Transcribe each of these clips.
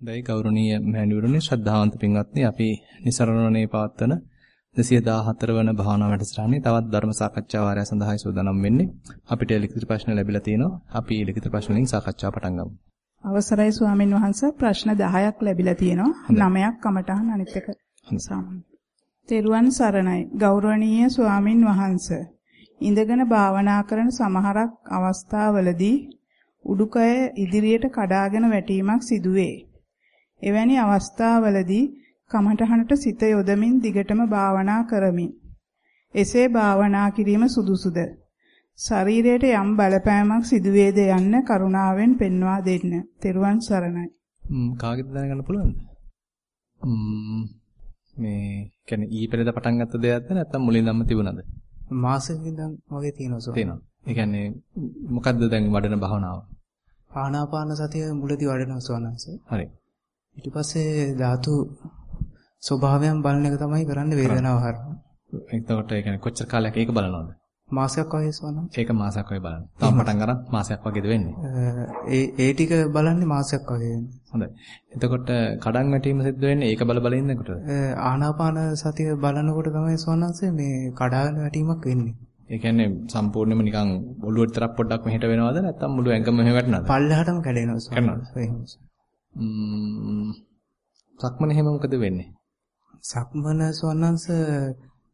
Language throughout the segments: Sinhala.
දැයි ගෞරවනීය මෑණිවරුනි ශ්‍රද්ධාවන්ත පින්වත්නි අපි નિසරණනේ පවත්වන 214 වන භාවනා වැඩසටහනේ තවත් ධර්ම සාකච්ඡා වාරය සඳහායි සූදානම් වෙන්නේ. අපිට ලිඛිත ප්‍රශ්න ලැබිලා තිනවා. අපි ලිඛිත ප්‍රශ්න වලින් සාකච්ඡාව පටන් ගමු. අවසරයි ස්වාමින් වහන්සේ ප්‍රශ්න 10ක් ලැබිලා තියෙනවා. 9ක් කමටහන් අනිත් එක. තෙරුවන් සරණයි. ගෞරවනීය ස්වාමින් වහන්සේ. ඉඳගෙන භාවනා කරන සමහරක් අවස්ථාවලදී උඩුකය ඉදිරියට කඩාගෙන වැටීමක් සිදුවේ. එවැනි අවස්ථාවලදී කමඨහනට සිත යොදමින් දිගටම භාවනා කරමි. එසේ භාවනා කිරීම සුදුසුද? ශරීරයට යම් බලපෑමක් සිදුවේද යන්න කරුණාවෙන් පෙන්වා දෙන්න. තෙරුවන් සරණයි. කාගෙද දැනගන්න පුළුවන්ද? මේ කියන්නේ ඊ පෙරේද පටන් ගත්ත දෙයක්ද නැත්නම් මුලින්දම තිබුණාද? මාසෙක ඉඳන් වගේ තියෙනවා සෝ. තියෙනවා. ඒ කියන්නේ මොකද්ද දැන් වඩන භාවනාව? ආනාපාන සතිය මුලදී වඩනවා සෝනංශ. හරි. ඊට පස්සේ ධාතු ස්වභාවයන් බලන එක තමයි කරන්නේ වේදනාව හරහා. එතකොට ඒ කියන්නේ කොච්චර කාලයක් ඒක බලනවද? මාසයක් වගේ සවන. ඒක මාසයක් වගේ බලන්න. තාම පටන් ගන්න මාසයක් වගේද වෙන්නේ? ඒ ඒ ටික බලන්නේ මාසයක් වගේ වෙන්නේ. හොඳයි. එතකොට කඩන් වැටීම සිද්ධ වෙන්නේ ඒක බල බල ඉන්නකොට? ආනාපාන සතිය බලනකොට තමයි සවනන්සේ මේ කඩාගෙන වැටීමක් වෙන්නේ. ඒ කියන්නේ සම්පූර්ණයෙන්ම නිකන් ඔළුව විතරක් පොඩ්ඩක් මෙහෙට වෙනවද නැත්නම් මුළු ඇඟම මෙහෙ වැටෙනවද? පල්ලෙහාටම කැඩෙනවා සවන. සක්මන එහෙම මොකද වෙන්නේ? සක්මන ස්වන්නංශ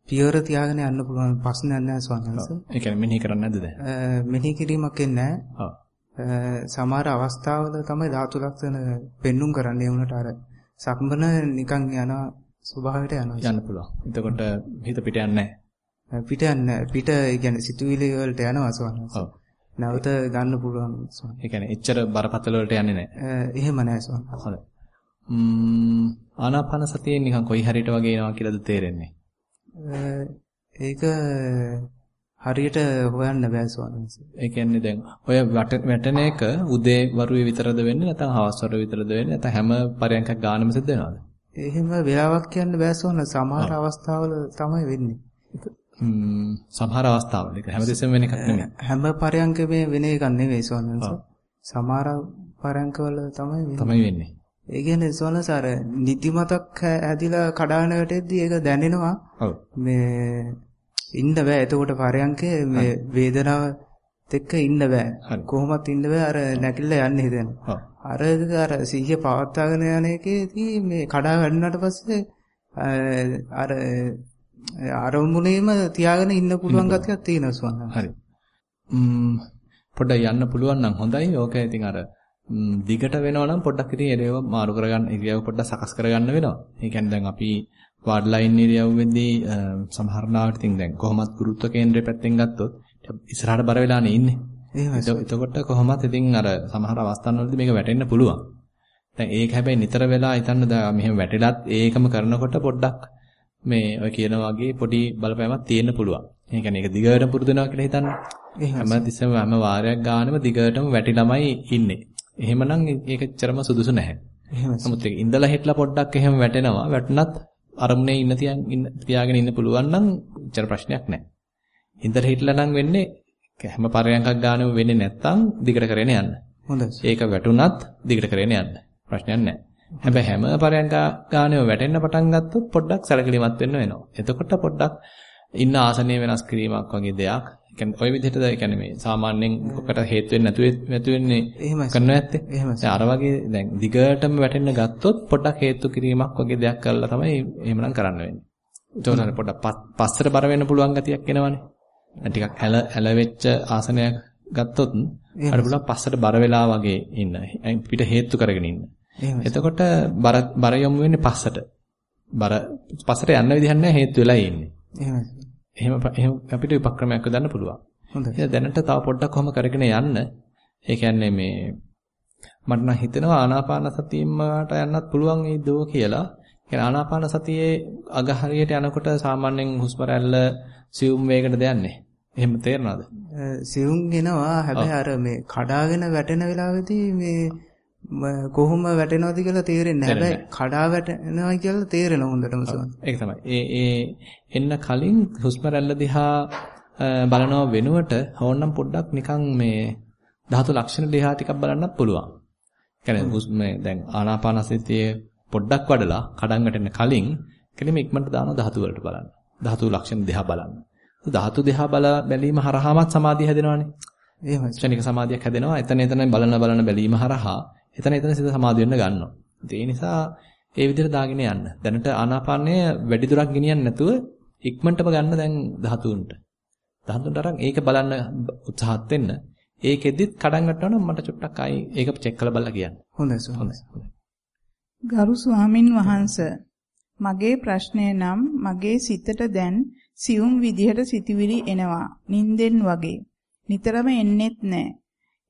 පියවර තියාගෙන යන්න පුළුවන් ප්‍රශ්නයක් නැහැ ස්වන්නංශ. ඒ කියන්නේ මෙනෙහි කරන්නේ නැද්ද දැන්? මෙනෙහි කිරීමක් එන්නේ නැහැ. සමහර අවස්ථාවල තමයි ධාතු ලක්ෂණ පෙන්눔 කරන්නේ වුණාට අර සක්මන නිකන් යන ස්වභාවයට යනවා. යන්න පුළුවන්. එතකොට හිත පිට යන්නේ නැහැ. පිට යන්නේ පිට ඒ කියන්නේ සිතුවිලි වලට යනවා ස්වන්නංශ. ඔව්. නැවත ගන්න පුළුවන් ස්වාමී. ඒ කියන්නේ එච්චර බරපතල වලට යන්නේ නැහැ. එහෙම නැහැ ස්වාමී. හොඳයි. ම්ම් ආනාපාන සතියෙන් නිකන් කොයි හරියට වගේ එනවා කියලාද තේරෙන්නේ? ඒක හරියට හොයන්න බෑ ස්වාමීන් ඒ කියන්නේ දැන් ඔය වැටෙන එක උදේ වරුවේ විතරද වෙන්නේ නැත්නම් හවස් වරුවේ විතරද වෙන්නේ නැත්නම් හැම පරයන්කක් ගානම සිද්ධ වෙනවද? එහෙම වෙලාවක් කියන්න බෑ ස්වාමීන් සමහර අවස්ථාවල තමයි වෙන්නේ. සමහර අවස්ථාවල ඒක හැමදෙස්සෙම වෙන එකක් නෙමෙයි. හැම පරයන්කෙම වෙන එකක් නෙවෙයි සෝනන්ස. සමහර පරයන්කවල තමයි වෙන්නේ. තමයි වෙන්නේ. ඒ කියන්නේ සෝනස අර නිදිමතක් හැදිලා කඩාන වැටෙද්දි ඒක දැනෙනවා. ඔව්. මේ ඉන්න බෑ. එතකොට පරයන්කේ මේ වේදනාවත් එක්ක ඉන්න බෑ. කොහොමත් ඉන්න බෑ. අර නැකිලා යන්න හිතෙනවා. අර අර සිහිය පවත්වාගෙන යන එකේදී මේ කඩා වැටුණාට පස්සේ අර ආරම්භුනේම තියාගෙන ඉන්න පුළුවන් ගතියක් තියෙනවා ස්වාමීන් හරි. ම්ම් පොඩ්ඩක් යන්න පුළුවන් නම් හොඳයි. ඕක ඉතින් අර දිගට වෙනවා නම් පොඩ්ඩක් ඉතින් ඉරියව මාරු කරගන්න ඉරියව පොඩ්ඩක් සකස් කරගන්න වෙනවා. ඒ කියන්නේ දැන් අපි වාඩ්ලා ඉන්න ඉරියව්වෙදී සමහර නාවට ඉතින් දැන් කොහොමත් ගුරුත්ව කේන්ද්‍රය පැත්තෙන් ගත්තොත් ඉස්සරහට බර වෙලානේ ඉන්නේ. එතකොට කොහොමත් ඉතින් අර සමහර අවස්ථාවලදී මේක වැටෙන්න පුළුවන්. දැන් ඒක හැබැයි නිතර වෙලා හිතන්න දැන් මෙහෙම වැටිලත් ඒකම කරනකොට පොඩ්ඩක් මේ ඔය කියන වගේ පොඩි බලපෑමක් තියෙන්න පුළුවන්. ඒ කියන්නේ ඒක දිගටම පුරුදු වෙනවා කියලා හිතන්න. හැම තිස්සෙම හැම වාරයක් ගානම දිගටම වැටි ළමයි ඉන්නේ. එහෙමනම් ඒක ඇත්තටම සුදුසු නැහැ. නමුත් ඒක ඉඳලා හිටලා පොඩ්ඩක් එහෙම වැටෙනවා. වැටුණත් අරමුණේ ඉන්න තියාගෙන ඉන්න පුළුවන් නම් ඇත්තට ප්‍රශ්නයක් නැහැ. ඉඳලා හිටලා නම් වෙන්නේ හැම පරයන්කක් ගානම වෙන්නේ නැත්තම් දිගට කරගෙන යන්න. හොඳයි. ඒක වැටුණත් දිගට කරගෙන යන්න. ප්‍රශ්නයක් නැහැ. හැබැයි හැම පරයන්ක ගානෙම වැටෙන්න පටන් ගත්තොත් පොඩ්ඩක් සැලකිලිමත් වෙන්න වෙනවා. එතකොට පොඩ්ඩක් ඉන්න ආසනය වෙනස් කිරීමක් වගේ දෙයක්. ඒ කියන්නේ ওই විදිහට ඒ කියන්නේ මේ සාමාන්‍යයෙන් ඔකට හේතු වෙන්නේ නැතුව නැතු වෙන්නේ කරනවා ඇත්තේ. එහෙමයි. අර වගේ දැන් දිගටම වැටෙන්න ගත්තොත් පොඩ්ඩක් හේතු කිරීමක් වගේ දෙයක් කරලා තමයි එහෙමනම් කරන්න වෙන්නේ. ඒතකොට පොඩ්ඩක් පස්සට බර වෙන්න පුළුවන් ගතියක් එනවනේ. ටිකක් ඇල ඇල වෙච්ච ආසනයක් ගත්තොත් අර පුළුවන් පස්සට බර වෙලා වගේ ඉන්න. පිට හේතු කරගෙන ඉන්න. එතකොට බර බර යොමු වෙන්නේ පස්සට. බර පස්සට යන්න විදිහක් නැහැ හේතු වෙලා ඉන්නේ. එහෙම එහෙම අපිට උපක්‍රමයක් හදන්න පුළුවන්. හොඳයි. දැනට තව පොඩ්ඩක් කොහොම කරගෙන යන්න. ඒ කියන්නේ මේ මට නම් හිතෙනවා ආනාපාන සතියෙන්මට යන්නත් පුළුවන් ඒ දෝ කියලා. ඒ ආනාපාන සතියේ අග හරියට යනකොට සාමාන්‍යයෙන් හුස්ම රැල්ල සියුම් වේගනද යන්නේ. එහෙම තේරෙනවද? සියුම් එනවා. හැබැයි අර මේ කඩාගෙන වැටෙන වෙලාවේදී මේ කොහොම වැටෙනවද කියලා තේරෙන්නේ නැහැ. හැබැයි කඩා වැටෙනවා කියලා තේරෙන හොඳටම සෝන. ඒක තමයි. ඒ ඒ එන්න කලින් හුස්ම රැල්ල දිහා බලනව වෙනුවට ඕනනම් පොඩ්ඩක් නිකන් මේ ධාතු ලක්ෂණ දිහා ටිකක් බලන්නත් පුළුවන්. කියන්නේ මේ දැන් ආනාපානසතියේ පොඩ්ඩක් වඩලා කඩන් වැටෙන්න කලින් කෙලිම ඉක්මනට දාන ධාතු වලට බලන්න. ධාතු ලක්ෂණ දිහා බලන්න. ධාතු දිහා බල බැලීම හරහාමත් සමාධිය හැදෙනවානේ. එහෙමයි. ක්ෂණික සමාධියක් හැදෙනවා. එතන එතන බලන බලන බැලීම හරහා එතන එතන සිත සමාධිය වෙන්න ගන්නවා. ඒ නිසා ඒ විදිහට දාගෙන යන්න. දැනට ආනාපානය වැඩි දුරක් ගෙනියන්න නැතුව ඉක්මනටම ගන්න දැන් ධාතුන්ට. ධාතුන්ට අරන් ඒක බලන්න උත්සාහත් වෙන්න. ඒකෙදිත් කඩන් ගන්නවා මට චුට්ටක් ආයි ඒක චෙක් කරලා බලලා කියන්න. හොඳයි හොඳයි. ගරු ස්වාමින් වහන්සේ මගේ ප්‍රශ්නය නම් මගේ සිතට දැන් සියුම් විදිහට සිතුවිලි එනවා. නින්දෙන් වගේ. නිතරම එන්නෙත් නැහැ.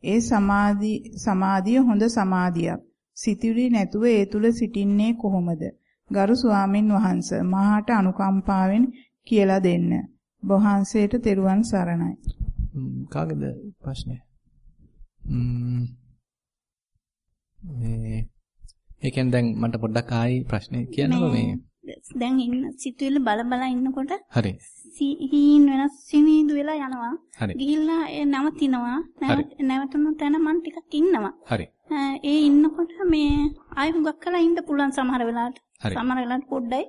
ඒ සමාධි සමාධිය හොඳ සමාධියක්. සිතුවිලි නැතුව ඒ තුල සිටින්නේ කොහොමද? ගරු ස්වාමින් වහන්සේ මහාට අනුකම්පාවෙන් කියලා දෙන්න. වහන්සේට තෙරුවන් සරණයි. කාගේද ප්‍රශ්නේ? ම්ම් මේ ඒ කියන්නේ දැන් මට පොඩ්ඩක් ආයි ප්‍රශ්නේ කියන්නකො මේ දැන් ඉන්න සිතුවිල්ල බල බල ඉන්නකොට හරි හීන් වෙනස් සිනිඳු වෙලා යනවා. ගිහිල්ලා නවතිනවා. නැවතුන තැන මම ටිකක් ඉන්නවා. හරි. ඒ ඉන්නකොට මේ ආයෙ හුඟක් කළා ඉන්න පුළුවන් සමහර වෙලාවට. සමහර වෙලාවට පොඩ්ඩයි.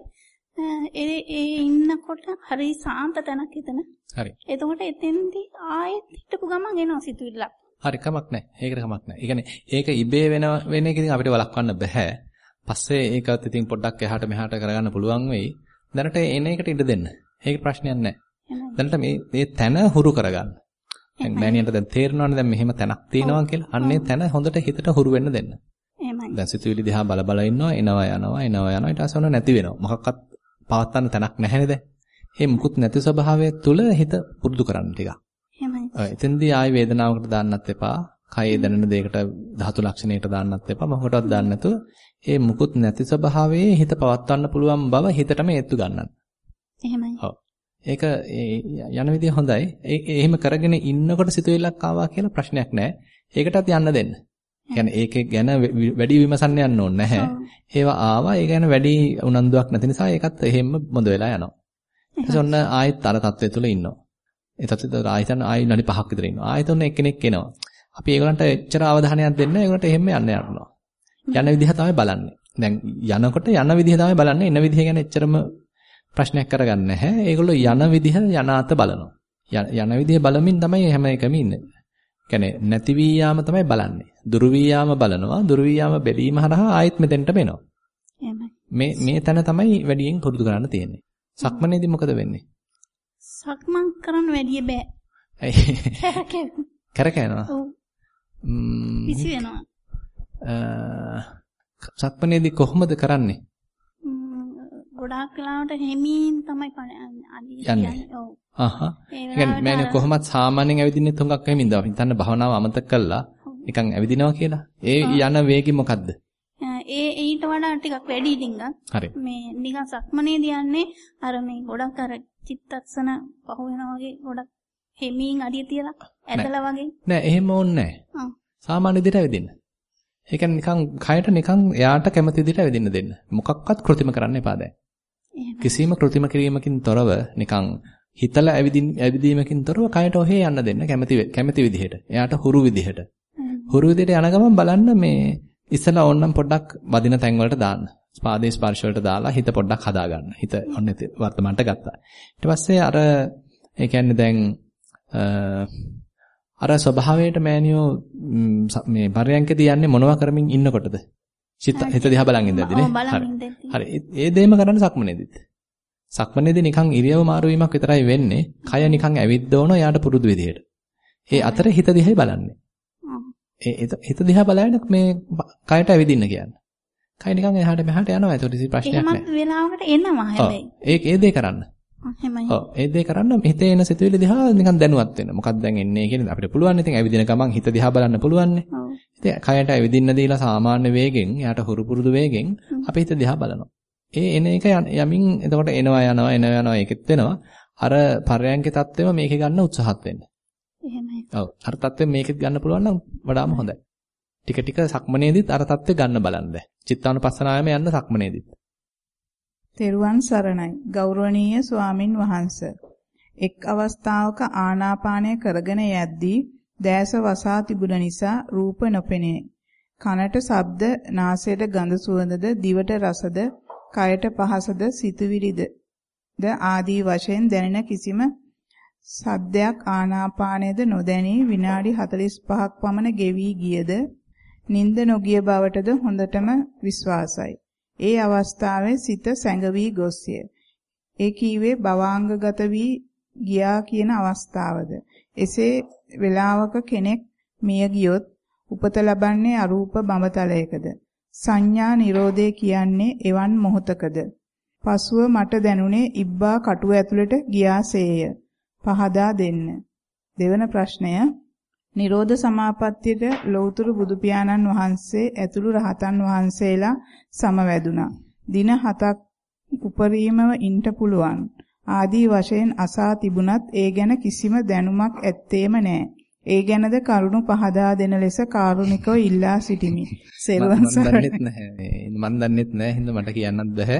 ඒ ඒ ඉන්නකොට හරි සාන්ත තැනක් එතන. හරි. එතකොට එතෙන්දී ආයෙත් හිටපු ගමන් එනවා සිතුවිල්ලක්. හරි කමක් නැහැ. ඒකට කමක් නැහැ. ඒ කියන්නේ ඒක ඉබේ වෙන වෙන එක ඉතින් අපිට වළක්වන්න බෑ. පස්සේ ඒකත් ඉතින් පොඩ්ඩක් එහාට මෙහාට කරගන්න පුළුවන් වෙයි. දැනට එන එකට ඉඩ දෙන්න. ඒක ප්‍රශ්නයක් නැහැ. දැනට මේ මේ තැන හුරු කරගන්න. දැන් මෑණියන්ට දැන් තේරෙනවනේ දැන් මෙහෙම තැනක් තියෙනවා කියලා. අන්නේ තැන හොඳට හිතට හුරු වෙන්න දෙන්න. එහෙමයි. දැන් සිතුවිලි දිහා බල බල ඉන්නවා එනවා යනවා එනවා යනවා ඊට පස්සේ ඔන්න නැති වෙනවා. මොකක්වත් පවත්තන්න තැනක් නැහැනේ දැන්. මේ මුකුත් නැති ස්වභාවය තුල හිත පුරුදු කරන්න ටිකක්. එහෙමයි. ඔය එතෙන්දී ආයි වේදනාවකට දාන්නත් එපා. කයේ දැනෙන දෙයකට ධාතු ලක්ෂණයකට දාන්නත් එපා. මොකටවත් දාන්න නැතුව ඒ මුකුත් නැති ස්වභාවයේ හිත පවත්වන්න පුළුවන් බව හිතටම ඒත්තු ගන්නන්න. එහෙමයි. ඔව්. ඒක යන විදිය හොඳයි. ඒ එහෙම කරගෙන ඉන්නකොට සිතුවිල්ලක් ආවා කියලා ප්‍රශ්නයක් නැහැ. ඒකටත් යන්න දෙන්න. කියන්නේ ඒක ගැන වැඩි විමසන්න යන්න ඕනේ නැහැ. ඒවා ආවා ඒ ගැන වැඩි උනන්දුවක් නැති නිසා ඒකත් එහෙම්ම මොඳ වෙලා යනවා. ඊට ඔන්න ආයෙත් අර තත්ත්වය තුළ ඉන්නවා. ඒ තත්ත්වයට ආයෙත් ආයෙ නඩි පහක් විතර ඉන්නවා. ආයෙත් ඔන්න එක්කෙනෙක් එනවා. අපි ඒගොල්ලන්ට එච්චර අවධානයක් දෙන්න ඒගොල්ලන්ට එහෙම යන්න යනවා. යන විදිහ තමයි බලන්නේ. දැන් යනකොට යන විදිහ තමයි බලන්නේ. එන විදිහ ගැන එච්චරම ප්‍රශ්නයක් කරගන්න නැහැ. ඒගොල්ලෝ යන විදිහ යන අත බලනවා. යන විදිහ බලමින් තමයි හැම එකම ඉන්නේ. කියන්නේ නැති වී යාම තමයි බලන්නේ. දුරු වී යාම බලනවා. දුරු වී යාම බැලීම හරහා ආයෙත් මෙතෙන්ට වෙනවා. මේ මේ තැන තමයි වැඩියෙන් පුරුදු කරන්න තියෙන්නේ. සක්මනේදී මොකද වෙන්නේ? සක්මන් කරන්න වැඩිය බෑ. ඇයි? කරකැනවා. ඔව්. ම්ම් පිසි වෙනවා. සක්මනේදී කොහොමද කරන්නේ? ගොඩාක් වෙලාවට හිමින් තමයි යන්නේ. ඔව්. අහහ. කියන්නේ කොහොමත් සාමාන්‍යයෙන් ඇවිදින්නේ තුඟක් හිමින්ද? හිතන්න භවනාව අමතක කළා නිකන් ඇවිදිනවා කියලා. ඒ යන වේගය මොකද්ද? ඒ ඊට වඩා ටිකක් වැඩි. හරි. මේ නිකන් සක්මනේදී යන්නේ අර මේ ගොඩක් අර චිත්තක්ෂණ පහ වෙනා වගේ ගොඩක් හිමින් අඩිය තියලා ඇදලා වගේ. නෑ එහෙම ඕනේ නෑ. සාමාන්‍ය විදිහට ඇවිදින්න. ඒ කියන්නේ නිකන් කයට නිකන් එයාට කැමති විදිහට ඇවිදින්න දෙන්න. මොකක්වත් કૃතිම කරන්න එපා දැන්. කිසිම કૃතිම කිරීමකින් තොරව නිකන් හිතලා ඇවිදින් ඇවිදීමකින් තොරව කයට ඔහේ යන්න දෙන්න කැමති කැමති විදිහට. එයාට හුරු විදිහට. හුරු විදිහට යන ගමන් බලන්න මේ ඉස්සලා ඕන්නම් පොඩ්ඩක් වදින තැන් වලට දාන්න. ස්පාදේ ස්පර්ශ වලට දාලා හිත පොඩ්ඩක් හදා ගන්න. හිත ඔන්න වර්තමානට ගත්තා. ඊට පස්සේ අර ඒ කියන්නේ දැන් අර ස්වභාවයට මෑනියෝ මේ පරයන්කදී යන්නේ මොනවා කරමින් ඉන්නකොටද? චිත්ත හිත දිහා බලන් ඉඳද්දී නේ. හරි. ඒ දෙයම කරන්න සක්මනේදීත්. සක්මනේදී නිකන් ඉරියව මාරු වීමක් විතරයි වෙන්නේ. කය නිකන් ඇවිද්දවන යාට පුරුදු විදිහට. ඒ අතර හිත දිහායි බලන්නේ. ඒ හිත දිහා බලන මේ කයට ඇවිදින්න කියන්නේ. කය නිකන් එහාට මෙහාට යනවා. ඒකට කිසි ප්‍රශ්නයක් නැහැ. එහෙමත් වෙලාවකට එනවා හැබැයි. ඒ ඒ දේ කරන්න. එහෙමයි. ඔව් ඒ දේ කරන්න හිතේ එන සිතුවිලි දිහා නිකන් දැනුවත් වෙන්න. මොකක්ද දැන් එන්නේ කියන අපිට පුළුවන්. ඉතින් ඇවිදින ගමන් හිත දිහා බලන්න පුළුවන්. ඔව්. ඉතින් කයට ඇවිදින්න දීලා සාමාන්‍ය වේගෙන්, යාට හුරු පුරුදු වේගෙන් අපේ හිත දිහා බලනවා. ඒ එන එක යමින් එතකොට එනවා යනවා එනවා යනවා ඒකෙත් වෙනවා. අර පරයන්කේ தත්වෙම මේකේ ගන්න උත්සාහත් වෙන්න. එහෙමයි. ඔව්. අර தත්වෙම මේකෙත් ගන්න පුළුවන් නම් වඩාම හොඳයි. ටික ටික සක්මනේදිත් අර தත්ත්වය ගන්න බලන්න. චිත්තානුපස්සනායම යන්න සක්මනේදිත්. තෙරුවන් සරණයි. ගෞරවනීය ස්වාමින් වහන්ස. එක් අවස්ථාවක ආනාපානය කරගෙන යද්දී දැස වසා තිබුණ නිසා රූප නොපෙනේ. කනට ශබ්ද, නාසයට ගඳ සුවඳද, දිවට රසද, කයට පහසද, සිතුවිලිද ද ආදී වශයෙන් දැනෙන කිසිම සද්දයක් ආනාපානයේද නොදැනී විනාඩි 45ක් පමණ ගෙවි ගියද නිින්ද නොගිය බවටද හොඳටම විශ්වාසයි. ඒ අවස්ථාවේ සිත සැඟවි ගොස්ය. ඒ කීවේ භවාංගගත වී ගියා කියන අවස්ථාවද. එසේ වේලාවක කෙනෙක් මිය ගියොත් උපත ලබන්නේ අරූප බඹතලයකද. සංඥා නිරෝධය කියන්නේ එවන් මොහතකද. පසුව මට දැනුනේ ඉබ්බා කටුව ඇතුළට ගියාසේය. පහදා දෙන්න. දෙවන ප්‍රශ්නය නිරෝධ සමාපත්තියට ලෞතුරු බුදු පියාණන් වහන්සේ ඇතුළු රහතන් වහන්සේලා සමවැදුනා. දින 7ක් උපරිමව ඉන්න පුළුවන්. ආදී වශයෙන් අසා තිබුණත් ඒ ගැන කිසිම දැනුමක් ඇත්තේම නැහැ. ඒ ගැනද කරුණු පහදා දෙන ලෙස කාරුණිකව ඉල්ලා සිටිමි. සෙල්වන් සරණෙත් නැහැ. මන් දන්නෙත් නැහැ. හින්දා මට කියන්නත් බෑ.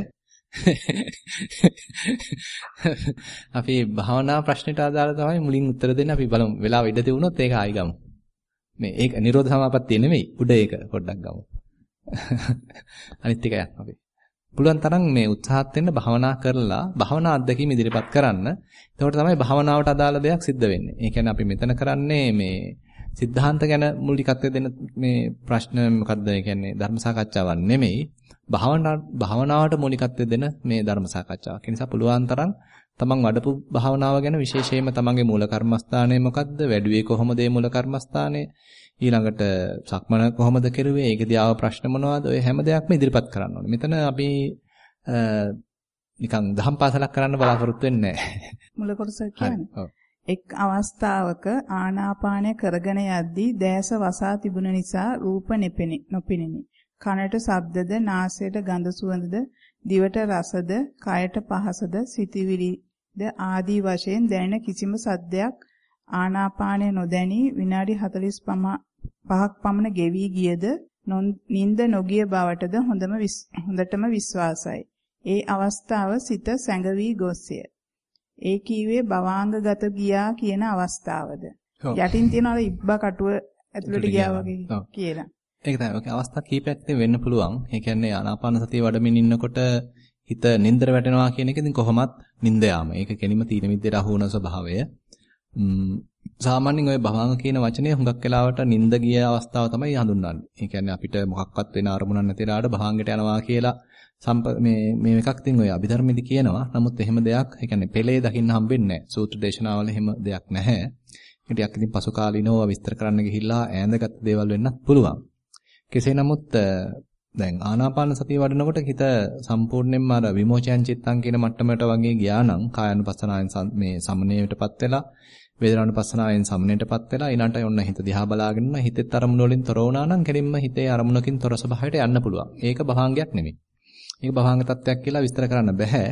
අපි භාවනා ප්‍රශ්නෙට අදාළ තමයි මුලින් උත්තර දෙන්න අපි බලමු. වෙලාව ඉඩ තිබුණොත් ඒක ආයි ගමු. මේ ඒක නිරෝධ සමාපත්තිය නෙමෙයි. උඩ ඒක පොඩ්ඩක් ගමු. අනිත් එක යන්න අපි. පුළුවන් තරම් මේ උත්සාහත් වෙන්න භාවනා කරලා භාවනා අත්දැකීම් ඉදිරිපත් කරන්න. එතකොට තමයි භාවනාවට අදාළ දෙයක් සිද්ධ වෙන්නේ. ඒ කියන්නේ අපි මෙතන කරන්නේ මේ සිද්ධාන්ත ගැන මූලිකත්වය දෙන මේ ප්‍රශ්න මොකද්ද? ඒ කියන්නේ ධර්ම සාකච්ඡාවක් නෙමෙයි. භාවනා භාවනාවට මූලිකත්වය දෙන මේ ධර්ම සාකච්ඡාවක්. ඒ නිසා පුළුවන් තරම් තමන් වඩපු භාවනාව ගැන විශේෂයෙන්ම තමන්ගේ මූල කර්මස්ථානය මොකද්ද? වැඩුවේ කොහොමද මේ මූල කර්මස්ථානය? ඊළඟට සක්මන කොහොමද කෙරුවේ? ඒකදී ආව ප්‍රශ්න මොනවද? ඔය හැම දෙයක්ම ඉදිරිපත් කරන්න ඕනේ. මෙතන අපි නිකන් දහම් පාසලක් කරන්න බලාපොරොත්තු වෙන්නේ නැහැ. මුල කොටස කියන්නේ. එක් අවස්ථාවක ආනාපානය කරගෙන යද්දී දැස වසා තිබුණ නිසා රූප නොපෙනිනි. කනට ශබ්දද, නාසයට ගඳ සුවඳද, දිවට රසද, කයට පහසද, සිතිවිලිද ආදී වශයෙන් දැනෙන කිසිම සද්දයක් ආනාපානය නොදැනී විනාඩි 45ක් පමණ ගෙවි ගියද නින්ද නොගිය බවටද හොඳම හොඳටම විශ්වාසයි. ඒ අවස්ථාව සිත සැඟවි ගොස්ය. ඒ කීවේ භවාංගගත ගියා කියන අවස්ථාවද. යටින් තියන අර ඉබ්බා කටුව ඇතුළට ගියා වගේ කියලා. ඒක තමයි. ඔක අවස්ථා කීපයක් ඉතින් වෙන්න පුළුවන්. ඒ කියන්නේ ආනාපාන සතිය වඩමින් ඉන්නකොට හිත නින්දර වැටෙනවා කියන එක ඉතින් කොහොමත් නින්ද යාම. ඒක කෙලිම තීන මිද්දේට අහු වුණ ස්වභාවය. සාමාන්‍යයෙන් ওই භවංග කියන වචනේ හුඟක් වෙලාවට නින්ද ගිය අවස්ථාව තමයි හඳුන්වන්නේ. ඒ කියන්නේ අපිට මොකක්වත් වෙන අරමුණක් නැතිලාට භවංගයට යනවා කියලා මේ මේ එකක් ඉතින් ඔය අභිධර්මෙදි කියනවා. නමුත් එහෙම දෙයක්, ඒ කියන්නේ පෙළේ දකින්න හම්බෙන්නේ නැහැ. සූත්‍ර දේශනාවල එහෙම දෙයක් නැහැ. ඒක ටිකක් ඉතින් පසු කාලිනව විස්තර කරන්න ගිහිල්ලා ඈඳගත් දේවල් වෙන්නත් පුළුවන්. කෙසේ නමුත් දැන් ආනාපාන සතිය වඩනකොට හිත සම්පූර්ණයෙන්ම අර විමෝචයන් චිත්තං කියන මට්ටමට වගේ ගියා නම් කායानुපස්සනාවෙන් මේ සමනයයටපත් වෙලා වේදනානුපස්සනාවෙන් සමනයටපත් වෙලා ඊළඟට ඔන්න හිත දිහා බලාගෙන හිතෙත් අරමුණු වලින් තොර වුණා නම් කෙලින්ම හිතේ අරමුණකින් තොර ස්වභාවයට යන්න පුළුවන්. ඒක භාංගයක් නෙමෙයි. ඒක භාංග තත්වයක් කියලා විස්තර කරන්න බෑ.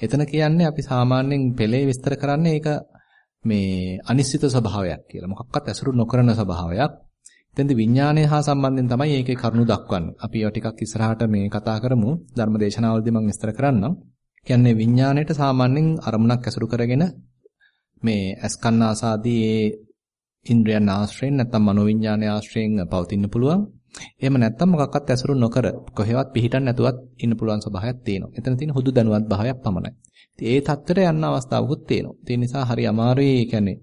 එතන කියන්නේ අපි සාමාන්‍යයෙන් පෙළේ විස්තර කරන්නේ ඒක මේ අනිශ්චිත ස්වභාවයක් කියලා. මොකක්වත් ඇසුරු නොකරන ස්වභාවයක්. එතෙන්ද විඥානය හා සම්බන්ධයෙන් තමයි ඒකේ කරුණු දක්වන්නේ. අපි ඒවා ටිකක් ඉස්සරහට මේ කතා කරමු. ධර්මදේශනාවලදී මම විස්තර කරන්නම්. කියන්නේ විඥාණයට සාමාන්‍යයෙන් අරමුණක් ඇසුරු කරගෙන මේ අස්කන්නාසාදී ඒ ඉන්ද්‍රයන් ආශ්‍රයෙන් නැත්නම් මනෝවිඥානය ආශ්‍රයෙන් පවතින්න පුළුවන්. එහෙම නැත්නම් මොකක්වත් ඇසුරු නොකර කොහෙවත් පිහිටන් නැතුවත් ඉන්න පුළුවන් ස්වභාවයක් තියෙනවා. එතන තියෙන හුදු දැනුවත් භාවයක් පමණයි. ඉතින් ඒ தත්තර යන්න අවස්ථාවකුත් තියෙනවා. ඒ නිසා හරි අමාරුයි කියන්නේ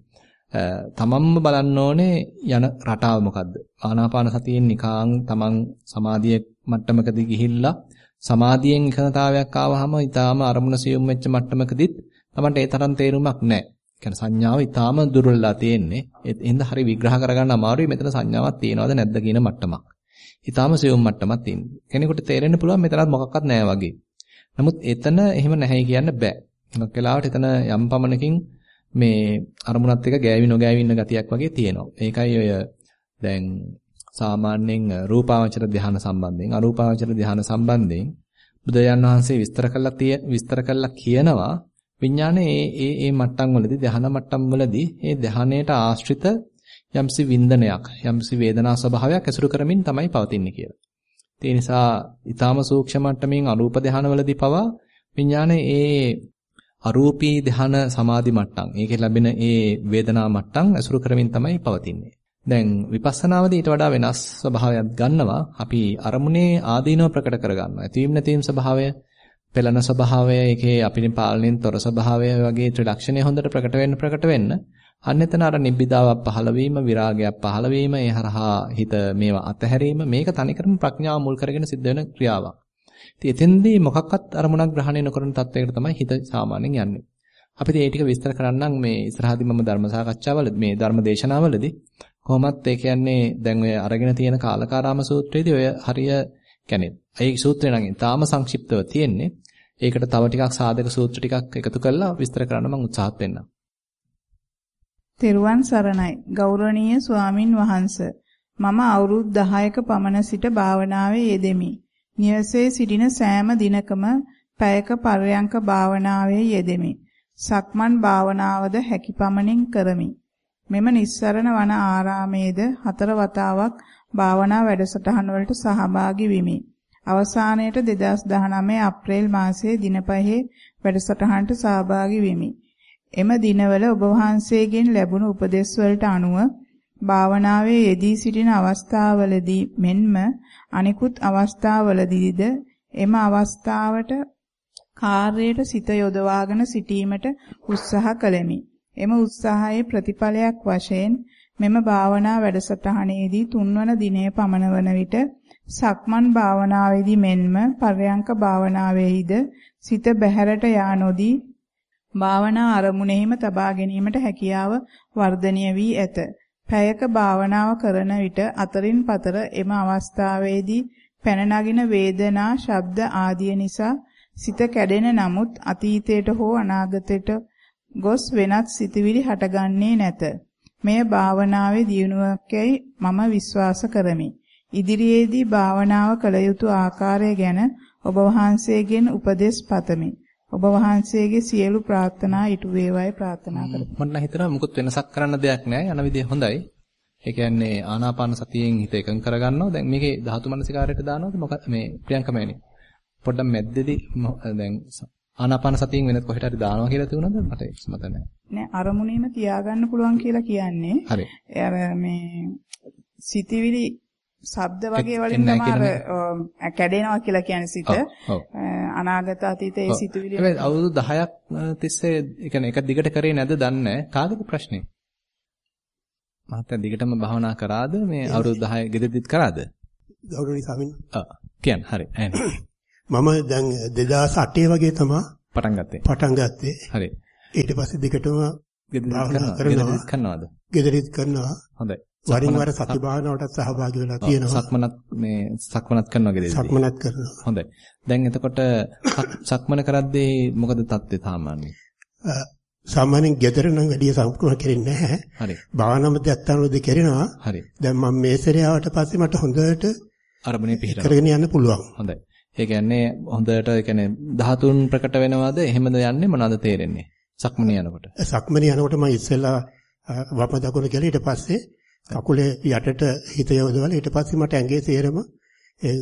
තමන්ම බලන්න ඕනේ යන රටාව මොකද්ද? ආනාපාන සතියෙන් නිකාං තමන් සමාධිය මට්ටමකදී ගිහිල්ලා සමාධියෙන් එකනතාවයක් ආවහම ඊටාම අරමුණ සියුම් වෙච්ච මට්ටමකදීත් තමන්ට ඒ තරම් තේරුමක් නැහැ. කියන්නේ සංඥාව ඊටාම දුර්වලලා තියෙන්නේ. ඒ හින්දා හරි විග්‍රහ කරගන්න අමාරුයි මෙතන සංඥාවක් තියෙනවද නැද්ද කියන මට්ටමක්. ඊටාම සියුම් මට්ටමක් තියෙනවා. කෙනෙකුට තේරෙන්න පුළුවන් මෙතනත් මොකක්වත් නැහැ වගේ. නමුත් එතන එහෙම නැහැ කියන්න බෑ. මොකක් වෙලාවට එතන යම් පමණකින් මේ අරමුණත් එක්ක ගෑවි නොගෑවි ඉන්න ගතියක් වගේ තියෙනවා. ඒකයි ඔය දැන් සාමාන්‍යයෙන් රූපාවචර ධ්‍යාන සම්බන්ධයෙන් අරූපාවචර ධ්‍යාන සම්බන්ධයෙන් බුදුරජාණන් වහන්සේ විස්තර කළා තිය විස්තර කළා කියනවා විඥානේ ඒ ඒ ඒ මට්ටම් වලදී ධ්‍යාන මට්ටම් වලදී ඒ ධ්‍යානයට ආශ්‍රිත යම්සි වින්දනයක් යම්සි වේදනා ස්වභාවයක් ඇසුරු කරමින් තමයි පවතින්නේ කියලා. ඒ නිසා ඊටාම සූක්ෂම මට්ටමින් අරූප ධ්‍යාන වලදී පවා විඥානේ ඒ අරූපී ධ්‍යාන සමාධි මට්ටම්. ඒකේ ලැබෙන ඒ වේදනා මට්ටම් අසුරු කරමින් තමයි පවතින්නේ. දැන් විපස්සනාවේදී ඊට වඩා වෙනස් ස්වභාවයක් ගන්නවා. අපි අරමුණේ ආදීනව ප්‍රකට කරගන්නවා. ඇතීම් නැතිම් ස්වභාවය, පෙළන ස්වභාවය, ඒකේ අපිට පාලනයෙන් තොර ස්වභාවය වගේ ත්‍රිලක්ෂණය හොඳට ප්‍රකට වෙන්න ප්‍රකට වෙන්න අන්න එතන අර නිබ්බිදාවක් පහළ වීම, විරාගයක් පහළ වීම, ඒ හරහා හිත මේවා අතහැරීම මේක තනිකරම ප්‍රඥාව මුල් කරගෙන සිද්ධ වෙන ක්‍රියාවක්. ඉතින් එතෙන්දී මොකක්වත් අරමුණක් ග්‍රහණය නොකරන තත්වයකට තමයි හිත සාමාන්‍යයෙන් යන්නේ. අපි ඒ ටික විස්තර කරන්නම් මේ ඉස්සරහදී මම ධර්ම සාකච්ඡාවලදී මේ ධර්ම දේශනාවලදී කොහොමත් ඒ කියන්නේ දැන් ඔය අරගෙන තියෙන කාලකාරාම සූත්‍රයේදී ඔය හරිය කියන්නේ ඒ සූත්‍රය නම් තාම සංක්ෂිප්තව තියෙන්නේ. ඒකට තව ටිකක් සාධක සූත්‍ර ටිකක් එකතු කරලා විස්තර කරන්න මම උත්සාහත් වෙන්නම්. තෙරුවන් සරණයි ගෞරවනීය ස්වාමින් වහන්ස මම අවුරුදු 10ක පමණ සිට භාවනාවේ යෙදෙමි. නිවසේ සිටින සෑම දිනකම පැයක පර්යංක භාවනාවේ යෙදෙමි. සක්මන් භාවනාවද හැකි පමණින් කරමි. මෙම නිස්සරණ වන ආරාමේද හතර වතාවක් භාවනා වැඩසටහන් වලට සහභාගී වෙමි. අවසානයේට 2019 අප්‍රේල් මාසයේ දින පහේ වැඩසටහනට සහභාගී වෙමි. එම දිනවල ඔබ වහන්සේගෙන් ලැබුණු උපදෙස් වලට අනුව භාවනාවේ යෙදී සිටින අවස්ථාවලදී මෙන්ම අනිකුත් අවස්ථාවලදීද එම අවස්ථාවට කාර්යයට සිත යොදවාගෙන සිටීමට උත්සාහ කළෙමි. එම උත්සාහයේ ප්‍රතිඵලයක් වශයෙන් මෙම භාවනා වැඩසටහනේදී තුන්වන දිනය පමණ වන විට සක්මන් භාවනාවේදී මෙන්ම පර්යංක භාවනාවේහිද සිත බැහැරට යා නොදී භාවනා අරමුණෙහිම තබා ගැනීමට හැකියාව වර්ධනය වී ඇත. පැයක භාවනාව කරන විට අතරින් පතර එම අවස්ථාවේදී පැන නගින වේදනා, ශබ්ද ආදිය නිසා සිත කැඩෙන නමුත් අතීතයට හෝ අනාගතයට ගොස් වෙනත් සිතුවිලි හටගන්නේ නැත. මෙය භාවනාවේ දියුණුවක්යයි මම විශ්වාස කරමි. ඉදිරියේදී භාවනාව කළ යුතු ආකාරය ගැන ඔබ වහන්සේගෙන් උපදෙස් පතමි. ඔබ වහන්සේගේ සියලු ප්‍රාර්ථනා ඉටු වේවායි ප්‍රාර්ථනා කරමි. මම හිතනවා මුකුත් වෙනසක් කරන්න දෙයක් නැහැ. යන විදිය හොඳයි. ඒ කියන්නේ ආනාපාන සතියෙන් හිත එකඟ කරගන්නවා. දැන් මේකේ ධාතු මනසිකාරයට දානවද මොකද මේ ප්‍රියංකමෑනේ. පොඩ්ඩක් මැද්දේදී දැන් ආනාපාන සතියෙන් වෙනත් කොහෙට හරි දානවා කියලා තියුණාද මට මතක නැහැ. නෑ අරමුණේම තියාගන්න පුළුවන් කියලා කියන්නේ. හරි. අර මේ සිතිවිලි ශබ්ද වගේ වලින් තමයි කැඩෙනවා කියලා කියන්නේ සිත. අනාගත අතීත ඒ සිතුවිලි. හැබැයි අවුරුදු 10ක් තිස්සේ ඒ කියන්නේ එක දිගට කරේ නැද්ද දන්නේ නැහැ. කාගේද ප්‍රශ්නේ? මහත්තයා දිගටම භාවනා කරාද මේ අවුරුදු 10 ගෙදරදිත් කරාද? ගෞරවනීය ස්වාමීන්. ආ කියන්න හරි. මම දැන් 2008 වගේ තමයි පටන් ගත්තේ. පටන් ගත්තේ. හරි. ඊට පස්සේ දිගටම ගෙදරිත් කරනවද? ගෙදරිත් කරනවා. හොඳයි. වරින් වර සති භාවනාවටත් සහභාගී වෙලා තියෙනවා. සක්මනත් මේ සක්මනත් කරනවා ගෙදරදී. සක්මනත් කරනවා. හොඳයි. දැන් එතකොට සක්මන කරද්දී මොකද தත්ත්වය සාමාන්‍යයෙන්? සාමාන්‍යයෙන් ගෙදර නම් වැඩි සම්පූර්ණ කෙරෙන්නේ නැහැ. හරි. භාවනාව මැදත්තානෝදී කෙරෙනවා. හරි. දැන් මම මේ සැරේ පස්සේ මට හොඳට අරමුණේ පිහිටනවා. කරගෙන යන්න පුළුවන්. හොඳයි. ඒ කියන්නේ හොඳට ඒ කියන්නේ 13 ප්‍රකට වෙනවද එහෙමද යන්නේ මොනවද තේරෙන්නේ? සක්මණේ යනකොට. සක්මණේ යනකොට මම ඉස්සෙල්ලා වම දකුණ කියලා ඊට පස්සේ කකුලේ යටට හිත යොදවලා ඊට පස්සේ මට ඇඟේ තේරෙම ඒ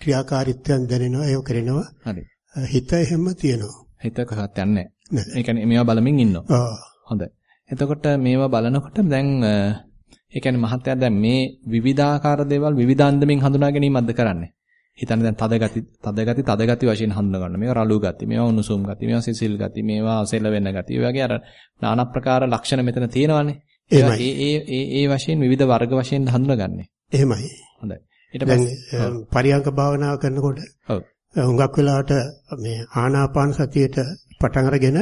ක්‍රියාකාරීත්වයන් දැනෙනවා ඒක කරනවා. හරි. හිත එහෙම තියෙනවා. හිත කහත් යන්නේ නැහැ. ඒ කියන්නේ මේවා බලමින් ඉන්නවා. හොඳයි. එතකොට මේවා බලනකොට දැන් ඒ කියන්නේ මහත්ය දැන් මේ විවිධාකාර දේවල් විවිධාන්දමින් හඳුනා ගැනීමක්ද කරන්නේ? හිතන්න දැන් තද ගති තද ගති තද ගති වශයෙන් හඳුනා ගන්න. මේවා රළු ගති, මේවා උණුසුම් ගති, මේවා සිසිල් ගති, මේවා සෙල වෙන ගති. ඒ වගේ අර নানা ප්‍රකාර ලක්ෂණ මෙතන තියෙනවානේ. ඒ ඒ ඒ ඒ වශයෙන් විවිධ වර්ග වශයෙන් හඳුනාගන්නේ. එහෙමයි. හොඳයි. ඊට පස්සේ පරියංක භාවනාව කරනකොට ඔව්. හුඟක් වෙලාවට මේ ආනාපාන සතියේට පටන් අරගෙන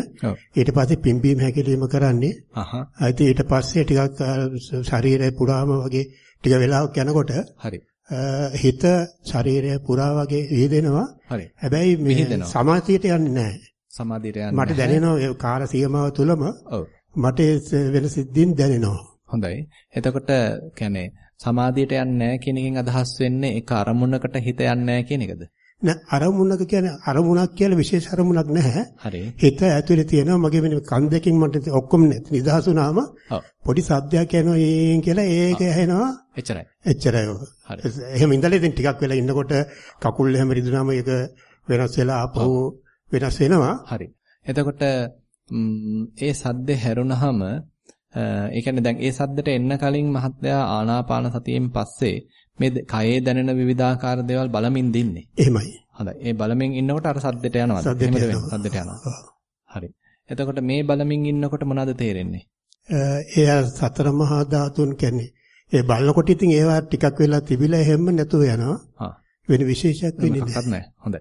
ඊට පස්සේ පිම්බීම හැකිලිම කරන්නේ. අහහ. ඊට පස්සේ ටිකක් ශරීරය පුරාම වගේ ටික වෙලාවක් යනකොට හරි. හිත ශරීරය පුරා වගේ විහිදෙනවා. හරි. හැබැයි මේ සමාධියට යන්නේ නැහැ. සමාධියට යන්නේ මට දැනෙනවා කාල සීමාව තුලම ඔව්. මට වෙන සිද්ධීන් දැනෙනවා. හොඳයි. එතකොට කියන්නේ සමාධියට යන්නේ නැහැ කියන එකෙන් අදහස් වෙන්නේ ඒක අරමුණකට හිත යන්නේ නැහැ කියන එකද? නෑ අරමුණක කියන්නේ අරමුණක් කියලා විශේෂ අරමුණක් නැහැ. හරි. හිත ඇතුලේ තියෙනවා මගේ වෙන කන් දෙකෙන් මට ඔක්කොම නිදහස් වුණාම පොඩි සද්දයක් එනවා ඒන් කියලා ඒක ඇහෙනවා. එච්චරයි. එච්චරයි. හරි. එහෙම ඉඳලා ඉතින් ටිකක් වෙලා ඉන්නකොට කකුල් එහෙම රිදුනම ඒක වෙනස් වෙලා ආපහු වෙනස් වෙනවා. හරි. එතකොට ඒ සද්ද හැරුණාම ඒ කියන්නේ දැන් ඒ සද්දට එන්න කලින් මහත්තයා ආනාපාන සතියෙන් පස්සේ මේ කයේ දැනෙන විවිධාකාර දේවල් බලමින් දින්නේ. එහෙමයි. හොඳයි. ඒ බලමින් ඉන්නකොට අර සද්දෙට යනවාද? එහෙමද වෙන්නේ? සද්දෙට යනවා. හරි. එතකොට මේ බලමින් ඉන්නකොට මොනවද තේරෙන්නේ? ඒ සතර මහා ධාතුන් කියන්නේ ඒ බලනකොට ඉතින් ඒවා ටිකක් වෙලා තිබිලා එහෙම නැතුව යනවා. වෙන විශේෂයක් වෙන්නේ නැහැ. හොඳයි.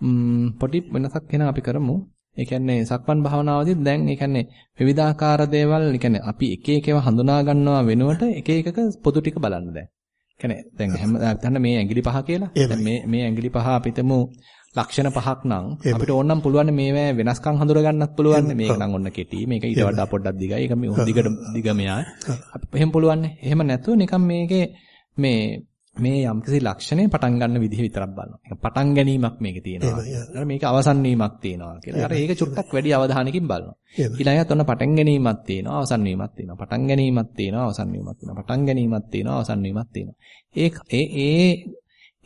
ම්ම් පොඩි වෙනසක් එන අපි කරමු. ඒ කියන්නේ සක්මන් භාවනාවදී දැන් ඒ කියන්නේ විවිධාකාර දේවල් ඒ කියන්නේ අපි එක එක ඒවා හඳුනා ගන්නවා වෙනුවට එක එකක පොදු ටික බලන්න දැන්. කියන්නේ දැන් හැම දැන් මේ ඇඟිලි පහ කියලා. දැන් මේ මේ ඇඟිලි පහ අපිටම ලක්ෂණ පහක් නම් අපිට ඕනනම් පුළුවන් මේවැ වෙනස්කම් හඳුනා ගන්නත් පුළුවන්. මේක නම් ඔන්න කෙටි. මේක ඊට වඩා පොඩ්ඩක් දිගයි. ඒක මේ දිගට දිග මෙයා. අපි එහෙම පුළුවන්. එහෙම නැතුව නිකන් මේකේ මේ මේ යම්කිසි ලක්ෂණේ පටන් ගන්න විදිහ විතරක් බලනවා. ඒක පටන් ගැනීමක් මේකේ තියෙනවා. මේක අවසන් වීමක් තියෙනවා කියලා. අර ඒක චුට්ටක් වැඩි අවධානයකින් බලනවා. ඊළඟට ඔන්න පටන් ගැනීමක් තියෙනවා, අවසන් වීමක් තියෙනවා. පටන් ගැනීමක් තියෙනවා, අවසන් වීමක් තියෙනවා. පටන් ගැනීමක් තියෙනවා, අවසන් වීමක් තියෙනවා. ඒ ඒ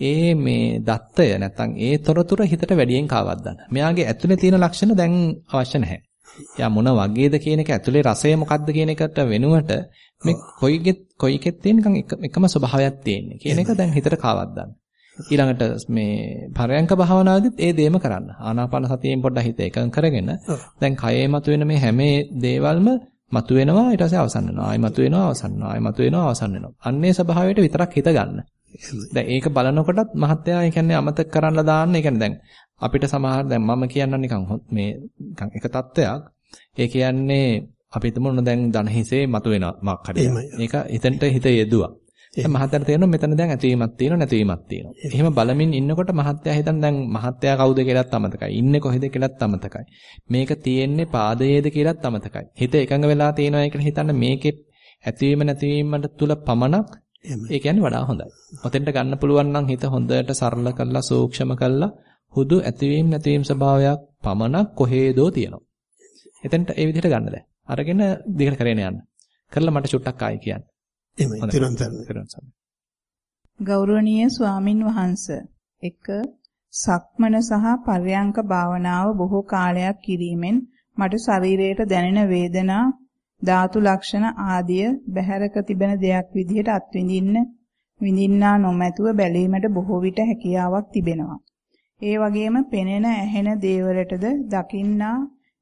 ඒ මේ දත්තය නැත්තම් ඒ තොරතුරු හිතට වැඩියෙන් කාවද්දන්න. මෙයාගේ ඇතුලේ තියෙන ලක්ෂණ දැන් අවශ්‍ය නැහැ. එයා මොන වගේද කියන එක ඇතුලේ රසය මොකද්ද කියන එකට වෙනුවට මේ කොයිගෙත් කොයිකෙත් තියෙන නිකන් එකම ස්වභාවයක් තියෙන්නේ කියන එක දැන් හිතට කාවද්දන්න. ඊළඟට මේ පරයන්ක භාවනාවේදීත් ඒ දේම කරන්න. ආනාපාන සතියෙන් පොඩ්ඩක් හිත එකඟ කරගෙන දැන් කයේ මතුවෙන මේ හැම දේවල්ම මතුවෙනවා ඊට පස්සේ අවසන් වෙනවා. ආයි මතුවෙනවා අවසන් වෙනවා. ආයි මතුවෙනවා අවසන් වෙනවා. අන්නේ ස්වභාවයට විතරක් හිත ගන්න. දැන් ඒක බලනකොටත් මහත්තයා ඒ කියන්නේ අමතක කරන්න දාන්න. ඒ කියන්නේ දැන් අපිට සමහර දැන් මම කියන්න නිකන් මේ නිකන් එක தත්වයක්. ඒ කියන්නේ අපි හිතමු දැන් ධන හිසේ මතුවෙන මක් හරිය. මේක හිතෙන්ට හිත යෙදුවා. දැන් මහත්තයාට තේරෙනවා මෙතන දැන් ඇතිවීමක් තියෙනවා නැතිවීමක් තියෙනවා. එහෙම බලමින් ඉන්නකොට මහත්තයා හිතන් දැන් මහත්තයා කවුද කියලාත් අමතකයි. ඉන්නේ කොහෙද කියලාත් අමතකයි. මේක තියෙන්නේ පාදයේද කියලාත් අමතකයි. හිත එකඟ වෙලා තියෙනවා කියලා හිතන්න මේකේ ඇතිවීම නැතිවීමට තුල පමණක් ඒ කියන්නේ වඩා හොඳයි. ඔතෙන්ට ගන්න පුළුවන් නම් හිත හොඳට සරල කරලා සූක්ෂම කරලා හුදු ඇතිවීම නැතිවීම ස්වභාවයක් පමණක් කොහේදෝ තියෙනවා. එතෙන්ට ඒ විදිහට ගන්න දැන්. අරගෙන දිගට කරගෙන යන්න. කරලා මට චුට්ටක් ආයි කියන්න. එහෙමයි. තිරන්තර. ගෞරවනීය ස්වාමින් වහන්සේ. එක සක්මන සහ පර්යංක භාවනාව බොහෝ කාලයක් කිරීමෙන් මට ශරීරයට දැනෙන වේදනා ධාතු ලක්ෂණ ආදිය බහැරක තිබෙන දෙයක් විදිහට අත්විඳින්න විඳින්නා නොමැතුව බැලීමට බොහෝ විට හැකියාවක් තිබෙනවා. ඒ වගේම පෙනෙන ඇහෙන දේවලටද දකින්නා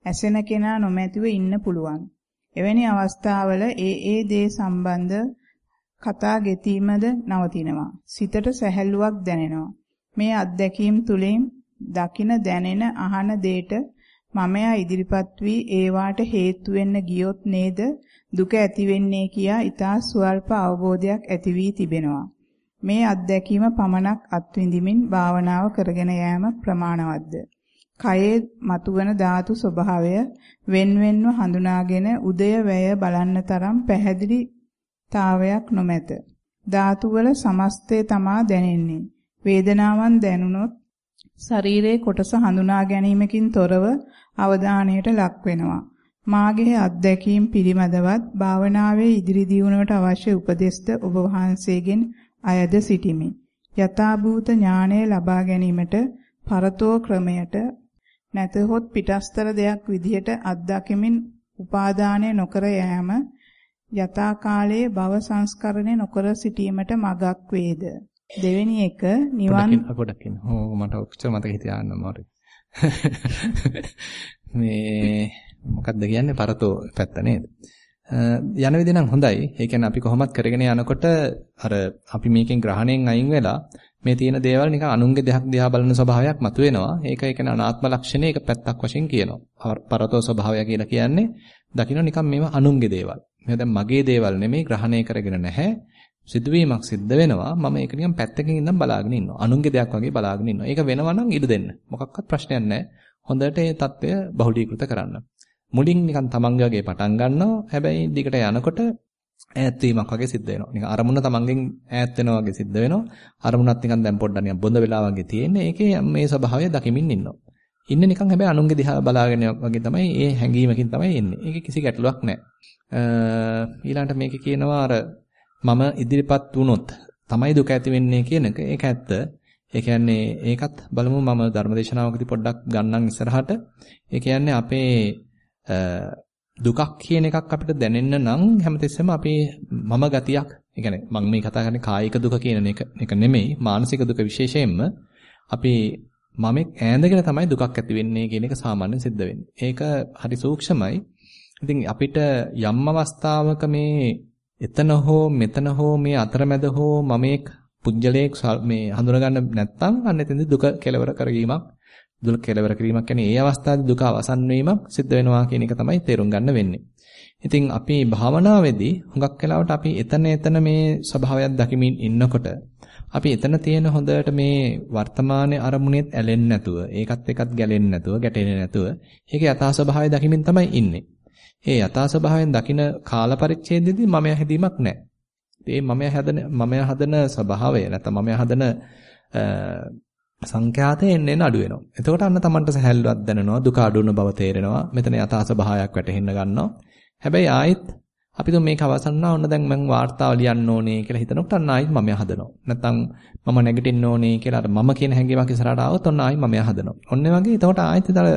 ඇසෙන කෙනා නොමැතිව ඉන්න පුළුවන්. එවැනි අවස්ථාවල ඒ ඒ දේ සම්බන්ධ කතා ගෙතීමද නවතිනවා. සිතට සැහැල්ලුවක් දැනෙනවා. මේ අත්දැකීම් තුලින් දකින දැනෙන අහන දේට මමයා ඉදිරිපත් වී ඒවාට හේතු වෙන්න ගියොත් නේද දුක ඇති වෙන්නේ කියා ඊතා ස්වල්ප අවබෝධයක් ඇති වී තිබෙනවා. මේ අත්දැකීම පමණක් අත්විඳිමින් භාවනාව කරගෙන යාම ප්‍රමාණවත්ද? කයේ මතුවන ධාතු ස්වභාවය වෙන්වෙන්ව හඳුනාගෙන උදය වැය බලන්න තරම් පැහැදිලි තාවයක් නොමැත. ධාතු වල සමස්තය තමා දැනෙන්නේ. වේදනාවන් දැනුනොත් ශරීරයේ කොටස හඳුනා ගැනීමකින් තොරව අවධානයට ලක් වෙනවා. මාගේ අත්දැකීම් පිළිමදවත් භාවනාවේ ඉදිරි දියුණුවට අවශ්‍ය උපදෙස්ද ඔබ වහන්සේගෙන් අයද සිටිමි. යථාභූත ඥානය ලබා ගැනීමට පරතෝ ක්‍රමයට නැතහොත් පිටස්තර දෙයක් විදිහට අත්දැකීමින් උපාදානය නොකර යෑම යථා කාලයේ භව සංස්කරණය නොකර සිටීමට මගක් වේද දෙවෙනි එක නිවන් පොඩක් ඉන්න. ඕ මට ඔච්චර මතක හිතියන්න මොරි. මේ මොකක්ද කියන්නේ පරතෝ පැත්ත නේද? යන විදිහ නම් හොඳයි. ඒ කියන්නේ අපි කොහොමත් කරගෙන යනකොට අර අපි මේකෙන් ග්‍රහණයෙන් අයින් වෙලා මේ තියෙන දේවල් නිකන් අනුන්ගේ දෙයක් දිහා බලන ස්වභාවයක් මතුවෙනවා. ඒක ඒ කියන්නේ අනාත්ම ලක්ෂණේ ඒක පැත්තක් වශයෙන් කියනවා. පරතෝ ස්වභාවය කියලා කියන්නේ දකින්න නිකන් මේවා අනුන්ගේ දේවල්. මේවා දැන් මගේ දේවල් නෙමෙයි ග්‍රහණය කරගෙන නැහැ. සිදුවීමක් සිද්ධ වෙනවා. මම ඒක නිකන් පැත්තකින් ඉඳන් බලාගෙන ඉන්නවා. අනුන්ගේ දෙයක් වගේ බලාගෙන ඉන්නවා. ඒක වෙනවා නම් ඉඩ දෙන්න. මොකක්වත් ප්‍රශ්නයක් නැහැ. හොඳට ඒ தত্ত্বය බහුලීකృత කරන්න. මුලින් නිකන් තමන්ගේ වගේ පටන් ගන්නවා. හැබැයි දිගට යනකොට ඈත් වීමක් වගේ සිද්ධ වෙනවා. නිකන් අරමුණ තමන්ගෙන් ඈත් වෙනවා වගේ සිද්ධ වෙනවා. අරමුණත් නිකන් දැන් පොඩ්ඩක් නිකන් බොඳ වෙලා වගේ තියෙන්නේ. ඒකේ මේ ස්වභාවය දකිමින් ඉන්නවා. ඉන්නේ නිකන් හැබැයි අනුන්ගේ දිහා බලාගෙන වගේ තමයි ඒ හැඟීමකින් තමයි එන්නේ ඒක කිසි ගැටලුවක් නැහැ. ඊළඟට මේක කියනවා අර මම ඉදිරිපත් වුණොත් තමයි දුක ඇති වෙන්නේ කියන එක ඒක ඇත්ත. ඒ කියන්නේ ඒකත් බලමු මම ධර්මදේශනාවකදී පොඩ්ඩක් ගන්නම් ඉස්සරහට. ඒ කියන්නේ අපේ දුකක් කියන එකක් අපිට දැනෙන්න නම් හැමතිස්සෙම අපි මම ගතියක්, ඒ කියන්නේ මම මේ කතා කරන්නේ කායික දුක කියන එක එක නෙමෙයි මානසික දුක විශේෂයෙන්ම අපි මමෙක් ඈඳගෙන තමයි දුකක් ඇති වෙන්නේ කියන එක සාමාන්‍යයෙන් සිද්ධ වෙන්නේ. ඒක හරි සූක්ෂමයි. ඉතින් අපිට යම් අවස්ථාවක මේ එතන හෝ මෙතන හෝ මේ අතරමැද හෝ මමෙක් පුජ්‍යලයක් මේ හඳුනගන්න නැත්නම් අන්න එතෙන්දී දුක කෙලවර කරගීමක් දුක කෙලවර කිරීමක් කියන්නේ ඒ අවස්ථාවේ දුක අවසන් වීමක් සිද්ධ වෙනවා කියන එක තමයි තේරුම් ගන්න වෙන්නේ. ඉතින් අපි භාවනාවේදී හුඟක් වෙලාවට අපි එතන එතන මේ ස්වභාවයක් දකිමින් ඉන්නකොට අපි එතන තියෙන හොඳට මේ වර්තමානයේ අරමුණෙත් ඇලෙන්නේ නැතුව ඒකත් එකත් ගැලෙන්නේ නැතුව ගැටෙන්නේ නැතුව ඒකේ යථා ස්වභාවය දකිමින් තමයි ඉන්නේ. ඒ යථා ස්වභාවයෙන් දකින කාල පරිච්ඡේදයේදී මමය හැදීමක් නැහැ. ඒ මමය හදන මමය හදන ස්වභාවය නැත්නම් මමය හදන සංඛ්‍යාතය එන්න එන්න අඩු වෙනවා. එතකොට අන්න Tamanට සහැල්ලුවක් දැනෙනවා, දුක අඩු වෙන බව තේරෙනවා. මෙතන යථා ස්වභාවයක් වැටහෙන්න ගන්නවා. හැබැයි ආයෙත් අපි તો මේක අවසන්නා ඔන්න දැන් මම වාර්තාව ලියන්න ඕනේ කියලා හිතනකොට අන්න ආයෙත් මම හදනවා. නැත්නම් මම නැගිටින්න ඕනේ කියලා අර මම කියන හැඟීමක් ඉස්සරහට ආවොත් ඔන්න ආයෙත් මම හදනවා. ඔන්න වගේ එතකොට ආයෙත් ඉතල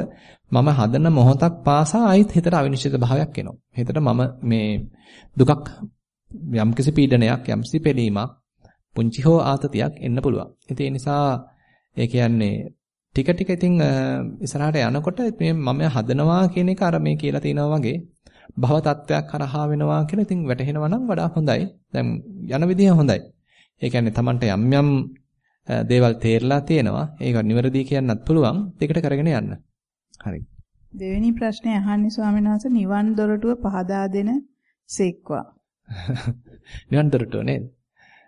මම හදන මොහොතක් පාසා ආයෙත් හිතට අවිනිශ්චිත භාවයක් එනවා. හිතට මම මේ දුකක් යම්කිසි පීඩනයක් යම්කිසි පෙළීමක් පුංචි හෝ ආතතියක් එන්න පුළුවන්. ඉතින් ඒ නිසා ඒ කියන්නේ ටික ටික ඉතින් ඉස්සරහට යනකොට මේ මම හදනවා කියන එක අර මේ කියලා තිනවා වගේ භව තත්වයක් කරහා වෙනවා කියලා ඉතින් වැටහෙනවා නම් වඩා හොඳයි. දැන් යන විදිය හොඳයි. ඒ කියන්නේ Tamanට යම් යම් දේවල් තේරලා තියෙනවා. ඒක නිවැරදි කියන්නත් පුළුවන්. දෙකට කරගෙන යන්න. හරි. දෙවෙනි ප්‍රශ්නේ අහන්නේ ස්වාමීන් වහන්සේ නිවන් දොරටුව පහදා දෙන සෙක්වා. නිවන් දොරටුව නේද?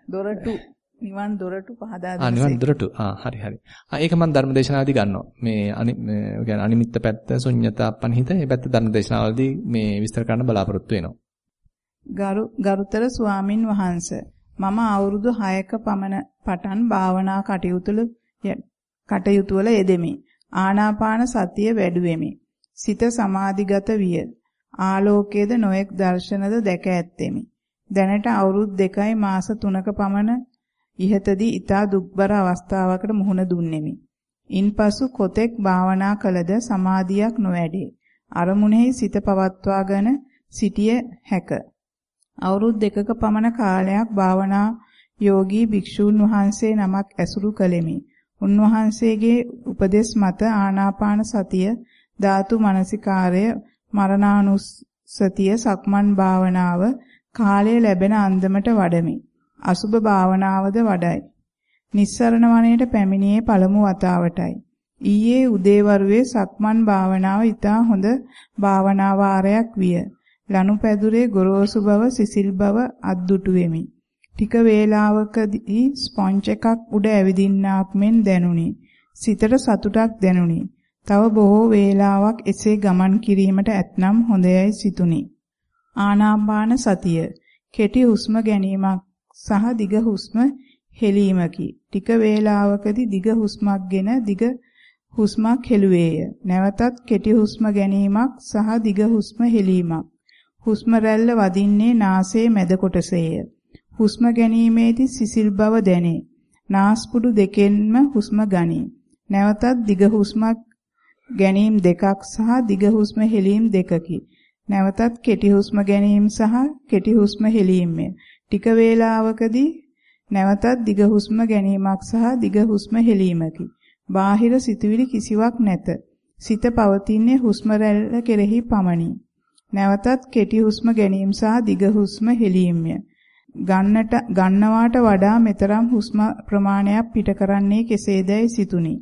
දොරටු නිවන් දොරටු පහදා දෙන ආ නිවන් දොරටු. ආ හරි හරි. ආ ඒක මම ධර්මදේශනාවේදී ගන්නවා. මේ අනි කියන්නේ අනිමිත්ත පැත්ත, ශුන්්‍යතා අපනිහිත මේ පැත්ත ධර්මදේශනාවලදී මේ විස්තර කරන්න බලාපොරොත්තු වෙනවා. ගරු ගරුතර ස්වාමින් වහන්සේ මම අවුරුදු 6ක පමණ පටන් භාවනා කටයුතු කටයුතු වල යෙදෙමි. ආනාපාන සතිය වැඩුවෙමි. සිත සමාධිගත විය. ආලෝකයේද නොඑක් දර්ශනද දැක ඇත්තෙමි. දැනට අවුරුදු 2යි මාස 3ක පමණ ඉහතදී ඊතා දුක්බර අවස්ථාවකට මුහුණ දුන්නෙමි. ඉන්පසු කොතෙක් භාවනා කළද සමාධියක් නොවැඩේ. අරමුණෙහි සිත පවත්වාගෙන සිටිය හැක. අවුරුදු දෙකක පමණ කාලයක් භාවනා යෝගී භික්ෂූන් වහන්සේ නමක් ඇසුරු කළෙමි. උන්වහන්සේගේ උපදෙස් මත ආනාපාන සතිය, ධාතු මනසිකාරය, මරණානුස්සතිය, සක්මන් භාවනාව කාලය ලැබෙන අන්දමට වඩමි. අසුබ භාවනාවද වඩයි. නිස්සරණ වනයේට පැමිණියේ පළමු වතාවටයි. ඊයේ උදේවරුේ සක්මන් භාවනාව ඉතා හොඳ භාවනා වාරයක් විය. ලනුපැදුරේ ගොරෝසු බව සිසිල් බව අද්දුටු වෙමි. ටික වේලාවකදී ස්පොන්ජ් එකක් උඩ ඇවිදින්නාක් මෙන් දැනුනි. සිතට සතුටක් දැනුනි. තව බොහෝ වේලාවක් එසේ ගමන් කිරීමට ඇතනම් හොඳයයි සිතුනි. ආනාපාන සතිය කෙටි හුස්ම ගැනීමක් සහ දිග හුස්ම හෙලීමකි. ටික වේලාවකදී දිග හුස්මක්ගෙන දිග හුස්මක් හෙළුවේය. නැවතත් කෙටි හුස්ම ගැනීමක් සහ දිග හුස්ම හෙලීමක්. හුස්ම රැල්ල වදින්නේ නාසයේ මැද කොටසේය. හුස්ම ගැනීමේදී සිසිල් බව දැනේ. නාස්පුඩු දෙකෙන්ම හුස්ම ගනී. නැවතත් දිග හුස්මක් ගැනීම දෙකක් සහ දිග හුස්ම හෙලීම් දෙකකි. නැවතත් කෙටි හුස්ම ගැනීම සහ කෙටි හුස්ම හෙලීමය. ටික වේලාවකදී නැවතත් දිග හුස්ම ගැනීමක් සහ දිග හුස්ම හෙලීමකි. බාහිර සිතුවිලි කිසිවක් නැත. සිත පවතින්නේ හුස්ම රැල්ල කෙරෙහි පමණි. නැවතත් කෙටි හුස්ම ගැනීම සහ දිග හුස්ම හෙලීමය. ගන්නට ගන්නවාට වඩා මෙතරම් හුස්ම ප්‍රමාණයක් පිට කරන්නේ කෙසේදයි සිතුනි.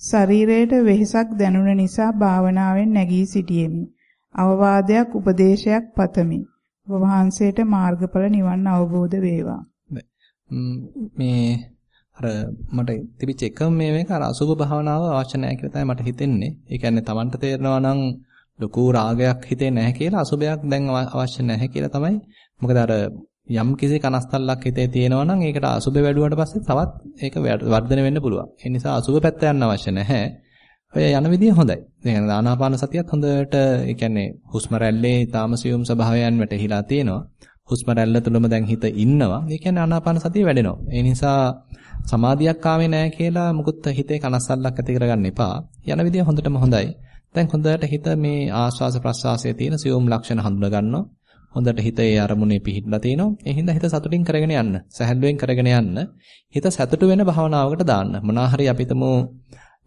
ශරීරයට වෙහෙසක් දැනුන නිසා භාවනාවෙන් නැගී සිටියෙමි. අවවාදයක් උපදේශයක් පතමි. ඔබ වහන්සේට මාර්ගඵල නිවන් අවබෝධ වේවා. මේ අර මට තිබිච්ච එකම මේ මේක අර අසුභ භාවනාව අවශ්‍ය නැහැ කියලා තමයි මට හිතෙන්නේ. ඒ කියන්නේ Tamanට තේරෙනවා නම් ලොකු රාගයක් හිතේ නැහැ කියලා අසුභයක් දැන් අවශ්‍ය නැහැ කියලා තමයි. මොකද අර යම් කිසි කනස්තල්ලක් හිතේ තියෙනවා නම් ඒකට අසුභ වැඩුවට පස්සේ තවත් ඒක වර්ධනය වෙන්න පුළුවන්. ඒ නිසා අසුභ පැත්ත යන්න අවශ්‍ය නැහැ. ඔය යන විදිය හොඳයි. දැන් ආනාපාන සතියත් හොඳට ඒ කියන්නේ හුස්ම රැල්ලේ ඊටාම සියුම් ස්වභාවයන් වැටහිලා තියෙනවා. හුස්ම රැල්ල තුලම දැන් හිත ඉන්නවා. ඒ කියන්නේ ආනාපාන සතිය වැඩෙනවා. ඒ නිසා සමාධියක් ආවේ නැහැ කියලා මුකුත් හිතේ කනස්සල්ලක් ඇති කරගන්න එපා. යන විදිය හොඳටම හොඳයි. දැන් හොඳට හිත මේ ආස්වාස ප්‍රස්වාසයේ තියෙන සියුම් ලක්ෂණ හඳුනා ගන්නවා. හොඳට හිත ඒ අරමුණේ පිහිටලා තිනවා. ඒ හින්දා හිත සතුටින් කරගෙන යන්න. සැහැල්ලුවෙන් කරගෙන යන්න. හිත සතුටු වෙන භාවනාවකට දාන්න. මොනාහරි අපිටම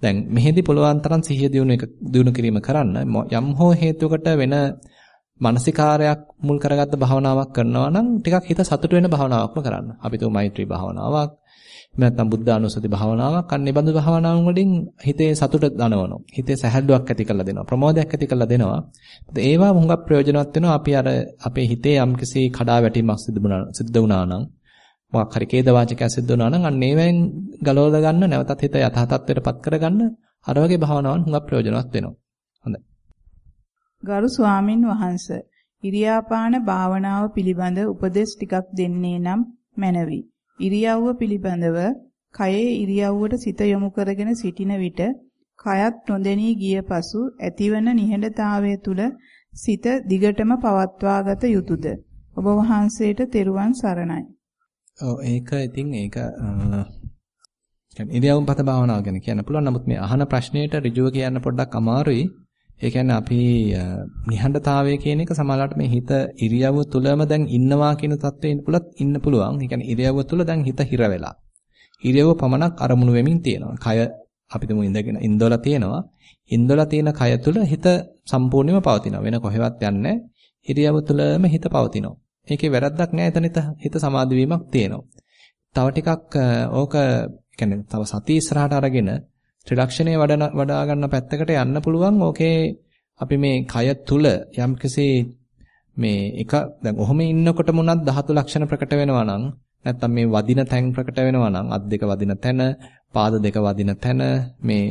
දැන් මෙහෙදි පුළුවන් තරම් සිහිය දියුණු එක දියුණු කිරීම කරන්න. යම් හෝ හේතුවකට වෙන මානසිකාරයක් මුල් කරගත්ත භාවනාවක් කරනවා නම් ටිකක් හිත සතුට වෙන භාවනාවක්ම කරන්න. අපි තුමු මෛත්‍රී භාවනාවක්, නැත්නම් බුද්ධානුස්සති භාවනාවක් අන්න ඒ බඳු භාවනාවන් වලින් හිතේ සතුට දනවනවා. හිතේ සැහැල්ලුවක් ඇති කරලා දෙනවා. ප්‍රමෝදයක් ඇති කරලා දෙනවා. ඒවා හුඟක් ප්‍රයෝජනවත් වෙනවා. අපි අර අපේ හිතේ යම්කිසි කඩා වැටීමක් සිද්ධ වුණා නම් මොකක් හරි ඛේද වාචකයක් සිද්ධ වුණා නම් අන්න ඒවෙන් ගලවලා ගන්න නැවතත් හිත යථා තත්ත්වයටපත් කරගන්න අර වගේ භාවනාවන් හුඟක් ප්‍රයෝජනවත් වෙනවා. හොඳයි. ගරු ස්වාමින් වහන්සේ ඉරියාපාන භාවනාව පිළිබඳ උපදෙස් ටිකක් දෙන්නේ නම් මැනවි. ඉරියව්ව පිළිබඳව කයේ ඉරියව්වට සිත යොමු කරගෙන සිටින විට කයත් නොදෙනී ගිය පසු ඇතිවන නිහඬතාවය තුල සිත දිගටම පවත්වාගත යුතුයද ඔබ වහන්සේට තෙරුවන් සරණයි. ඔව් ඒක ඉතින් ඒක කියන්නේ ඉරියව්ව පත භාවනාව ගැන කියන්න පුළුවන්. නමුත් මේ අහන ප්‍රශ්නයට ඍජුව කියන්න පොඩ්ඩක් අමාරුයි. ඒ කියන්නේ අපි නිහඬතාවය කියන එක සමහරවිට මේ හිත ඉරියව්ව තුලම දැන් ඉන්නවා කියන තත්ත්වෙින් පුලත් ඉන්න පුළුවන්. ඒ කියන්නේ ඉරියව්ව තුල දැන් හිත හිර වෙලා. ඉරියව්ව පමණක් අරමුණු වෙමින් තියෙනවා. කය අපි තුමු ඉඳගෙන ඉඳලා තියෙනවා. ඉඳලා තියෙන කය තුල හිත සම්පූර්ණයෙන්ම පවතිනවා. වෙන කොහෙවත් යන්නේ ඉරියව්ව තුලම හිත පවතිනවා. ඒකේ වැරද්දක් නෑ. එතන හිත සමාධි වීමක් තියෙනවා. තව ටිකක් ඕක කියන්නේ තව සතිය ඉස්සරහට අරගෙන ත්‍රිලක්ෂණය වඩන වඩා ගන්න පැත්තකට යන්න පුළුවන්. ඕකේ අපි මේ කය තුල යම්කිසි මේ එක දැන් ඔහොම ඉන්නකොට මොනක් ධාතු ලක්ෂණ ප්‍රකට වෙනවා නම් නැත්තම් මේ වදින තැන් ප්‍රකට වෙනවා නම් අත් දෙක වදින තැන, පාද දෙක වදින තැන, මේ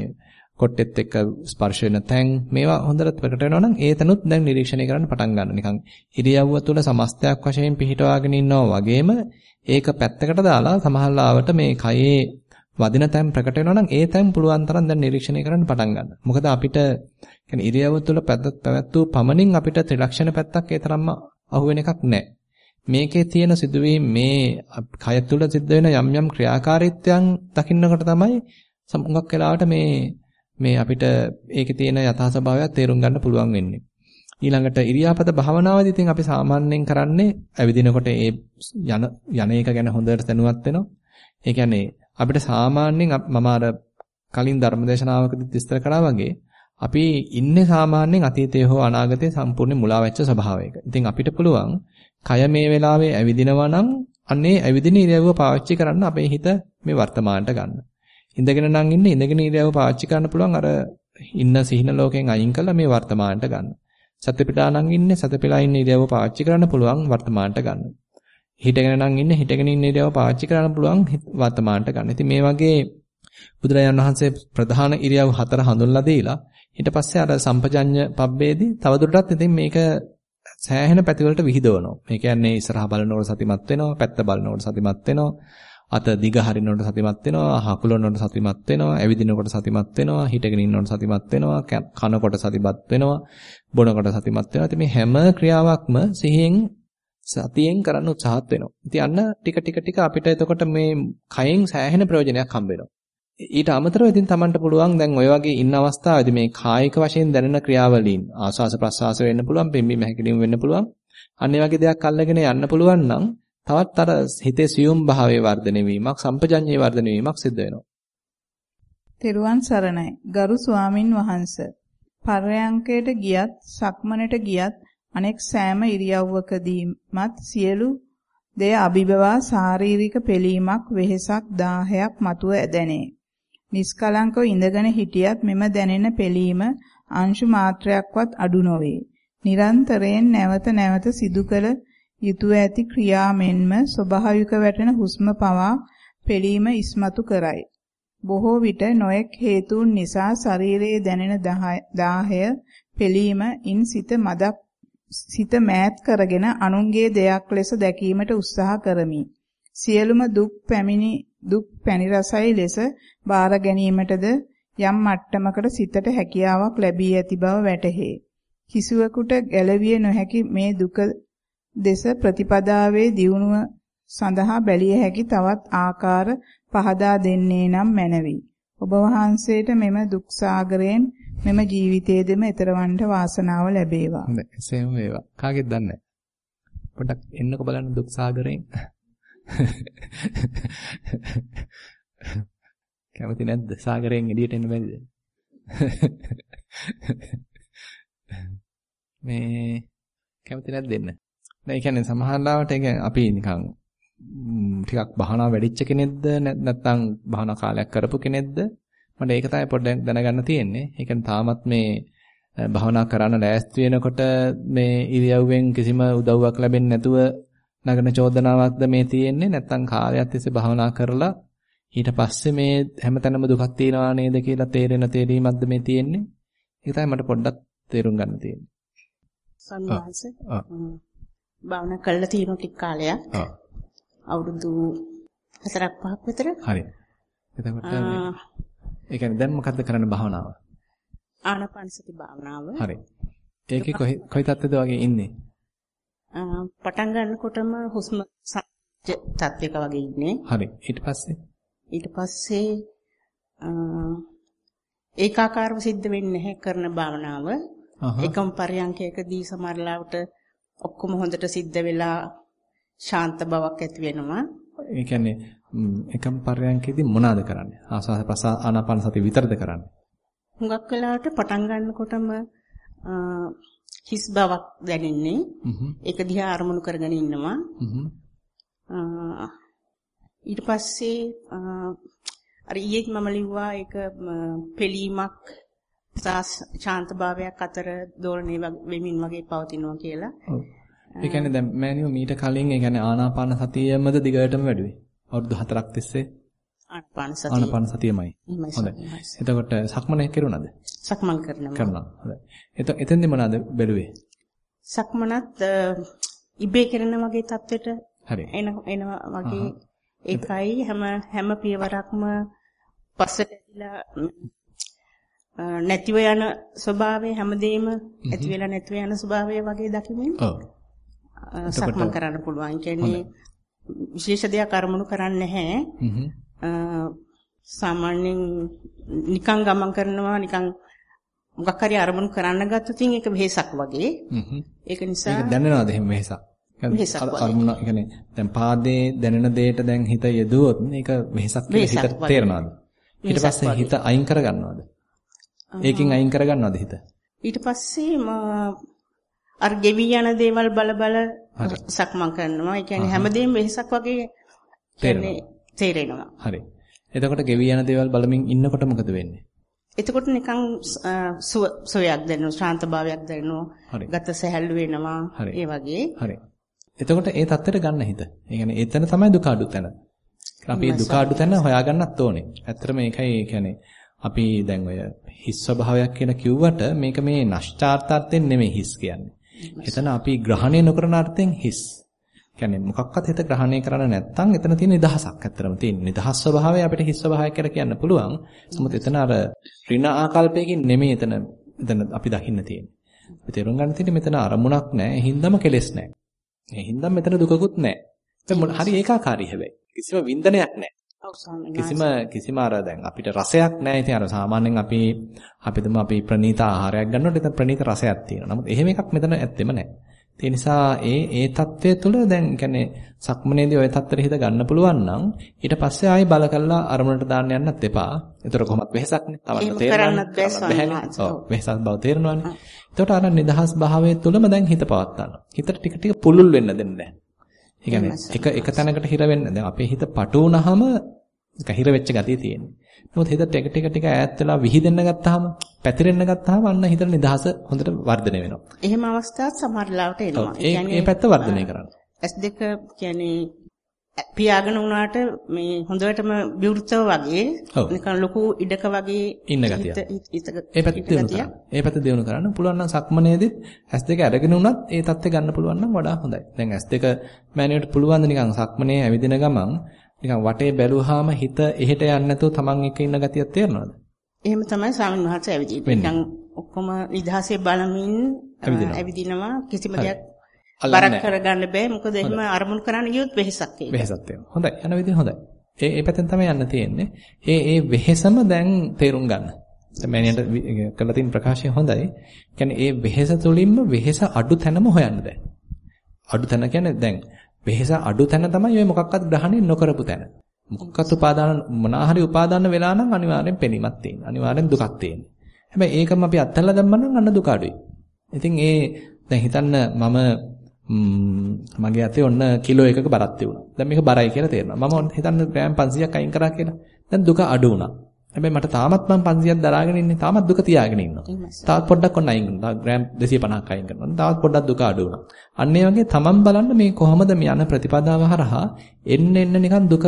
කොට්ටෙත් එක්ක ස්පර්ශ වෙන තැන් මේවා හොඳට ප්‍රකට වෙනවා නම් ඒතනුත් දැන් නිරීක්ෂණය කරන්න පටන් ගන්න. නිකන් ඉරියව්ව තුළ සමස්තයක් වශයෙන් පිහිටවාගෙන ඉන්නවා වගේම ඒක පැත්තකට දාලා සමහරවිට මේ කයේ වදින තැන් ප්‍රකට වෙනවා නම් ඒ තැන් පුළුවන් තරම් දැන් නිරීක්ෂණය කරන්න පටන් ගන්න. මොකද අපිට කියන්නේ ඉරියව්ව තුළ පැවැත්වූ පමණින් අපිට ත්‍රිලක්ෂණ පැත්තක් ඒ තරම්ම අහුවෙන එකක් නැහැ. මේකේ තියෙන සිදුවීම් මේ කය තුළ සිද්ධ වෙන යම් යම් ක්‍රියාකාරීත්වයන් දකින්නකොට තමයි සමුගක් වෙලාවට මේ මේ අපිට ඒකේ තියෙන යථා ස්වභාවය තේරුම් ගන්න පුළුවන් වෙන්නේ. ඊළඟට ඉරියාපත භාවනාවේදී ඉතින් අපි සාමාන්‍යයෙන් කරන්නේ ඇවිදිනකොට ඒ යන යන එක ගැන හොඳට දැනුවත් වෙනවා. ඒ කියන්නේ අපිට සාමාන්‍යයෙන් මම අර කලින් ධර්මදේශනාවකදී විස්තර කළා වගේ අපි ඉන්නේ සාමාන්‍යයෙන් අතීතයේ හෝ අනාගතයේ සම්පූර්ණ මුලා වෙච්ච ස්වභාවයක. ඉතින් අපිට පුළුවන් කය මේ වෙලාවේ ඇවිදිනවා නම් අන්නේ ඇවිදින ඉරියව්ව පාවිච්චි කරන්න අපේ හිත මේ වර්තමානට ගන්න. ඉඳගෙන නම් ඉන්නේ ඉඳගෙන ඉරියව්ව පාවිච්චි කරන්න පුළුවන් අර ඉන්න සිහින ලෝකයෙන් අයින් කළා මේ වර්තමානට ගන්න. සතපිටා නම් ඉන්නේ සතපිලා ඉන්න ඉරියව්ව පාවිච්චි කරන්න පුළුවන් වර්තමානට ගන්න. හිටගෙන නම් ඉන්නේ හිටගෙන ඉන්න ඉරියව පාවිච්චි කරන්න පුළුවන් වර්තමානට ගන්න. ඉතින් මේ වගේ බුදුරජාණන් වහන්සේ ප්‍රධාන ඉරියව් හතර හඳුන්ලා දීලා ඊට පස්සේ අර සම්පජඤ්ඤ පබ්බේදී තවදුරටත් ඉතින් මේක සෑහෙන පැතිවලට විහිදවනවා. මේ කියන්නේ ඉස්සරහා බලනකොට සතිමත් වෙනවා, පැත්ත බලනකොට සතිමත් වෙනවා, අත දිග හරිනකොට සතිමත් වෙනවා, හකුලනකොට සතිමත් වෙනවා, ඇවිදිනකොට සතිමත් වෙනවා, හිටගෙන ඉන්නකොට සතිමත් වෙනවා, කනකොට සතිමත් වෙනවා, බොනකොට සතිමත් වෙනවා. ඉතින් මේ හැම ක්‍රියාවක්ම සිහියෙන් සතියෙන් කරන්න උත්සාහත් වෙනවා. ඉතින් අන්න ටික ටික ටික අපිට එතකොට මේ කයෙන් සෑහෙන ප්‍රයෝජනයක් හම්බ වෙනවා. ඊට අමතරව ඉතින් Tamanට පුළුවන් දැන් ඔය වගේ ඉන්න අවස්ථාවේදී මේ කායික වශයෙන් දැනෙන ක්‍රියාවලීන් ආස්වාස ප්‍රස්වාස වෙන්න පුළුවන්, පිම්බීම හැකිලිම වෙන්න පුළුවන්. අන්න වගේ දෙයක් අල්ලගෙන යන්න පුළුවන් නම් තවත් අර හිතේ සියුම් භාවයේ වර්ධනය වීමක්, සම්පජඤ්ඤයේ වර්ධනය වීමක් සිද්ධ වෙනවා. තෙරුවන් සරණයි. ගරු ස්වාමින් වහන්සේ. පර්යංකයට ගියත්, සක්මනට ගියත් අනෙක් සෑම ඉරියව්වකදීමත් සියලු දෙය අභිබවා ශාරීරික පෙලීමක් වෙහෙසක් දාහයක් මතුව දැනේ. නිස්කලංකව ඉඳගෙන හිටියත් මෙම දැනෙන පෙලීම අංශු මාත්‍රයක්වත් අඩු නොවේ. නිරන්තරයෙන් නැවත නැවත සිදු කළ යුතුය ඇති ක්‍රියා මෙන්ම ස්වභාවික වැටෙන හුස්ම පවා පෙලීම ඉස්මතු කරයි. බොහෝ විට නොඑක් හේතුන් නිසා ශරීරයේ දැනෙන දාහය පෙලීම ඉන් සිත මදක් සිත මෑත් කරගෙන අනුන්ගේ දෙයක් ලෙස දැකීමට උත්සාහ කරමි. සියලුම දුක් පැමිණි දුක් පැණි රසයි ලෙස බාර ගැනීමටද යම් මට්ටමකට සිතට හැකියාවක් ලැබී ඇති බව වැටහේ. කිසිවෙකුට ගැලවිය නොහැකි මේ දුක දෙස ප්‍රතිපදාවේ දියුණුව සඳහා බැලිය හැකි තවත් ආකාර පහදා දෙන්නේ නම් මැනවි. ඔබ වහන්සේට මෙම දුක් සාගරයෙන් මෙම ජීවිතයේදීම ඊතරවන්ට වාසනාව ලැබේවා. හොඳයි. එසේම වේවා. කාගෙද දන්නේ? පොඩ්ඩක් එන්නකො බලන්න දුක් සාගරයෙන්. කැමති නැද්ද? සාගරයෙන් එළියට එන්න බැරිද? මේ කැමති නැද්ද දෙන්න? නෑ ඒ කියන්නේ සමහරවිට ඒ කියන්නේ අපි නිකන් ටිකක් භාවනා වැඩිච්ච කෙනෙක්ද නැත්නම් භාවනා කාලයක් කරපු කෙනෙක්ද මට ඒක තමයි පොඩ්ඩක් දැනගන්න තියෙන්නේ. ඒ කියන්නේ තාමත් මේ භාවනා කරන්න ලෑස්ති වෙනකොට මේ ඉරියව්වෙන් කිසිම උදව්වක් ලැබෙන්නේ නැතුව නගන චෝදනාවක්ද මේ තියෙන්නේ නැත්නම් කාලයක් තිස්සේ භාවනා කරලා ඊට පස්සේ මේ හැමතැනම දුකක් තියනවා නේද කියලා තේරෙන තේරීමක්ද මේ තියෙන්නේ? ඒක තමයි මට පොඩ්ඩක් තේරුම් ගන්න තියෙන්නේ. සම්මාස. භාවනා කළා තියෙන ටික කාලයක්. අවුරුදු 4ක් 5ක් විතර. හරි. එතකොට ඒ කියන්නේ දැන් මොකද්ද කරන්න භාවනාව? ආනාපාන සති භාවනාව. හරි. ඒකේ කොයි කොයි තත්ත්වද වගේ ඉන්නේ? පටන් ගන්නකොටම හුස්ම තත්ත්වයක වගේ ඉන්නේ. හරි. ඊට පස්සේ ඊට පස්සේ ඒකාකාරව සිද්ධ වෙන්නේ නැහැ කරන භාවනාව. එකම පරයන්කයකදී සමහරලාවට ඔක්කොම හොඳට සිද්ධ වෙලා ශාන්ත බවක් ඇති වෙනවා. ඒ කියන්නේ එකම පරයන්කෙදී මොනවාද කරන්නේ? ආස්වාද ප්‍රසආ ආනාපාන සති විතරද කරන්නේ? හුඟක් වෙලාවට පටන් ගන්නකොටම හිස් බවක් දැනෙන්නේ. ඒක දිහා අරමුණු කරගෙන ඉන්නවා. ඊට පස්සේ අර ඊයේත් මම ලිව්වා ඒක පෙලීමක් ශාන්ත භාවයක් අතර දෝලණය වෙමින් වගේ පවතිනවා කියලා. ඒ කියන්නේ දැන් මෑනියෝ මීට කලින් ඒ කියන්නේ ආනාපාන සතියෙමද දිගටම වැඩුවේ. අවුරුදු 4ක් තිස්සේ ආනාපාන සතිය. ආනාපාන සතියමයි. හොඳයි. එතකොට සක්මනේ කෙරුණාද? සක්මන් කරනවා. කරනවා. හොඳයි. එත එතෙන්දි මොනවාද බැලුවේ? සක්මනත් ඉබේ කරන වගේ තත්වෙට හරි. එන එනවා වගේ ඒකයි හැම හැම පියවරක්ම පස්සට ඇදිලා නැතිව යන ස්වභාවය හැමදේම ඇති වෙලා නැතිව යන ස්වභාවය වගේ දකිමින් ඔව් සක්මන් කරන්න පුළුවන්. කියන්නේ විශේෂ දෙයක් අරමුණු කරන්නේ නැහැ. සාමාන්‍යයෙන් නිකන් ගමන් කරනවා නිකන් මොකක් හරි අරමුණු කරන්න ගත්තොත් ඒක වෙහසක් වගේ. ඒක නිසා ඒක දැනෙනවද එහෙම වෙහසක්? අරමුණ කියන්නේ දැන් පාදේ දැනෙන දෙයට දැන් හිත යෙදුවොත් ඒක වෙහසක් කියලා හිත තේරෙනවද? ඊට පස්සේ හිත අයින් කරගන්නවද? ඒකෙන් අයින් කරගන්නවද හිත? ඊට පස්සේ අර ගෙවි යන දේවල් බල බල සක්මන් කරනවා. ඒ කියන්නේ හැමදේම වෙහසක් වගේ තේරෙනවා. හරි. එතකොට ගෙවි යන දේවල් බලමින් ඉන්නකොට මොකද වෙන්නේ? එතකොට නිකන් සුවයක් දැනෙනවා, ශාන්ත භාවයක් දැනෙනවා. ගත සැහැල්ලු වෙනවා. ඒ වගේ. හරි. එතකොට ඒ தත්තර ගන්න හිත. ඒ කියන්නේ එතන තමයි දුක අඩු තැන. අපි දුක අඩු තැන හොයාගන්නත් ඕනේ. ඇත්තට මේකයි ඒ කියන්නේ අපි දැන් ඔය හිස් ස්වභාවයක් කියන කිව්වට මේක මේ නැස්චාර්ථාර්ථයෙන් නෙමෙයි හිස් කියන්නේ. එතන අපි ග්‍රහණය නොකරන අර්ථයෙන් හිස්. කියන්නේ මොකක්වත් හිත ග්‍රහණය කරන්නේ නැත්නම් එතන තියෙන නිදහසක් ඇත්තටම තියෙන. නිදහස් ස්වභාවය අපිට හිස් ස්වභාවය කියලා කියන්න පුළුවන්. නමුත් එතන අර ඍණ ආකල්පයකින් නෙමෙයි එතන එතන අපි දකින්න තියෙන්නේ. අපි තේරුම් ගන්න තියෙන්නේ මෙතන අරමුණක් නැහැ. හින්දම කෙලෙස් නැහැ. ඒ හින්දා මෙතන දුකකුත් නැහැ. හරි ඒකාකාරී හැබැයි. කිසිම වින්දනයක් නැහැ. කිසිම කිසිම අර දැන් අපිට රසයක් නැහැ ඉතින් අර සාමාන්‍යයෙන් අපි අපිටම අපි ප්‍රණීත ආහාරයක් ගන්නකොට ඉතින් ප්‍රණීත රසයක් තියෙනවා. නමුත් එහෙම එකක් මෙතන ඇත්තෙම නැහැ. ඒ නිසා ඒ ඒ தත්වය තුළ දැන් කියන්නේ සක්මනේදී ওই தත්තර හිත ගන්න පුළුවන් නම් ඊට පස්සේ ආයෙ බල කරලා අරමුණට දාන්න යන්නත් එපා. ඒතර කොහොමත් වෙහසක් නේ. තවන්න තේරෙනවා. ඔව් වෙහසක් බව තේරෙනවානේ. ඒතකොට අර නිදහස් භාවයේ තුළම දැන් හිත පවත් ගන්නවා. හිතට ටික ටික පුළුල් වෙන්න දෙන්න දැන්. ඒ කියන්නේ එක එක තැනකට හිර වෙන්න දැන් අපේ හිත පටු වුණාම ඒක හිර වෙච්ච ගතිය තියෙන්නේ. නමුත් හිත ටික ටික ටික ඈත් වෙලා විහිදෙන්න ගත්තාම, පැතිරෙන්න ගත්තාම අන්න හිතේ නිදහස හොඳට වර්ධනය වෙනවා. එහෙම අවස්ථාත් සමහර ලාවට එනවා. ඒ කියන්නේ මේ පැත්ත වර්ධනය කරන්න. S2 කියන්නේ පියාගෙන වුණාට මේ හොඳටම විවෘතව වගේ නිකන් ලොකු ඉඩක වගේ ඉන්න ගතිය. ඒ පැත්ත දිනු කරන්න. ඒ පැත්ත දිනු කරන්න පුළුවන් නම් සක්මනේදීත් S2 අරගෙන වුණත් ඒ தත්ත්වය ගන්න පුළුවන් නම් වඩා හොඳයි. දැන් S2 මෑනියට පුළුවන් ද නිකන් සක්මනේ ඇවිදින ගමන් නිකන් වටේ බැලුවාම හිත එහෙට යන්නේ නැතුව Taman එක ඉන්න ගතියක් තේරෙනවද? එහෙම තමයි ස්වාමීන් වහන්සේ ඇවිදින්නේ. නිකන් ඔක්කොම නිදහසේ බලමින් ඇවිදිනවා කිසිම දෙයක් බරක් කරගන්න බෑ. මොකද එහෙම අරමුණු කරන්න ගියොත් වෙහෙසක් ඒක. වෙහෙසක් වෙනවා. හොඳයි. යන විදිහ හොඳයි. ඒ ඒ පැත්තෙන් තමයි යන්න තියෙන්නේ. ඒ ඒ වෙහෙසම දැන් තේරුම් ගන්න. මෑණියන්ට කළ තියෙන ප්‍රකාශය හොඳයි. කියන්නේ ඒ වෙහෙස තුලින්ම වෙහෙස අඩු තැනම හොයන්න දැන්. අඩු තැන කියන්නේ දැන් වෙහෙස අඩු තැන තමයි ඔය මොකක්වත් ග්‍රහණය නොකරපු තැන. මොකක්වත් උපාදාන මොනාහරි උපාදාන වෙලා නම් අනිවාර්යෙන් පෙනීමක් තියෙනවා. අනිවාර්යෙන් දුකක් තියෙනවා. හැබැයි ඒකම අපි අත්හැරලා දැම්මම නම් අන්න දුක අඩුයි. ඉතින් ඒ දැන් හිතන්න මම මගේ අතේ ඔන්න කිලෝ එකක බරක් තිබුණා. දැන් මේක බරයි කියලා තේරෙනවා. මම හිතන්න ග්‍රෑම් 500ක් අයින් කරා කියලා. දැන් දුක අඩු වුණා. හැබැයි මට තාමත් මම 500ක් දරාගෙන ඉන්නේ. තාමත් දුක තියාගෙන ඉන්නවා. තාමත් පොඩ්ඩක් ඔන්න අයින් කරනවා. ග්‍රෑම් 250ක් අයින් කරනවා. තාමත් පොඩ්ඩක් දුක අඩු වුණා. අන්න ඒ වගේ තමන් බලන්න මේ කොහොමද මේ යන ප්‍රතිපදාව හරහා එන්න එන්න නිකන් දුක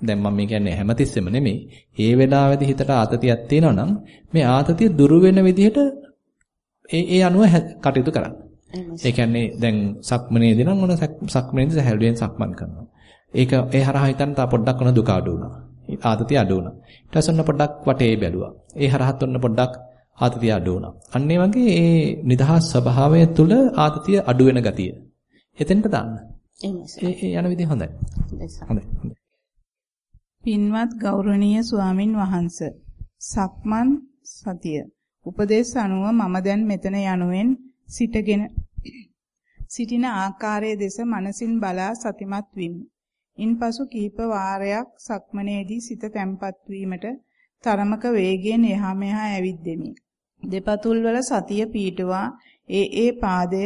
දැන් මම මේ කියන්නේ හැමතිස්සෙම නෙමෙයි. ඒ වෙලාවේදී හිතට ආතතියක් තියෙනවා නම් මේ ආතතිය දුරු වෙන විදිහට ඒ ඒ අනුව කටයුතු කරන්න. ඒ කියන්නේ දැන් සක්මනේදී නම් මොන සක්මනේදී සහැල්ලුවෙන් සක්මන් කරනවා. ඒක ඒ හරහා හිතන්න තා පොඩ්ඩක් ඔන දුක අඩු වුණා. ආතතිය අඩු වුණා. ඊට පස්සේ පොඩ්ඩක් වටේ බැලුවා. ඒ හරහත් ඔන්න පොඩ්ඩක් ආතතිය අඩු වුණා. අන්න ඒ වගේ ඒ නිදහස් ස්වභාවය තුළ ආතතිය අඩු වෙන ගතිය. එතෙන්ට දාන්න. ඒ යන විදිහ හොඳයි. හොඳයි. පින්වත් ගෞරවනීය ස්වාමින් වහන්සේ සක්මන් සතිය උපදේශ අනුව මම දැන් මෙතන යනුවෙන් සිටගෙන සිටින ආකාරයේ දෙස මනසින් බලා සතිමත් විමි. ඉන්පසු කීප වාරයක් සක්මනේදී සිත තැම්පත් වීමට තරමක වේගයෙන් එහා මෙහා ඇවිද්දෙමි. දෙපතුල් වල සතිය පීටවා ඒ ඒ පාදය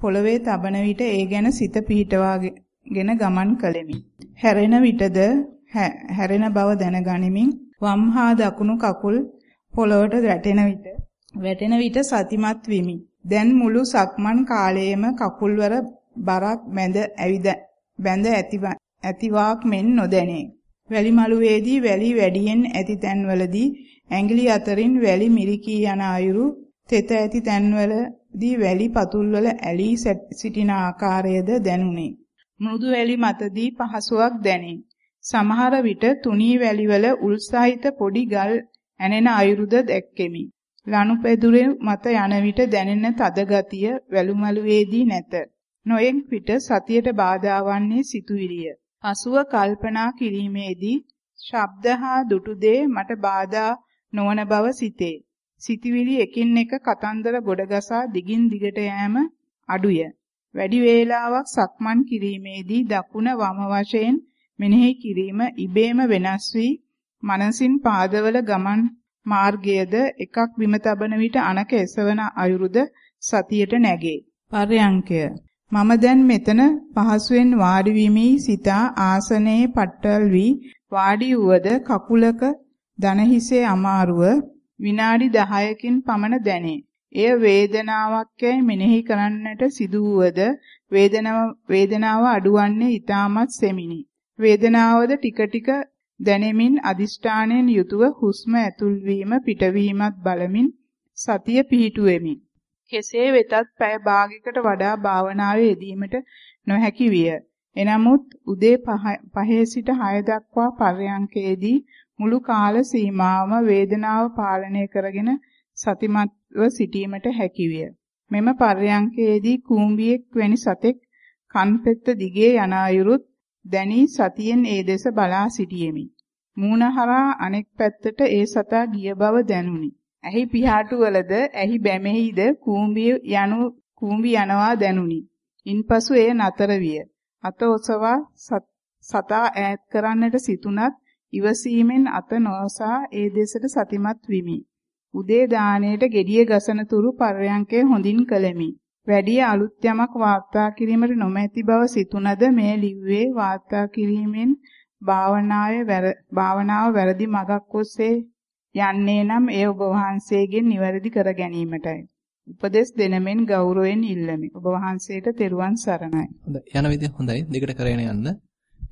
පොළවේ තබන විට ඒ ගැන සිත පීටවාගෙන ගමන් කළෙමි. හැරෙන විටද හැරෙන බව දැනගනිමින් වම් හා දකුණු කකුල් පොළවට වැටෙන විට වැටෙන විට සතිමත් විමි. දැන් මුළු සක්මන් කාලයේම කකුල්වර බරක් බැඳ ඇවිද බැඳ ඇතිවාක් මෙන් නොදැනේ. වැලි මළුවේදී වැලි වැඩියෙන් ඇති තැන්වලදී ඇඟිලි අතරින් වැලි මිරිකී යන අයුරු තෙත ඇති තැන්වලදී වැලි පතුල්වල ඇලී සිටින ආකාරයද දැනුනි. මෘදු වැලි මතදී පහසුවක් දැනේ. සමහර විට තුනී වැලිවල උල්සහිත පොඩි ගල් ඇනෙන අයුරුද දැක්කෙමි. ලනුපැදුරේ මත යන විට දැනෙන තද ගතිය වැලුමලුවේදී නැත. නොයෙක් පිට සතියට බාධා වන්නේ සිතුවිලිය. පසුව කල්පනා කිරීමේදී ශබ්ද හා දුටු දේ මට බාධා නොවන බව සිතේ. සිතුවිලි එකින් එක කතන්දර ගොඩගසා දිගින් දිගට යෑම අඩුය. වැඩි වේලාවක් සක්මන් කිරීමේදී දකුණ වම වශයෙන් මෙනෙහි කිරීම ඉබේම වෙනස් වී මනසින් පාදවල ගමන් මාර්ගයේද එකක් බිම තබන විට අනක එසවන අයුරුද සතියට නැගේ. පර්යංකය මම දැන් මෙතන පහසුවෙන් වාඩි වීමි සිතා ආසනයේ පට්ටල් වී වාඩි වූද කකුලක දන හිසේ අමාරුව විනාඩි 10කින් පමණ දැනේ. එය වේදනාවක් යයි මෙනෙහි කරන්නට සිදු වූද වේදනාව වේදනාව අඩුවන්නේ ඊටමත් සෙමිනි. වේදනාවද ටික ටික දැනෙමින් අදිෂ්ඨානයෙන් යුතුව හුස්ම ඇතුල් වීම පිටවීමත් බලමින් සතිය පිහිටුවෙමි. කෙසේ වෙතත් පැය භාගයකට වඩා භාවනාවේ යෙදීමට නොහැකි විය. එනමුත් උදේ 5 සිට 6 දක්වා පර්යංකයේදී මුළු කාල සීමාවම වේදනාව පාලනය කරගෙන සතිමත්ව සිටීමට හැකි විය. මෙම පර්යංකයේදී කූඹියෙක් වැනි සතෙක් කන්පෙත්ත දිගේ යන අයුරුත් දැනී සතියෙන් ඒ දෙස බලා සිටියෙමි. මූණහරා අනෙක් පැත්තට ඒ සතා ගිය බව දැනුනි. ඇහි පිහාටු වලද ඇහි බැමෙහිද කූඹිය යනු කූඹි යනවා දැනුනි. ඉන්පසු එය නතර විය. අත ඔසවා සතා ඈත් කරන්නට සිටුනත් ඉවසීමෙන් අත නොසා ඒ දෙසට සතිමත් විමි. උදේ දාණයට gediye ගසන තුරු පර්යංකේ හොඳින් කළෙමි. වැඩි අලුත් යමක් වාර්තා කිරීමට නොමැති බව සිතුනද මේ ලිව්වේ වාර්තා කිරීමෙන් භාවනාවේ භාවනාව වැරදි මගක් ඔස්සේ යන්නේ නම් ඒ ඔබ වහන්සේගෙන් නිවැරදි කර ගැනීමටයි. උපදෙස් දෙනමෙන් ගෞරවයෙන් ඉල්ලමි. ඔබ වහන්සේට තෙරුවන් සරණයි. හොඳයි. යන විදිහ හොඳයි. දෙකට කරගෙන යන්න.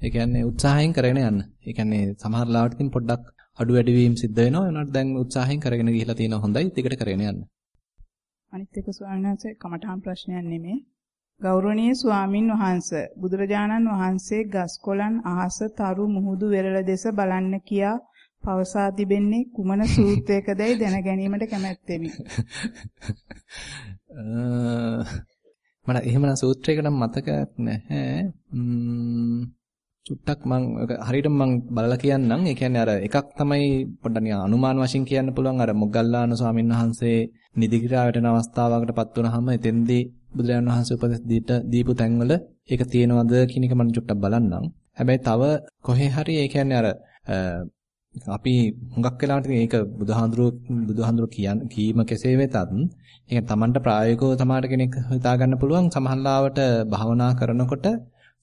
ඒ කියන්නේ උත්සාහයෙන් කරගෙන යන්න. ඒ කියන්නේ සමහර ලාවට පොඩ්ඩක් අඩු වැඩි වීම සිද්ධ වෙනවා. ඒනට දැන් උත්සාහයෙන් කරගෙන ගිහිලා තියෙනවා හොඳයි. දෙකට කරගෙන යන්න. අනිත් එක ස්වාමීන් වහන්සේ කමඨාන් ප්‍රශ්නයක් නෙමෙයි. ගෞරවනීය ස්වාමින් වහන්සේ බුදුරජාණන් වහන්සේ ගස්කොලන් අහස තරු මුහුදු වෙරළ දෙස බලන්න කියා පවසා තිබෙන්නේ කුමන සූත්‍රයකදයි දැන ගැනීමට කැමැත්තෙමි. මට එහෙමනම් සූත්‍රයක නම් මතක නැහැ. චුට්ටක් මම හරියට මම බලලා කියන්නම්. ඒ කියන්නේ අර එකක් තමයි පොඩ්ඩක් අනුමාන වශයෙන් කියන්න පුළුවන් අර මොග්ගල්ලාන ස්වාමීන් වහන්සේ නිදිගිරා වැටෙන අවස්ථාවකටපත් වුනහම එතෙන්දී බුදුරජාණන් වහන්සේ උපදෙස් දීපු තැන්වල ඒක තියෙනවද කියන එක මම චුට්ටක් බලන්නම්. හැබැයි තව කොහේ හරි ඒ කියන්නේ අර අපි හුඟක් වෙලාවට මේක බුදුහාඳුරු බුදුහාඳුරු කියන කීම කෙසේ වෙතත් ඒක තමන්ට ප්‍රායෝගිකව තමාට කෙනෙක් හිතා ගන්න පුළුවන්. සමහරවිට භාවනා කරනකොට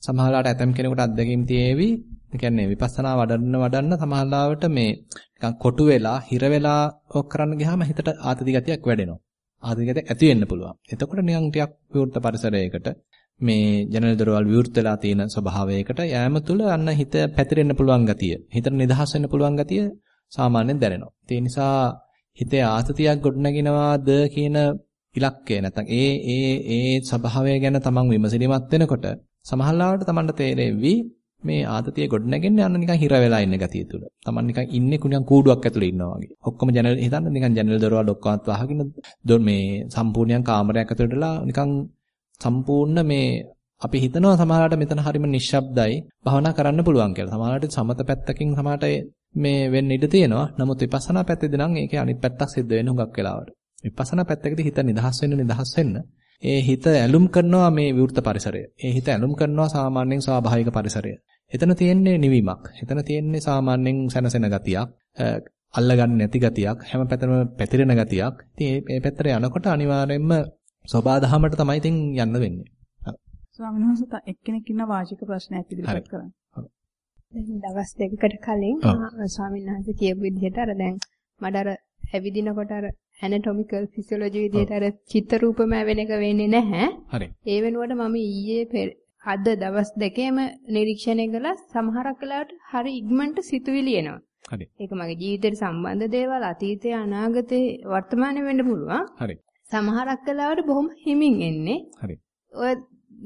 සමහරවිට ඇතම් කෙනෙකුට අත්දැකීම් තියේවි. ඒ කියන්නේ විපස්සනා වඩන්න වඩන්න සමහරවිට මේ නිකන් කොටු වෙලා හිර වෙලා ඔක් කරන්න ගියාම හිතට ආතති ගතියක් වැඩෙනවා. ආතති ගතියක් ඇති වෙන්න පුළුවන්. එතකොට නිකන් ටිකක් විවෘත පරිසරයකට මේ ජනල් දොරවල් විවෘත වෙලා තියෙන ස්වභාවයකට යෑම තුළ අන්න හිත පැතිරෙන්න පුළුවන් ගතිය හිතට නිදහස් වෙන්න පුළුවන් ගතිය සාමාන්‍යයෙන් දැනෙනවා ඒ නිසා හිතේ ආතතියක් ගොඩනගෙනවාද කියන ඉලක්කය නැත්නම් ඒ ඒ ඒ ස්වභාවය ගැන තමන් විමසිලිමත් වෙනකොට සමහරවිට තමන්ට තේරෙවි මේ ආතතිය ගොඩනැගෙන්නේ අන්න නිකන් හිර වෙලා ඉන්න ගතිය තුල. තමන් නිකන් ඉන්නේ කුණියන් කූඩුවක් ඇතුලේ ඉන්නවා වගේ. ඔක්කොම ජනල් හිතන්න නිකන් ජනල් දොරවල් ඔක්කොමත් වහගෙන මේ සම්පූර්ණයන් කාමරයක් ඇතුළටලා නිකන් සම්පූර්ණ මේ අපි හිතනවා සමහරවිට මෙතන හරිම නිශ්ශබ්දයි භවනා කරන්න පුළුවන් කියලා. සමහරවිට සමත පැත්තකින් සමහරට මේ වෙන්න ඉඩ තියෙනවා. නමුත් විපස්සනා පැත්තේදී නම් ඒකේ අනිත් පැත්තක් සිද්ධ වෙන හුඟක් වෙලාවට. විපස්සනා පැත්තකදී හිත නිදහස් වෙන්න නිදහස් වෙන්න ඒ හිත ඇලුම් කරනවා මේ විවෘත පරිසරය. ඒ හිත ඇලුම් කරනවා සාමාන්‍යයෙන් ස්වාභාවික පරිසරය. එතන තියෙන්නේ නිවීමක්. එතන තියෙන්නේ සාමාන්‍යයෙන් සැනසෙන ගතියක්. අල්ලගන්නේ නැති ගතියක්. හැම පැත්තම පැතිරෙන ගතියක්. ඉතින් මේ පැත්තට යනකොට අනිවාර්යයෙන්ම සබාධමයට තමයි ඉතින් යන්න වෙන්නේ. ස්වාමීන් වහන්සේ එක්කෙනෙක් ඉන්න වාචික ප්‍රශ්නයක් ඉදිරිපත් කරන්න. දවස් දෙකකට කලින් ස්වාමීන් වහන්සේ කියපු විදිහට අර දැන් මට අර ඇවිදිනකොට අර ඇනටොමිකල් ෆිසියොලොජි විදිහට අර චිත්ත රූපම වෙන එක වෙන්නේ නැහැ. හරි. ඒ වෙනුවට මම ඊයේ අද දවස් දෙකේම නිරීක්ෂණය කළා සමහරක් වෙලාවට හරි ඉක්මනට සිතුවිලි එනවා. හරි. ඒක මගේ ජීවිතේට සම්බන්ධ දේවල් අතීතයේ අනාගතයේ වර්තමානයේ වෙන්න පුළුවන්. හරි. සමහරක් වෙලාවට බොහොම හිමින් එන්නේ. හරි. ඔය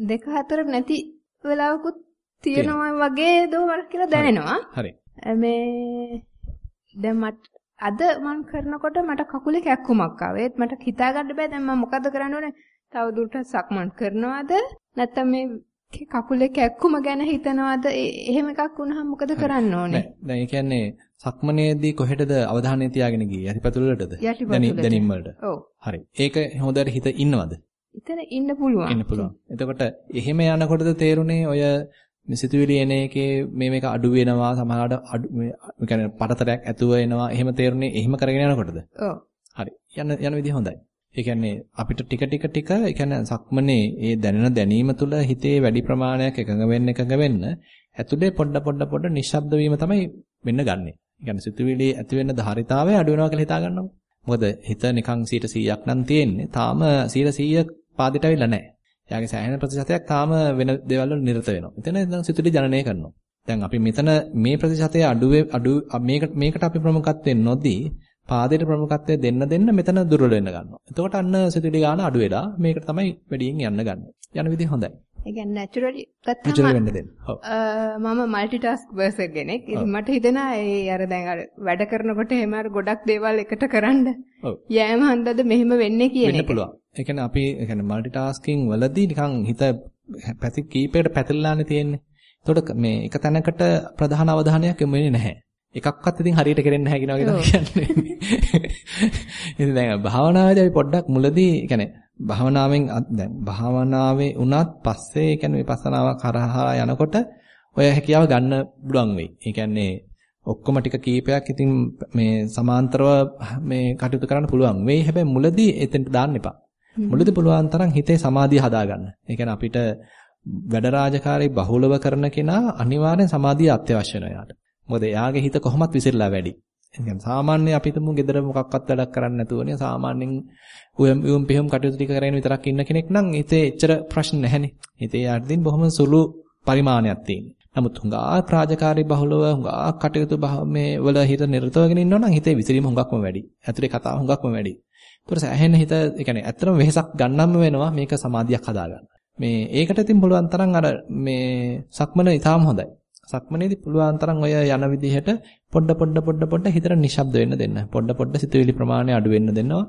දෙක හතර නැති වෙලාවකුත් තියෙනවා වගේ දෝමක් කියලා දැනෙනවා. හරි. මේ දැන් මට අද මම කරනකොට මට කකුලේ කැක්කුමක් ආවා. ඒත් මට හිතා ගන්න බෑ දැන් මම මොකද කරන්න ඕනේ? තව දුරට සක්මන් කරනවද? නැත්නම් මේ කකුලේ කැක්කුම ගැන හිතනවද? එහෙම එකක් වුණාම මොකද කරන්න ඕනේ? දැන් ඒ කියන්නේ සක්මනේදී කොහෙටද අවධානය තියාගෙන ගියේ? යටිපතුල වලටද? දැනීම වලට. හරි. ඒක හොඳට හිත ඉන්නවද? එතන ඉන්න පුළුවන්. ඉන්න පුළුවන්. එතකොට එහෙම යනකොටද තේරුනේ ඔය සිතුවිලි එන එකේ මේ මේක අඩු වෙනවා සමහරවිට අඩු මේ කියන්නේ පරතරයක් ඇතුව එනවා එහෙම තේරුනේ එහෙම කරගෙන යනකොටද? ඔව්. හරි. යන යන විදිය හොඳයි. ඒ කියන්නේ අපිට ටික ටික ටික ඒ කියන්නේ සක්මනේ ඒ දැනෙන දැනීම තුළ හිතේ වැඩි ප්‍රමාණයක් එකඟ වෙන්න එකඟ වෙන්න ඇතුලේ පොඩ පොඩ පොඩ නිශ්ශබ්ද වීම තමයි වෙන්න ගන්නෙ. ඒ කියන්නේ සිතුවිලි ඇති වෙන්න ධාරිතාවය අඩු වෙනවා කියලා හිතා ගන්නවා. මොකද හිත නිකන් 100%ක් නම් තියෙන්නේ. තාම 100% පාදයට අවිලා නැහැ. එයාගේ සෑහෙන ප්‍රතිශතයක් තාම වෙන දේවල් වල නිරත වෙනවා. එතන දැන් සිතුවිලි ජනනය කරනවා. දැන් අපි මෙතන මේ ප්‍රතිශතය අඩු අඩු මේකට මේකට අපි ප්‍රමුඛත්වයෙන් නොදී පාදයට ප්‍රමුඛත්වය දෙන්න දෙන්න මෙතන දුර්වල වෙන්න ගන්නවා. එතකොට අන්න සිතුවිලි ගන්න අඩු වෙලා මේකට තමයි වැඩියෙන් යන්න ගන්න. යන විදිහ හොඳයි. ඒ කියන්නේ නැචරලි. මම මල්ටි ටාස්ක් පර්සන් කෙනෙක්. ඉතින් මට හිතෙනවා ඒ අර දැන් අර වැඩ කරනකොට එහෙම අර ගොඩක් දේවල් එකට කරන්න. යෑම හන්දද මෙහෙම වෙන්නේ කියන එක. වෙන්න පුළුවන්. ඒ කියන්නේ අපි ඒ කියන්නේ মালටි ටාස්කින් වලදී නිකන් හිත පැති කීපයකට පැතිරලානේ තියෙන්නේ. එතකොට මේ එක තැනකට ප්‍රධාන අවධානයක් යොමු වෙන්නේ නැහැ. එකක්වත් ඉතින් හරියට කෙරෙන්නේ නැහැ කියන වගේ තමයි කියන්නේ. ඉතින් දැන් භාවනාවේදී අපි පොඩ්ඩක් මුලදී කියන්නේ භාවනාවෙන් දැන් භාවනාවේ උනත් පස්සේ කියන්නේ විපස්සනාව කරහා යනකොට ඔය හැකියාව ගන්න පුළුවන් වෙයි. ඒ කියන්නේ ඔක්කොම ටික කීපයක් ඉතින් මේ සමාන්තරව මේ කටයුතු කරන්න පුළුවන් වෙයි. හැබැයි මුලදී එතෙන්ට දාන්න එපා. මුලදී පුළුවන් තරම් හිතේ සමාධිය හදාගන්න. ඒ කියන්නේ අපිට වැඩ රාජකාරී බහුලව කරන කෙනා අනිවාර්යෙන් සමාධිය අත්‍යවශ්‍ය වෙනවා යාට. මොකද එයාගේ හිත කොහොමත් විසිරලා වැඩි. එනිකන් සාමාන්‍ය අපි හිතමු ගෙදර මොකක්වත් වැඩක් කරන්නේ නැතුවනේ සාමාන්‍යයෙන් උයම් උයම් පිහම් කටයුතු ටික කරගෙන විතරක් ඉන්න කෙනෙක් නම් හිතේ එච්චර ප්‍රශ්න නැහැනේ. හිතේ යටින් බොහොම සුළු පරිමාණයක් තියෙනවා. නමුත් හුඟා රාජකාරී බහුලව හුඟා කටයුතු මේ වල හිත නිරතවගෙන ඉන්නවා නම් හිතේ විසිරීම හුඟක්ම වැඩි. ඇතුලේ කතාව හුඟක්ම වැඩි. ඒතර ඇහෙන හිත ඒ කියන්නේ ඇත්තටම වෙහසක් ගන්නම වෙනවා මේක සමාධියක් හදාගන්න. මේ ඒකට ඉතින් පුළුවන් තරම් අර මේ සක්මන ඊටාම හොඳයි. සක්මනේදී පුළුවන් තරම් ඔය යන විදිහට පොඩ පොඩ පොඩ පොඩ හිතට නිශ්ශබ්ද වෙන්න දෙන්න. පොඩ පොඩ සිතුවිලි ප්‍රමාණය අඩු වෙන්න දෙනවා.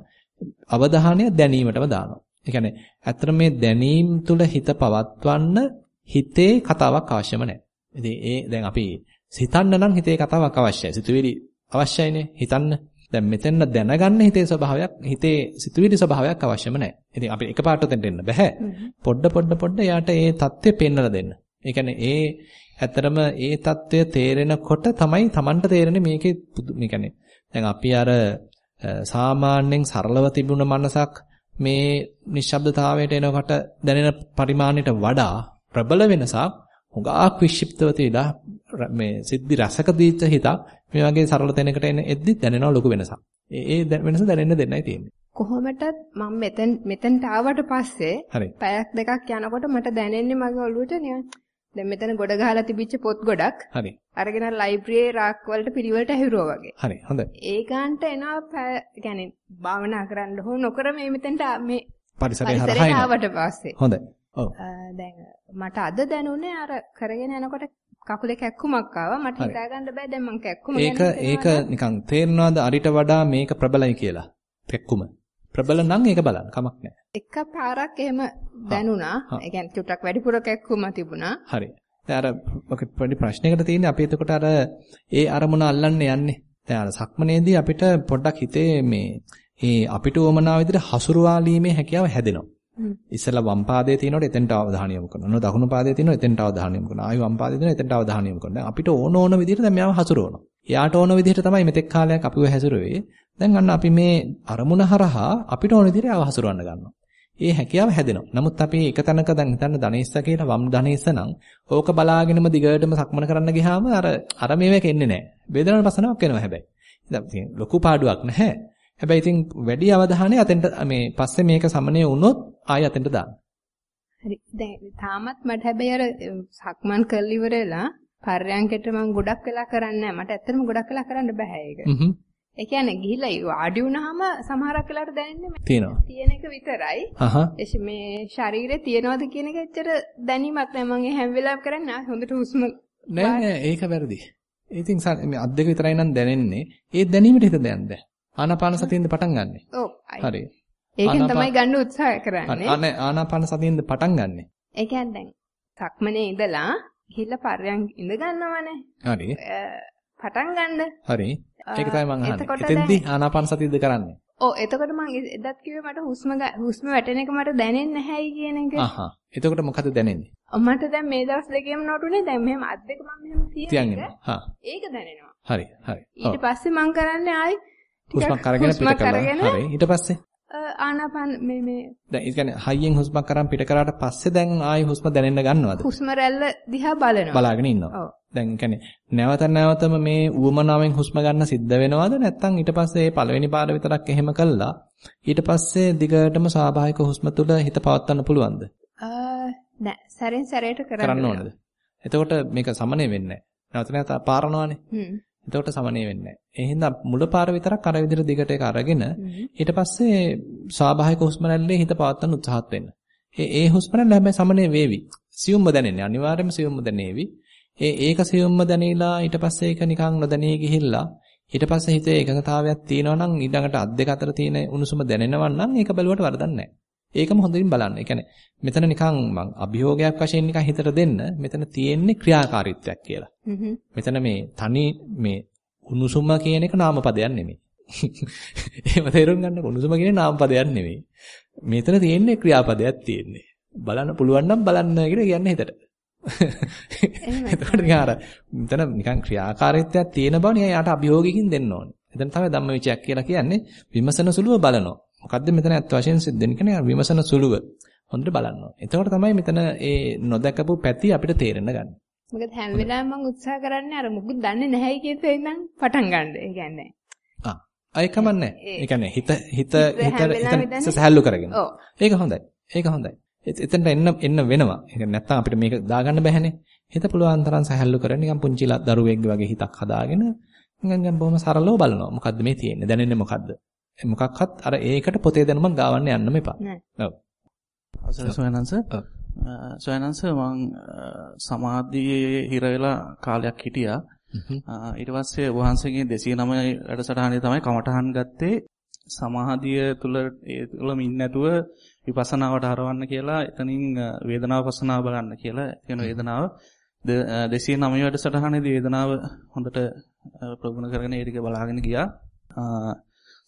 අවධානය දැනීමටම දානවා. ඒ කියන්නේ ඇත්තට මේ දැනීම තුල හිත පවත්වන්න හිතේ කතාවක් අවශ්‍යම නැහැ. ඉතින් ඒ දැන් අපි හිතන්න නම් හිතේ කතාවක් අවශ්‍යයි. සිතුවිලි අවශ්‍යයිනේ හිතන්න. දැන් මෙතන දැනගන්න හිතේ ස්වභාවයක් හිතේ සිතුවිලි ස්වභාවයක් අවශ්‍යම නැහැ. ඉතින් අපි එකපාරට දෙන්න බෑ. පොඩ පොඩ පොඩ යාට ඒ தත්ත්වය පෙන්වලා දෙන්න. ඒ කියන්නේ ඒ ඇත්තරම ඒ தත්ත්වය තේරෙනකොට තමයි Tamanට තේරෙන්නේ මේකේ මේ කියන්නේ දැන් අපි අර සාමාන්‍යයෙන් සරලව තිබුණ මනසක් මේ නිශ්ශබ්දතාවයට එනකොට දැනෙන පරිමාණයට වඩා ප්‍රබල වෙනසක් හුඟක් වික්ෂිප්තව තියලා මේ සිද්ධි රසක දීච්ච හිතක් මේ වගේ සරල තැනකට එන එද්දි දැනෙනවා ලොකු වෙනසක්. ඒ ඒ වෙනස දැනෙන්න දෙන්නයි තියෙන්නේ. කොහොමටත් මම මෙතෙන් මෙතෙන්ට ආවට පස්සේ පැයක් දෙකක් යනකොට මට දැනෙන්නේ මගේ ඔළුවට නිකන් දැන් මෙතන ගොඩ ගහලා තිබිච්ච පොත් ගොඩක්. හරි. අරගෙන ලයිබ්‍රරියේ රාක් වලට පිළිවෙලට ඇහිරුවා වගේ. හරි. හොඳයි. ඒ ගන්නට එනවා يعني භාවනා කරන්න හෝ නොකර මේ මෙතෙන්ට මේ පරිසරය හරහා ආවට පස්සේ. හොඳයි. ඔව්. දැන් මට අද දැනුනේ අර කරගෙන යනකොට කකුලේ කැක්කුමක් ආවා. මට හිතා ගන්න බෑ දැන් මං කැක්කුම ඒක ඒක නිකන් තේරෙනවද අරිට වඩා මේක ප්‍රබලයි කියලා. කැක්කුම. ප්‍රබල නම් ඒක බලන්න කමක් නැහැ. එක පාරක් එහෙම දැනුණා. ඒ කියන්නේ චුට්ටක් වැඩිපුර කැක්කුම තිබුණා. හරි. දැන් අර ඔක පොඩි ප්‍රශ්නයකට තියෙන්නේ අපි එතකොට අර ඒ අරමුණ අල්ලන්න යන්නේ. දැන් අර සක්මනේදී අපිට පොඩ්ඩක් හිතේ මේ ඒ අපිට උවමනා විදිහට හසුරුවාලීමේ හැකියාව හැදෙනවා. ඉස්සෙල්ලා වම් පාදයේ තියෙනකොට එතෙන්ට අවධානය යොමු කරනවා. දකුණු පාදයේ තියෙනකොට එතෙන්ට අවධානය යොමු කරනවා. ආයි වම් පාදයේ තියෙනකොට එතෙන්ට අවධානය යොමු කරනවා. අපිට ඕන ඕන විදිහට දැන් මෙයාව හසුරවනවා. එයාට ඕන විදිහට තමයි මෙතෙක් කාලයක් අපිව හැසිරුවේ. දැන් අන්න අපි මේ අරමුණ හරහා අපිට ඕන විදිහට ආව හසුරවන්න ගන්නවා. ඒ හැකියාව හැදෙනවා. නමුත් අපි එක තැනක දැන් හිතන්න ධනේස්ස කියලා වම් ධනේස්ස නම් ඕක බලාගෙනම දිගටම සක්මන කරන්න ගියාම අර අර මේවක එන්නේ නැහැ. වේදනාවට පසනාවක් එනවා හැබැයි. ඉතින් ලොකු පාඩුවක් නැහැ. හැබැයි ඉතින් වැඩි අවධානය අතෙන්ට මේ පස්සේ මේක සමනය වුණොත් ආය අතෙන්ට දාන්න. හරි. දැන් තාමත් මට හැබැයි අර සක්මන් කරලා ඉවරලා පර්යංකෙට මම ගොඩක් වෙලා කරන්නේ නැහැ. මට ඇත්තටම ගොඩක් වෙලා කරන්න බෑ ඒක. හ්ම්. ඒ කියන්නේ ගිහිලා ආඩි වුණාම සමහරක් වෙලාවට දැනෙන්නේ තියෙනවා. තියෙන එක විතරයි. අහහ. මේ ශරීරේ තියනවාද කියන එක එච්චර දැනීමක් නැහැ. මම හැම වෙලාවෙම කරන්නේ හොඳට හුස්ම නෑ නෑ ඒක වැරදි. ඉතින් මේ අත් දෙක විතරයි නම් දැනෙන්නේ. ඒ දැනීමට හිත දැනද. ආනාපාන සතියෙන්ද පටන් ගන්නෙ. ඔව්. හරි. ඒකෙන් තමයි ගන්න උත්සාහ කරන්නේ. අනේ ආනාපාන සතියෙන්ද පටන් ගන්නෙ. ඒ කියන්නේ දැන් සක්මනේ ඉඳලා ගිහිල්ලා පර්යන් ඉඳ ගන්නවනේ. හරි. පටන් ගන්න. හරි. ඒක තමයි මම අහන්නේ. එතෙන්දී ආනාපාන සතියද කරන්නේ? ඔව් එතකොට මම එදත් කිව්වේ මට හුස්ම හුස්ම වැටෙන එක මට දැනෙන්නේ නැහැයි කියන එක. අහහ. එතකොට මොකද දැනෙන්නේ? මට දැන් මේ දවස් දෙකේම නෝටුනේ දැන් මෙහෙම අත් දෙක මම මෙහෙම තියන්නේ. හා. ඒක දැනෙනවා. හරි හරි. ඊට පස්සේ මම කරන්නේ ආයි හුස්මක් අරගෙන පිට කළා. හරි. ඊට පස්සේ ආනාපාන මේ මේ දැන් ඒ කියන්නේ හයියෙන් හුස්මක් අරන් පිට කරාට පස්සේ දැන් ආයි හුස්ම දැනෙන්න ගන්නවද? හුස්ම රැල්ල දිහා බලනවා. බලාගෙන ඉන්නවා. දැන් ඒ කියන්නේ නැවත නැවතම මේ උවමනාවෙන් හුස්ම ගන්න සිද්ධ වෙනවද නැත්නම් ඊට පස්සේ මේ පළවෙනි පාර විතරක් එහෙම කළා ඊට පස්සේ දිගටම ස්වාභාවික හුස්ම තුල හිත පවත්වන්න පුළුවන්ද? නෑ සැරෙන් සැරේට කරන්න ඕනද? එතකොට මේක සමනය වෙන්නේ නැහැ. නැවත නැවත පාරනවානේ. එතකොට සමනය වෙන්නේ නැහැ. ඒ හින්දා මුල පාර විතරක් අර විදිහට දිගට ඒක අරගෙන ඊට පස්සේ ස්වාභාවික හුස්ම රැල්ලේ හිත පවත්වන්න උත්සාහත් වෙන්න. ඒ ඒ හුස්ම රැල්ල හැබැයි සමනය වේවි. සියුම්ම දැනෙන්නේ. අනිවාර්යයෙන්ම සියුම්ම දැනේවි. ඒ ඒක සියුම්ම දැනීලා ඊට පස්සේ ඒක නිකන් නොදැනී ගිහිල්ලා ඊට පස්සේ හිතේ එකඟතාවයක් තියෙනවා නම් ඊළඟට අත් දෙක අතර තියෙන උණුසුම දැනෙනවා නම් ඒක බැලුවට වරදක් නැහැ. ඒකම හොඳින් බලන්න. ඒ කියන්නේ මෙතන නිකන් මං අභියෝගයක් වශයෙන් නිකන් හිතට දෙන්න මෙතන තියෙන්නේ ක්‍රියාකාරීත්වයක් කියලා. මෙතන මේ තනි මේ උණුසුම කියන එක නාමපදයක් නෙමෙයි. එහෙම තේරුම් ගන්න උණුසුම කියන්නේ නාමපදයක් නෙමෙයි. මෙතන තියෙන්නේ ක්‍රියාපදයක් තියෙන්නේ. බලන්න පුළුවන් නම් බලන්න කියලා කියන්නේ හිතට. එතකොට නිකන් අර මෙතන නිකන් ක්‍රියාකාරීත්වයක් තියෙන බව නිකන් යාට අභියෝගයකින් දෙන්න ඕනේ. එතන තමයි ධම්මවිචයක් කියලා කියන්නේ විමසන සුළුව බලනවා. මොකද්ද මෙතන ඇත්ත වශයෙන් සිද්ධ වෙන්නේ කියන්නේ විමසන සුළුව හොඳට බලන්න ඕනේ. එතකොට තමයි මෙතන ඒ නොදකපු පැති අපිට තේරෙන්න ගන්න. මොකද හැම වෙලාවෙම මම උත්සාහ කරන්නේ අර මුකුත් දන්නේ නැහැයි කියන තේ ඉඳන් පටන් ගන්න. ඒ කියන්නේ ආ අය කමන්නේ. ඒ කියන්නේ හිත හිත හිත සහැල්ලු කරගෙන. ඒක හොඳයි. ඒක හොඳයි. එතනට එන්න එන්න වෙනවා. ඒක නැත්තම් අපිට මේක දාගන්න බැහැනේ. හිත පුළුවන් තරම් සහැල්ලු කරගෙන නිකන් පුංචි දරුවෙක් වගේ හිතක් හදාගෙන නිකන් බොහොම සරලව බලනවා. මොකද්ද මේ තියෙන්නේ? දැනෙන්නේ මොකද්ද? මොකක්වත් අර ඒකට පොතේ දැනුමක් ගාවන්න යන්නම එපා. ඔව්. අවසර සොයනන්ස. සොයනන්ස මම සමාධියේ හිර වෙලා කාලයක් හිටියා. ඊට පස්සේ වහන්සේගේ 209 වැඩසටහනේ තමයි කමඨහන් ගත්තේ සමාධිය තුල ඒ තුලම ඉන්නේ නැතුව විපස්සනාවට හරවන්න කියලා එතනින් වේදනාව පස්සනාව බලන්න කියලා කියන වේදනාව 209 වැඩසටහනේදී වේදනාව හොඳට ප්‍රගුණ කරගෙන ඒ ටික බලාගෙන ගියා.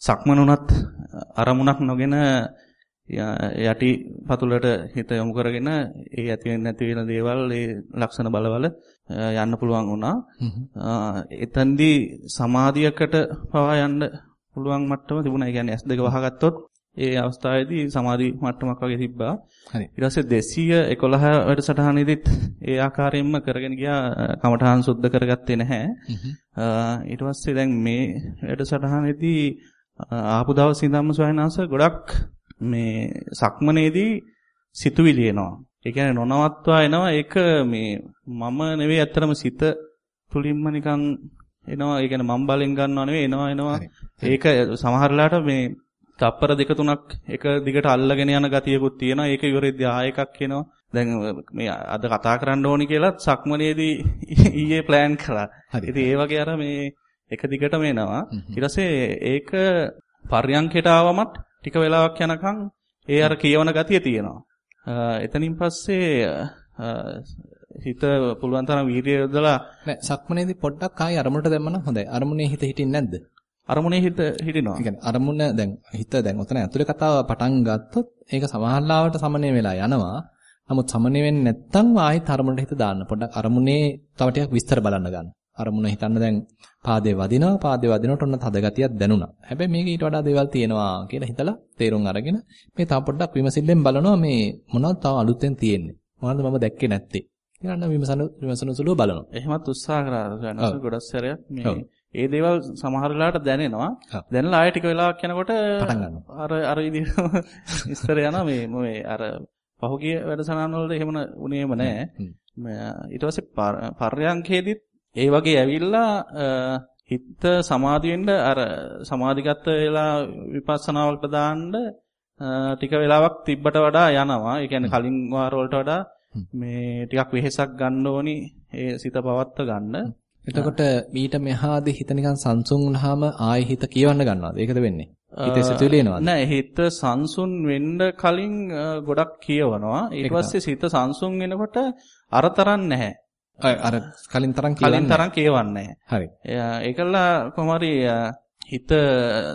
සක්මනුණත් අරමුණක් නොගෙන යටි පතුලට හිත යොමු කරගෙන ඒ ඇති වෙන නැති වෙන දේවල් ඒ ලක්ෂණ බලවල යන්න පුළුවන් වුණා. එතෙන්දී සමාධියකට පවා යන්න පුළුවන් මට්ටම තිබුණා. ඒ කියන්නේ S2 වහගත්තොත් ඒ අවස්ථාවේදී සමාධි මට්ටමක් වගේ තිබ්බා. හරි. ඊට පස්සේ 211 වැඩසටහනේදීත් ඒ ආකාරයෙන්ම කරගෙන ගියා කමඨාන් සුද්ධ කරගත්තේ නැහැ. ඊට පස්සේ දැන් මේ වැඩසටහනේදී ආපු දවස් ඉඳන්ම සොයනස ගොඩක් මේ සක්මනේදී සිතුවිලි එනවා. ඒ කියන්නේ නොනවත්වා එනවා ඒක මේ මම නෙවෙයි ඇත්තටම සිත තුලින්ම නිකන් එනවා. ඒ කියන්නේ මම බලෙන් ගන්නව නෙවෙයි එනවා එනවා. ඒක සමහරලාට මේ තප්පර දෙක තුනක් එක දිගට අල්ලගෙන යන ගතියකුත් තියෙනවා. ඒක ඉවරෙද්දී ආය එකක් එනවා. දැන් මේ අද කතා කරන්න ඕනි කියලා සක්මනේදී ඊයේ ප්ලෑන් කළා. ඉතින් ඒ වගේ අර මේ එක දිගටම එනවා. ඊට පස්සේ ඒක පර්යංකයට ආවමත් ටික වෙලාවක් යනකම් ඒ අර කියවන ගතිය තියෙනවා. එතනින් පස්සේ හිත පුළුවන් තරම් වීර්යය යොදලා නෑ සක්මනේදී පොඩ්ඩක් ආයි අරමුණට දැම්මම හොඳයි. අරමුණේ හිත හිටින්නේ නැද්ද? අරමුණේ හිත හිටිනවා. ඒ කියන්නේ අරමුණ දැන් හිත දැන් ඔතන ඇතුලේ කතාව පටන් ගත්තොත් ඒක සමහරලාවට සමනය වෙලා යනවා. නමුත් සමනය වෙන්නේ නැත්නම් ආයෙත් අරමුණට හිත දාන්න. පොඩ්ඩක් අරමුණේ තව ටිකක් විස්තර බලන්න ගන්න. අරමුණ හිතන්න දැන් පාදේ වදිනවා පාදේ වදිනකොට ඔන්න තද ගතියක් දැනුණා. හැබැයි මේක ඊට වඩා දේවල් තියෙනවා කියලා හිතලා තේරුම් අරගෙන මේ තව පොඩ්ඩක් විමසිල්ලෙන් බලනවා මේ මොනවද තව අලුතෙන් තියෙන්නේ. මොනවද මම දැක්කේ නැත්තේ. ඊළඟ විමසන විමසන සුළුව බලනවා. එහෙමත් උත්සාහ කරා ගන්නස ගොඩක් සැරයක් මේ ඒ දේවල් සමහර වෙලාවට දැනෙනවා. දැනලා ආයෙ ටික වෙලාවක් යනකොට. අර අර විදිහට ඉස්සර යනවා මේ මේ අර පහුගිය වැඩසටහන් වලට එහෙම උනේම නැහැ. ඊට පස්සේ පර්යංකේදීත් ඒ වගේ ඇවිල්ලා හිත සමාධි වෙන්න අර සමාධිගත වෙලා විපස්සනාවකට දාන්න ටික වෙලාවක් තිබ්බට වඩා යනවා. ඒ කියන්නේ කලින් වාර වලට වඩා මේ ටිකක් වෙහෙසක් ගන්න ඕනි ඒ සිත පවත්ව ගන්න. එතකොට ඊට මෙහාදී හිත නිකන් සංසුන් වුනහම ආයෙ හිත කියවන්න ගන්නවද? ඒකද වෙන්නේ? හිතේ සිතුවිලි එනවද? නෑ හිත සංසුන් වෙන්න කලින් ගොඩක් කියවනවා. ඊට පස්සේ සිත සංසුන් වෙනකොට අරතරන් නැහැ. අර කලින් තරම් කලින් තරම් කියවන්නේ හරි. ඒකලා කොහොම හිත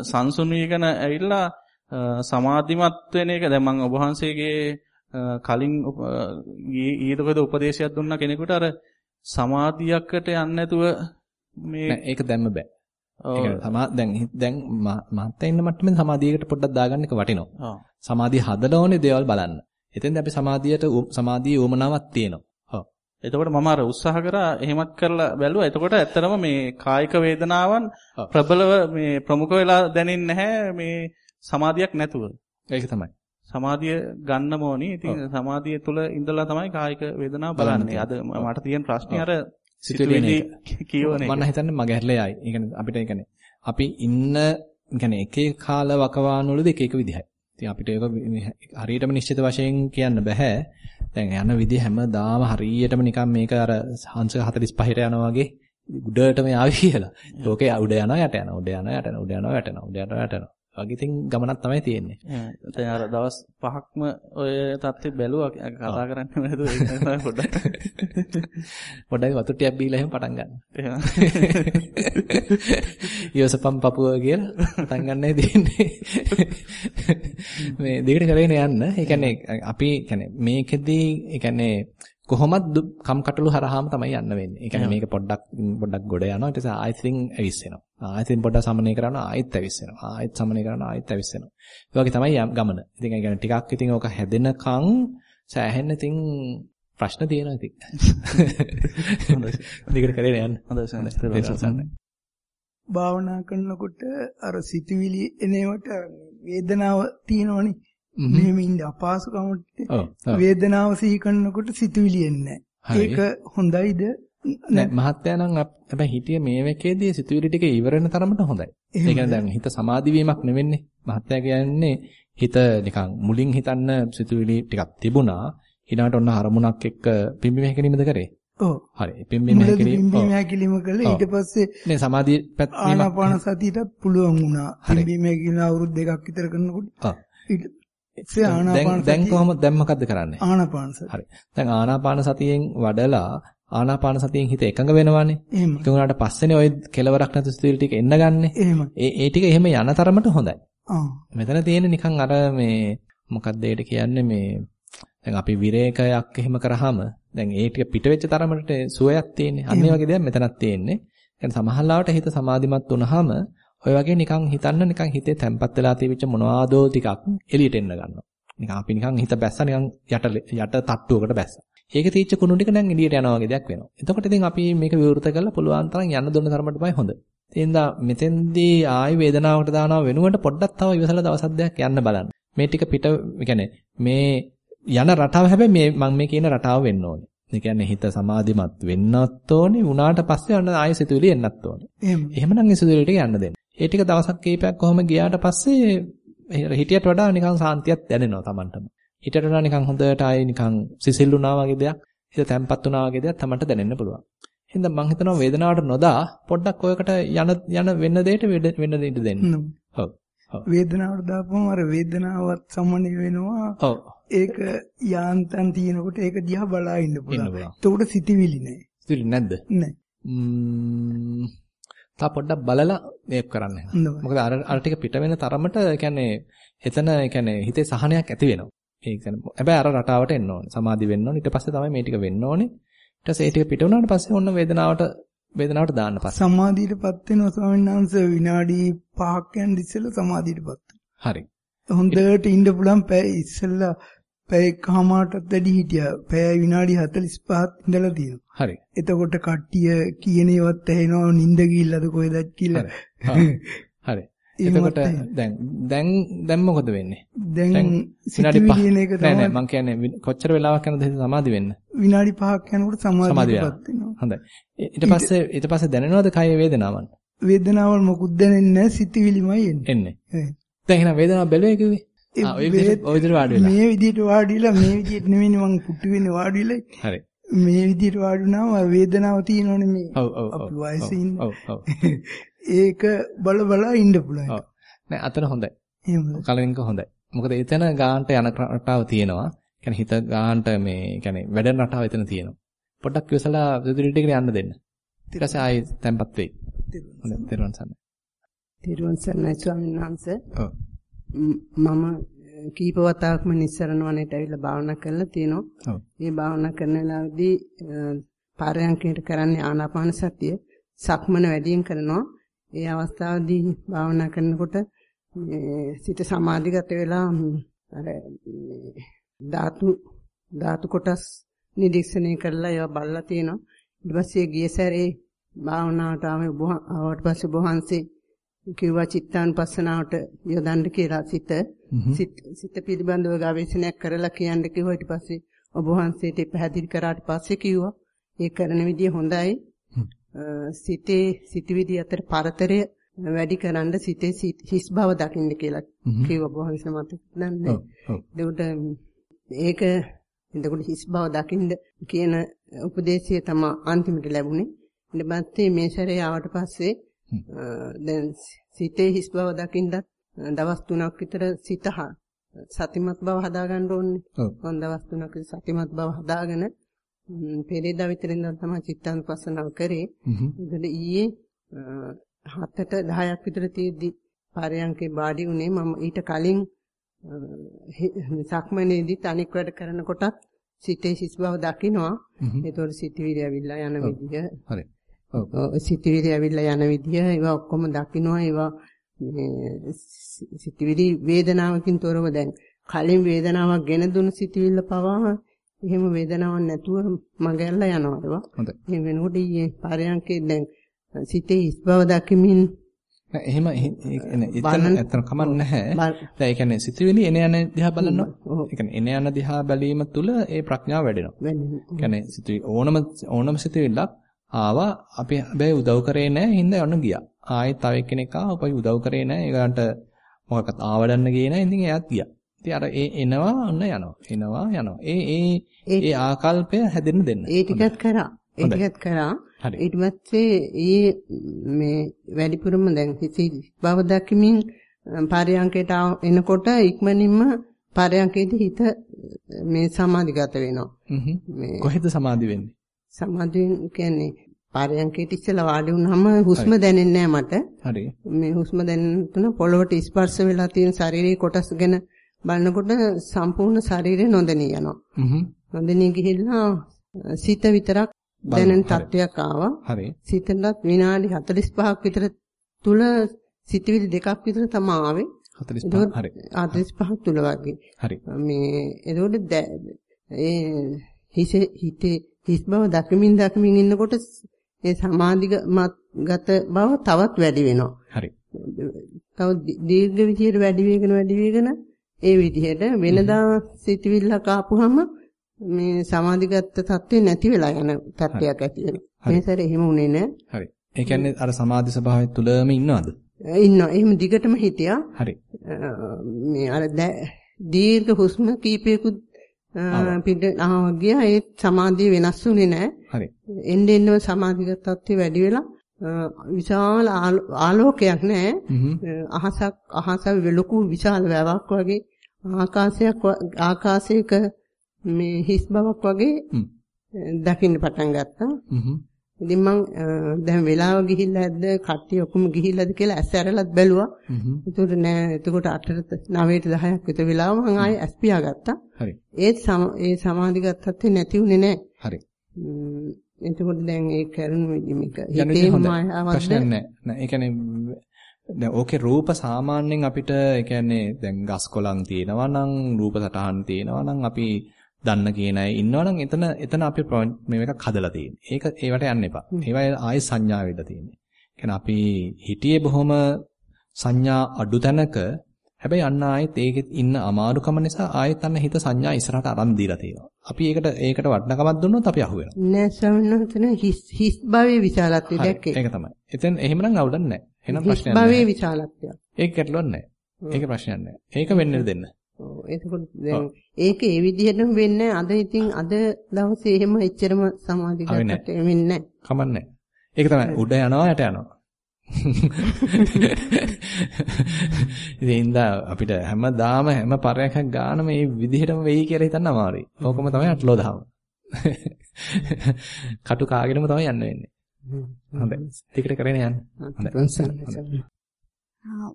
සංසුන් වීගෙන ඇවිල්ලා සමාධිමත් වෙන එක දැන් මම ඔබ වහන්සේගේ කලින් ඊටකද උපදේශයක් දුන්නා කෙනෙකුට අර සමාධියකට යන්නේ නැතුව මේ ඒක දැම්ම බෑ. සමා දැන් දැන් මහත්ය ඉන්න මට්ටමේ සමාධියකට පොඩ්ඩක් දාගන්න එක වටිනවා. සමාධිය හදලා ඕනේ දේවල් බලන්න. එතෙන්ද අපි සමාධියට සමාධියේ උවමනාවක් තියෙනවා. එතකොට මම අර උත්සාහ කරා එහෙමත් කරලා බැලුවා. එතකොට ඇත්තටම මේ කායික වේදනාවන් ප්‍රබලව මේ ප්‍රමුඛ වෙලා දැනෙන්නේ නැහැ මේ සමාධියක් නැතුව. ඒක තමයි. සමාධිය ගන්නම ඕනි. ඉතින් සමාධිය තුල ඉඳලා තමයි කායික වේදනාව බලන්නේ. අද මට තියෙන ප්‍රශ්නේ අර සිතුවිලි කියවන. මම හිතන්නේ මගේ හැරලා යයි. ඒ කියන්නේ අපිට ඒ කියන්නේ අපි ඉන්න කියන්නේ එක එක කාල වකවාන වලදී එක එක විදිහයි. ඉතින් අපිට ඒක හරියටම නිශ්චිත වශයෙන් කියන්න බෑ. දැන් යන විදිහ හැමදාම හරියටම නිකන් මේක අර හංස 45ට යනවා වගේ උඩටම ආවි කියලා. ලෝකේ උඩ යනවා යට යනවා උඩ යනවා යට යනවා උඩ යනවා යට යනවා උඩ යනවා යට යනවා. වගේ ඉතින් ගමනක් තමයි තියෙන්නේ. දැන් අර දවස් පහක්ම ඔය தත්ත්වෙ බැලුවා කතා කරන්න නැතුව ඒක තමයි පොඩ්ඩක්. පොඩ්ඩක් වතුර ටිකක් බීලා එහෙම පටන් ගන්න. එහෙම. ඊවසපම් පපුව කියලා පටන් ගන්නයි තියෙන්නේ. මේ දෙකට කරගෙන යන්න. ඒ කියන්නේ අපි කියන්නේ මේකෙදී ඒ කියන්නේ කොහොමද කම්කටොළු හරහාම තමයි යන්න වෙන්නේ. ඒ කියන්නේ මේක පොඩ්ඩක් පොඩ්ඩක් ගොඩ යනවා. ඊට පස්සේ ආයෙත් ඇවිස්සෙනවා. ආයෙත් පොඩ්ඩක් සමනය කරනවා. ආයෙත් ඇවිස්සෙනවා. ආයෙත් සමනය කරනවා. ආයෙත් ඇවිස්සෙනවා. ඒ වගේ තමයි ගමන. ඉතින් ඒ කියන්නේ ටිකක් ඉතින් ඕක හැදෙනකන් සෑහෙන්න ඉතින් ප්‍රශ්න තියෙනවා ඉතින්. හොඳයි. දිගට කරගෙන යන්න. හොඳයි. භාවනා කරනකොට අර සිතුවිලි එනේවට වේදනාව තියෙනවනේ. මෙහෙම ඉන්න අපහසුකමට වේදනාව සිහි කරනකොට සිතුවිලි එන්නේ ඒක හොඳයිද නෑ මහත්යා නම් හැබැයි හිතියේ මේ වෙකේදී සිතුවිලි ටික ඉවර වෙන තරමට හොඳයි. ඒ කියන්නේ දැන් හිත සමාධි වීමක් නෙවෙන්නේ. මහත්යා කියන්නේ හිත නිකන් මුලින් හිතන්න සිතුවිලි ටිකක් තිබුණා. ඊළඟට ඔන්න අරමුණක් එක්ක පිම්බිම හැකිලිමද කරේ? ඔව්. හරි. පිම්බිම හැකිලිම පිම්බිම හැකිලිම කළා ඊට පස්සේ නේ සමාධිය පැත්තීම ආනාපාන සතියට පුළුවන් වුණා. පිම්බිම හැකිලිම අවුරුදු දෙකක් විතර කරනකොට. ඔව්. දැන් දැන් කොහොමද දැන් මොකද්ද කරන්නේ? ආනාපාන සතිය. හරි. දැන් ආනාපාන සතියෙන් වඩලා ආනාපාන සතියෙන් හිත එකඟ වෙනවානේ. එහෙම. ඒක උනාට පස්සේනේ ওই කෙලවරක් නැති ස්ථිර ටික එන්න ගන්නෙ. එහෙම. ඒ ඒ ටික එහෙම යන තරමට හොඳයි. ආ. මෙතන තියෙන්නේ නිකන් අර මේ මොකක්ද ඒකට කියන්නේ මේ දැන් අපි විරේකයක් එහෙම කරාම දැන් ඒ ටික පිට වෙච්ච තරමට සුවයක් තියෙන්නේ. අන්න ඒ වගේ දෙයක් මෙතනක් තියෙන්නේ. يعني සමහරවිට හිත සමාධිමත් වුනහම ඔය වගේ නිකන් හිතන්න නිකන් හිතේ තැම්පත් වෙලා තියවිච්ච මොනවාදෝ ටිකක් එළියට එන්න ගන්නවා. නිකන් අපි නිකන් හිත බැස්සා නිකන් යට යට තට්ටුවකට බැස්සා. ඒක තීච්ච කුණු ටික දැන් එළියට යනවා වගේ දෙයක් වෙනවා. එතකොට ඉතින් අපි මේක විවෘත කරලා පුළුවන් තරම් යන්න දුන්න තරමට තමයි හොඳ. එතෙන්දා මෙතෙන්දී ආයි වේදනාවකට දානවා වෙනුවට පොඩ්ඩක් තව ඉවසලා දවස් දෙකක් යන්න බලන්න. මේ ටික පිට يعني මේ යන රටාව හැබැයි මේ මම මේ කියන රටාව වෙන්න ඕනේ. ඒ කියන්නේ හිත සමාධිමත් වෙන්නත් ඕනේ. උනාට පස්සේ අන්න ආයෙ සිතුවිලි එන්නත් ඕනේ. එහෙමනම් ඒ සිතුවිලි ටික යන්න දෙන්න. ඒ ටික දවසක් කීපයක් කොහොම ගියාට පස්සේ හිටියට වඩා නිකන් සාන්තියක් දැනෙනවා Tamanටම. හිටියට වඩා නිකන් හොඳට ආයේ නිකන් සිසිල් වුණා වගේ දෙයක්, හිත තැම්පත් වුණා වගේ දෙයක් Tamanට දැනෙන්න පුළුවන්. එහෙනම් මම හිතනවා වේදනාවට නොදා පොඩ්ඩක් ඔයකට යන යන වෙන්න දෙයට වෙන්න දෙන්න දෙන්න. ඔව්. වේදනාවට දාපුවම අර වේදනාවත් සමනය වෙනවා. ඔව්. ඒක යාන්තම් තියෙනකොට ඒක දිහා බලා ඉන්න පුළුවන්. එතකොට සිතිවිලි නෑ. සිතිවිලි නැද්ද? නෑ. ම්ම් තා පොඩ්ඩක් බලලා මේක කරන්න. මොකද අර අර ටික පිට වෙන තරමට කියන්නේ එතන කියන්නේ හිතේ සහනයක් ඇති වෙනවා. ඒ කියන්නේ හැබැයි අර රටාවට එන්න ඕනේ. සමාධි වෙන්න ඕනේ. ඊට පස්සේ තමයි මේ ටික වෙන්න ඕනේ. ඊට පස්සේ ඒ ටික පිට වුණාට පස්සේ ඔන්න වේදනාවට වේදනාවට දාන්න පස්සේ. සමාධියටපත් වෙනවා ස්වාමීන් වහන්සේ විනාඩි 5ක් යන ඉස්සෙල්ලා සමාධියටපත් හරි. හොඳට ඉන්න පුළුවන් පැය ඉස්සෙල්ලා පැය කමාටත් වැඩි හිටියා. පැය විනාඩි 45ක් ඉඳලා තියෙනවා. හරි. එතකොට කට්ටිය කියන ඒවත් ඇහෙනවා නිින්ද ගිහිල්ලාද කොහෙදත් කියලා. හරි. එතකොට දැන් දැන් දැන් මොකද වෙන්නේ? දැන් විනාඩි 5 නෑ නෑ මම කියන්නේ කොච්චර වෙලාවක් යනද සමාධි වෙන්න? විනාඩි 5ක් යනකොට සමාධියටපත් වෙනවා. හොඳයි. ඊට පස්සේ ඊට පස්සේ දැනෙනවද කය වේදනාවන්? වේදනාවල් මොකුත් දැනෙන්නේ නැහැ සිතිවිලිමයි එන්නේ. එන්නේ. දැන් එහෙනම් වේදනාව බැලුවේ කිව්වේ? ආ ඔය විදිහට ඔය විදිහට වාඩි වෙලා. මේ විදිහට වාඩි වෙලා මේ විදිහට නෙවෙයි මං පුටු වෙන්නේ වාඩි වෙලා. හරි. මේ විදිහට වාඩි වුණාම වේදනාව තියෙනවනේ මේ. ඔව් ඔව් ඔව්. අපි වයසේ ඉන්න. ඔව් ඔව්. ඒක බල බල ඉන්න පුළුවන්. ඔව්. නෑ අතන හොඳයි. කලින්ක හොඳයි. මොකද එතන ගාන්ට යන රටාව තියෙනවා. කියන්නේ හිත ගාන්ට මේ කියන්නේ වැඩ රටාව එතන තියෙනවා. පොඩ්ඩක් ඉවසලා ඉදිරියට යන්න දෙන්න. ඊට පස්සේ ආයෙ තැම්පත් වෙයි. හොඳයි. තෙරුවන් සරණයි. තෙරුවන් සරණයි ස්වාමීන් වහන්සේ. ඔව්. මම කීප වතාවක්ම නිස්සරණ වනේට ඇවිල්ලා භාවනා කරලා තියෙනවා. ඔව්. මේ භාවනා කරන වෙලාවේදී පාරයන්කයට කරන්නේ ආනාපාන සතිය. සක්මන වැඩියෙන් කරනවා. ඒ අවස්ථාවේදී භාවනා කරනකොට සිත සමාධිගත වෙලා අර ධාතු ධාතු කොටස් නිරීක්ෂණය කරලා ඒවා බලලා තියෙනවා. ඊට පස්සේ ගිය සැරේ භාවනාවට ආවට පස්සේ බොහන්සේ කිව්වා චිත්තානුපස්සනාවට යොදන්න කියලා සිත සිත පිළිබඳව ගවේෂණයක් කරලා කියන්න කිව්වා. ඊට පස්සේ ඔබ වහන්සේට පැහැදිලි කරාට පස්සේ කිව්වා. ඒ කරන විදිය හොඳයි සිතේ සිතවිලි අතර පරතරය වැඩි කරන්න සිතේ හිස් බව දකින්න කියලා කිව්වා ඔබ වහන්සේ මට. දන්නේ ඒක එතකොට හිස් බව දකින්න කියන උපදේශය තමයි අන්තිමට ලැබුණේ. ඊට පස්සේ මේ සැරේ ආවට පස්සේ දැන් සිතේ හිස් බව දකින්නත් දවස් 3ක් විතර සිත සතිමත් බව හදාගන්න ඕනේ. ඔව්. දවස් 3ක් සතිමත් බව හදාගෙන පෙරේදා විතර ඉඳන් තමයි චිත්තානුපස්සනාව කරේ. ඒකද ඊයේ 7ට 10ක් විතර තියෙද්දි පාරයන්කේ වාඩි උනේ මම ඊට කලින් සක්මනේදී තනික් වැඩ කරනකොටත් සිතේ හිස් බව දකිනවා. ඒතකොට සිතවිලි ඇවිල්ලා යන විදිය. හරි. සිතවිලි ඇවිල්ලා යන විදිය ඒවා ඔක්කොම දකින්නවා ඒවා සිතවිලි වේදනාවකින් තොරව දැන් කලින් වේදනාවක් ගෙන දුන්න සිතවිල්ල පවා එහෙම වේදනාවක් නැතුව මගහැරලා යනවා ඒවා. එහෙම වෙනකොට ඊයේ පාරයන්කේ දැන් සිතේ හිස් බව දකිමින් එහෙම එතන ඇත්තට කමක් නැහැ. දැන් ඒ කියන්නේ සිතුවිලි එන යන දිහා බලනවා. ඒ කියන්නේ එන යන දිහා බැලීම තුළ ඒ ප්‍රඥාව වැඩෙනවා. වැඩෙනවා. කියන්නේ සිතුවිලි ඕනම ඕනම සිතුවිල්ලක් ආවා අපි හැබැයි උදව් කරේ නැහැ හින්දා යන්න ගියා. ආයෙත් තව එක්කෙනෙක් ආවා උදව් කරේ නැහැ. ඒගොල්ලන්ට මොකක්වත් ආවඩන්න ගියේ නැහැ. ඉතින් එයාත් ගියා. ඉතින් අර ඒ එනවා ඔන්න යනවා. එනවා යනවා. ඒ ඒ ඒ ආකල්පය හැදෙන්න දෙන්න. ඒ ටිකත් කරා. ඒ ටිකත් කරා. ඊට පස්සේ ඊ මේ වැඩිපුරම දැන් හිසි බව දකිමින් පාරයන්කයට එනකොට ඉක්මනින්ම පරයන්කේදී හිත මේ සමාධිගත වෙනවා. මේ කොහෙද සමාධි වෙන්නේ? සමාධියෙන් කියන්නේ පරයන්කේට ඉස්සෙල්ලා වාඩි වුණාම හුස්ම දැනෙන්නේ මට. හරි. මේ හුස්ම දැනෙන පොළොවට ස්පර්ශ වෙලා තියෙන ශාරීරික කොටස් ගැන බලනකොට සම්පූර්ණ ශරීරය නොදැනී යනවා. නොදැනී ගිහිල්ලා සිත විතරක් දැනෙන තත්වයක් ආවා. හරි. සිතෙන්වත් විනාඩි 45ක් විතර තුල සිතවිලි දෙකක් විතර තමයි ආවේ. 45 හරි. 45ක් තුල වගේ. හරි. මේ එතකොට ඒ හිසේ හිතේ හිස් බව දකිමින් දකිමින් ඉන්නකොට ඒ සමාධිගත බව තවත් වැඩි වෙනවා. හරි. තව දීර්ඝ විදියට වැඩි වෙගෙන වැඩි වෙගෙන ඒ විදිහට වෙනදා සිතවිල්ලක් ආපුහම මේ සමාධිගත තත්ත්වේ නැති වෙලා යන තත්ත්වයක් ඇති වෙනවා. මේ සැරේ එහෙම උනේ නැහැ. හරි. ඒ කියන්නේ අර සමාධි ස්වභාවය තුලම ඉන්නවද? ඉන්නවා. එහෙම දිගටම හිටියා. හරි. මේ අර දීර්ඝ හුස්ම කීපයකුත් පිට ගියා ඒ සමාධිය වෙනස් වුණේ නැහැ. හරි. එන්න එන්නම සමාධිගත තත්ත්වය වැඩි වෙලා විශාල ආලෝකයක් නැහැ. අහසක් අහස ලොකු විශාල වැවක් වගේ ආකාශයක් ආකාශයක මේ හිස් බවක් වගේ දකින්න පටන් ගත්තා. ඉතින් මං දැන් වෙලාව ගිහිල්ලා ඇද්ද කට්ටිය ඔක්කොම ගිහිල්ලාද කියලා ඇස් ඇරලත් බැලුවා. ඒකට නෑ එතකොට 8ට 9ට 10ක් විතර වෙලාව මං ආයේ ඇස් පියාගත්තා. හරි. ඒත් ඒ සමාධි ගත්තත් නැති උනේ නෑ. හරි. එතකොට දැන් ඒ කරුණ මේක හිතේම ප්‍රශ්නයක් නෑ. නෑ ඒ කියන්නේ දැන් ඕකේ රූප සාමාන්‍යයෙන් අපිට ඒ කියන්නේ දැන් ගස් කොළන් තියෙනවා නම් රූප සටහන් තියෙනවා නම් අපි දන්න කියන අය ඉන්නවනම් එතන එතන අපි මේ එකක් හදලා තියෙන්නේ. ඒක ඒවට යන්න එපා. ඒවා ආයෙ සංඥා වෙන්න තියෙන්නේ. කියන්නේ අපි හිටියේ බොහොම සංඥා අඩු තැනක හැබැයි අන්න ආයෙත් ඒකෙත් ඉන්න අමාරුකම නිසා ආයෙත් අන්න හිත සංඥා ඉස්සරහට අරන් දීලා තියෙනවා. අපි ඒකට ඒකට වටිනකමක් දුන්නොත් අපි අහු වෙනවා. නෑ ස්වාමීන් හිස් හිස් භවයේ විශාලත්වය දැක්කේ. ඒක තමයි. එතෙන් එහෙමනම් අවුලක් නෑ. එහෙනම් ප්‍රශ්නයක් නෑ. හිස් භවයේ විශාලත්වය. ඒක ගැටලුවක් නෑ. ඒක ප්‍රශ්නයක් නෑ. ඒක වෙන්න දෙන්න. ඔව් එතකොට දැන් ඒක ඒ විදිහටම වෙන්නේ අද ඉතින් අද දවසේ එහෙම එච්චරම සමාධි ගන්නට වෙන්නේ නැහැ. කමන්නේ. ඒක තමයි උඩ යනවා යට යනවා. ඉතින් අපිට හැමදාම හැම පරයකක් ගන්න මේ විදිහටම වෙයි කියලා හිතන්න අමාරුයි. ඕකම තමයි අටලෝ දහම. කටු කාගෙනම තමයි යන්න වෙන්නේ. හොඳයි. ටිකට කරගෙන යන්න. හොඳයි.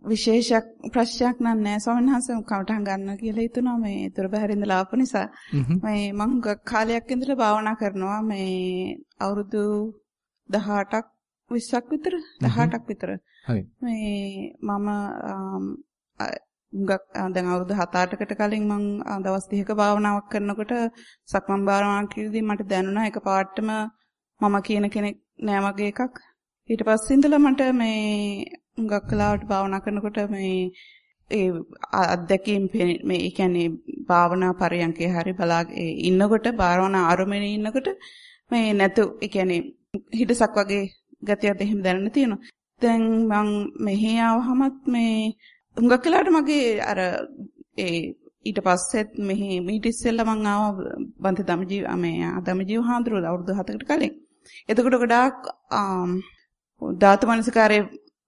විශේෂ ප්‍රශ්නයක් නෑ ස්වාමීන් වහන්සේ කවටහන් ගන්න කියලා හිතුණා මේ ඒතර බහැර ඉඳලා ආපු නිසා. මේ මම කාලයක් ඉඳලා භාවනා කරනවා මේ අවුරුදු 18ක් 20ක් විතර? 18ක් විතර. මේ මම දැන් අවුරුදු 7-8කට කලින් මම දවස් 30ක භාවනාවක් කරනකොට සක්මන් භාවනාවක් කිරීදී මට දැනුණා එක පාටම මම කියන කෙනෙක් නෑ වගේ එකක් ඊට පස්සේ ඉඳලා මට මේ හුඟක් කලාවට භාවනා කරනකොට මේ ඒ අත්දැකීම් මේ ඒ කියන්නේ භාවනා පරයන්කේ හරි බලා ඉන්නකොට භාවනා ආරම්භයේ ඉන්නකොට මේ නැතු ඒ කියන්නේ හිඩසක් වගේ ගතියක් එහෙම දැනෙන්න තියෙනවා. දැන් මං මෙහි ආවහමත් මේ හුඟක් කලාවට මගේ අර ඒ ඊට පස්සෙත් මෙහි මීට ඉස්සෙල්ලා මං ආව බන්ත දමජීව මේ දමජීව හාඳුරුවෝ අවුරුදු 7කට කලින්. එතකොට ගොඩාක් ධාතු මනසකාරයේ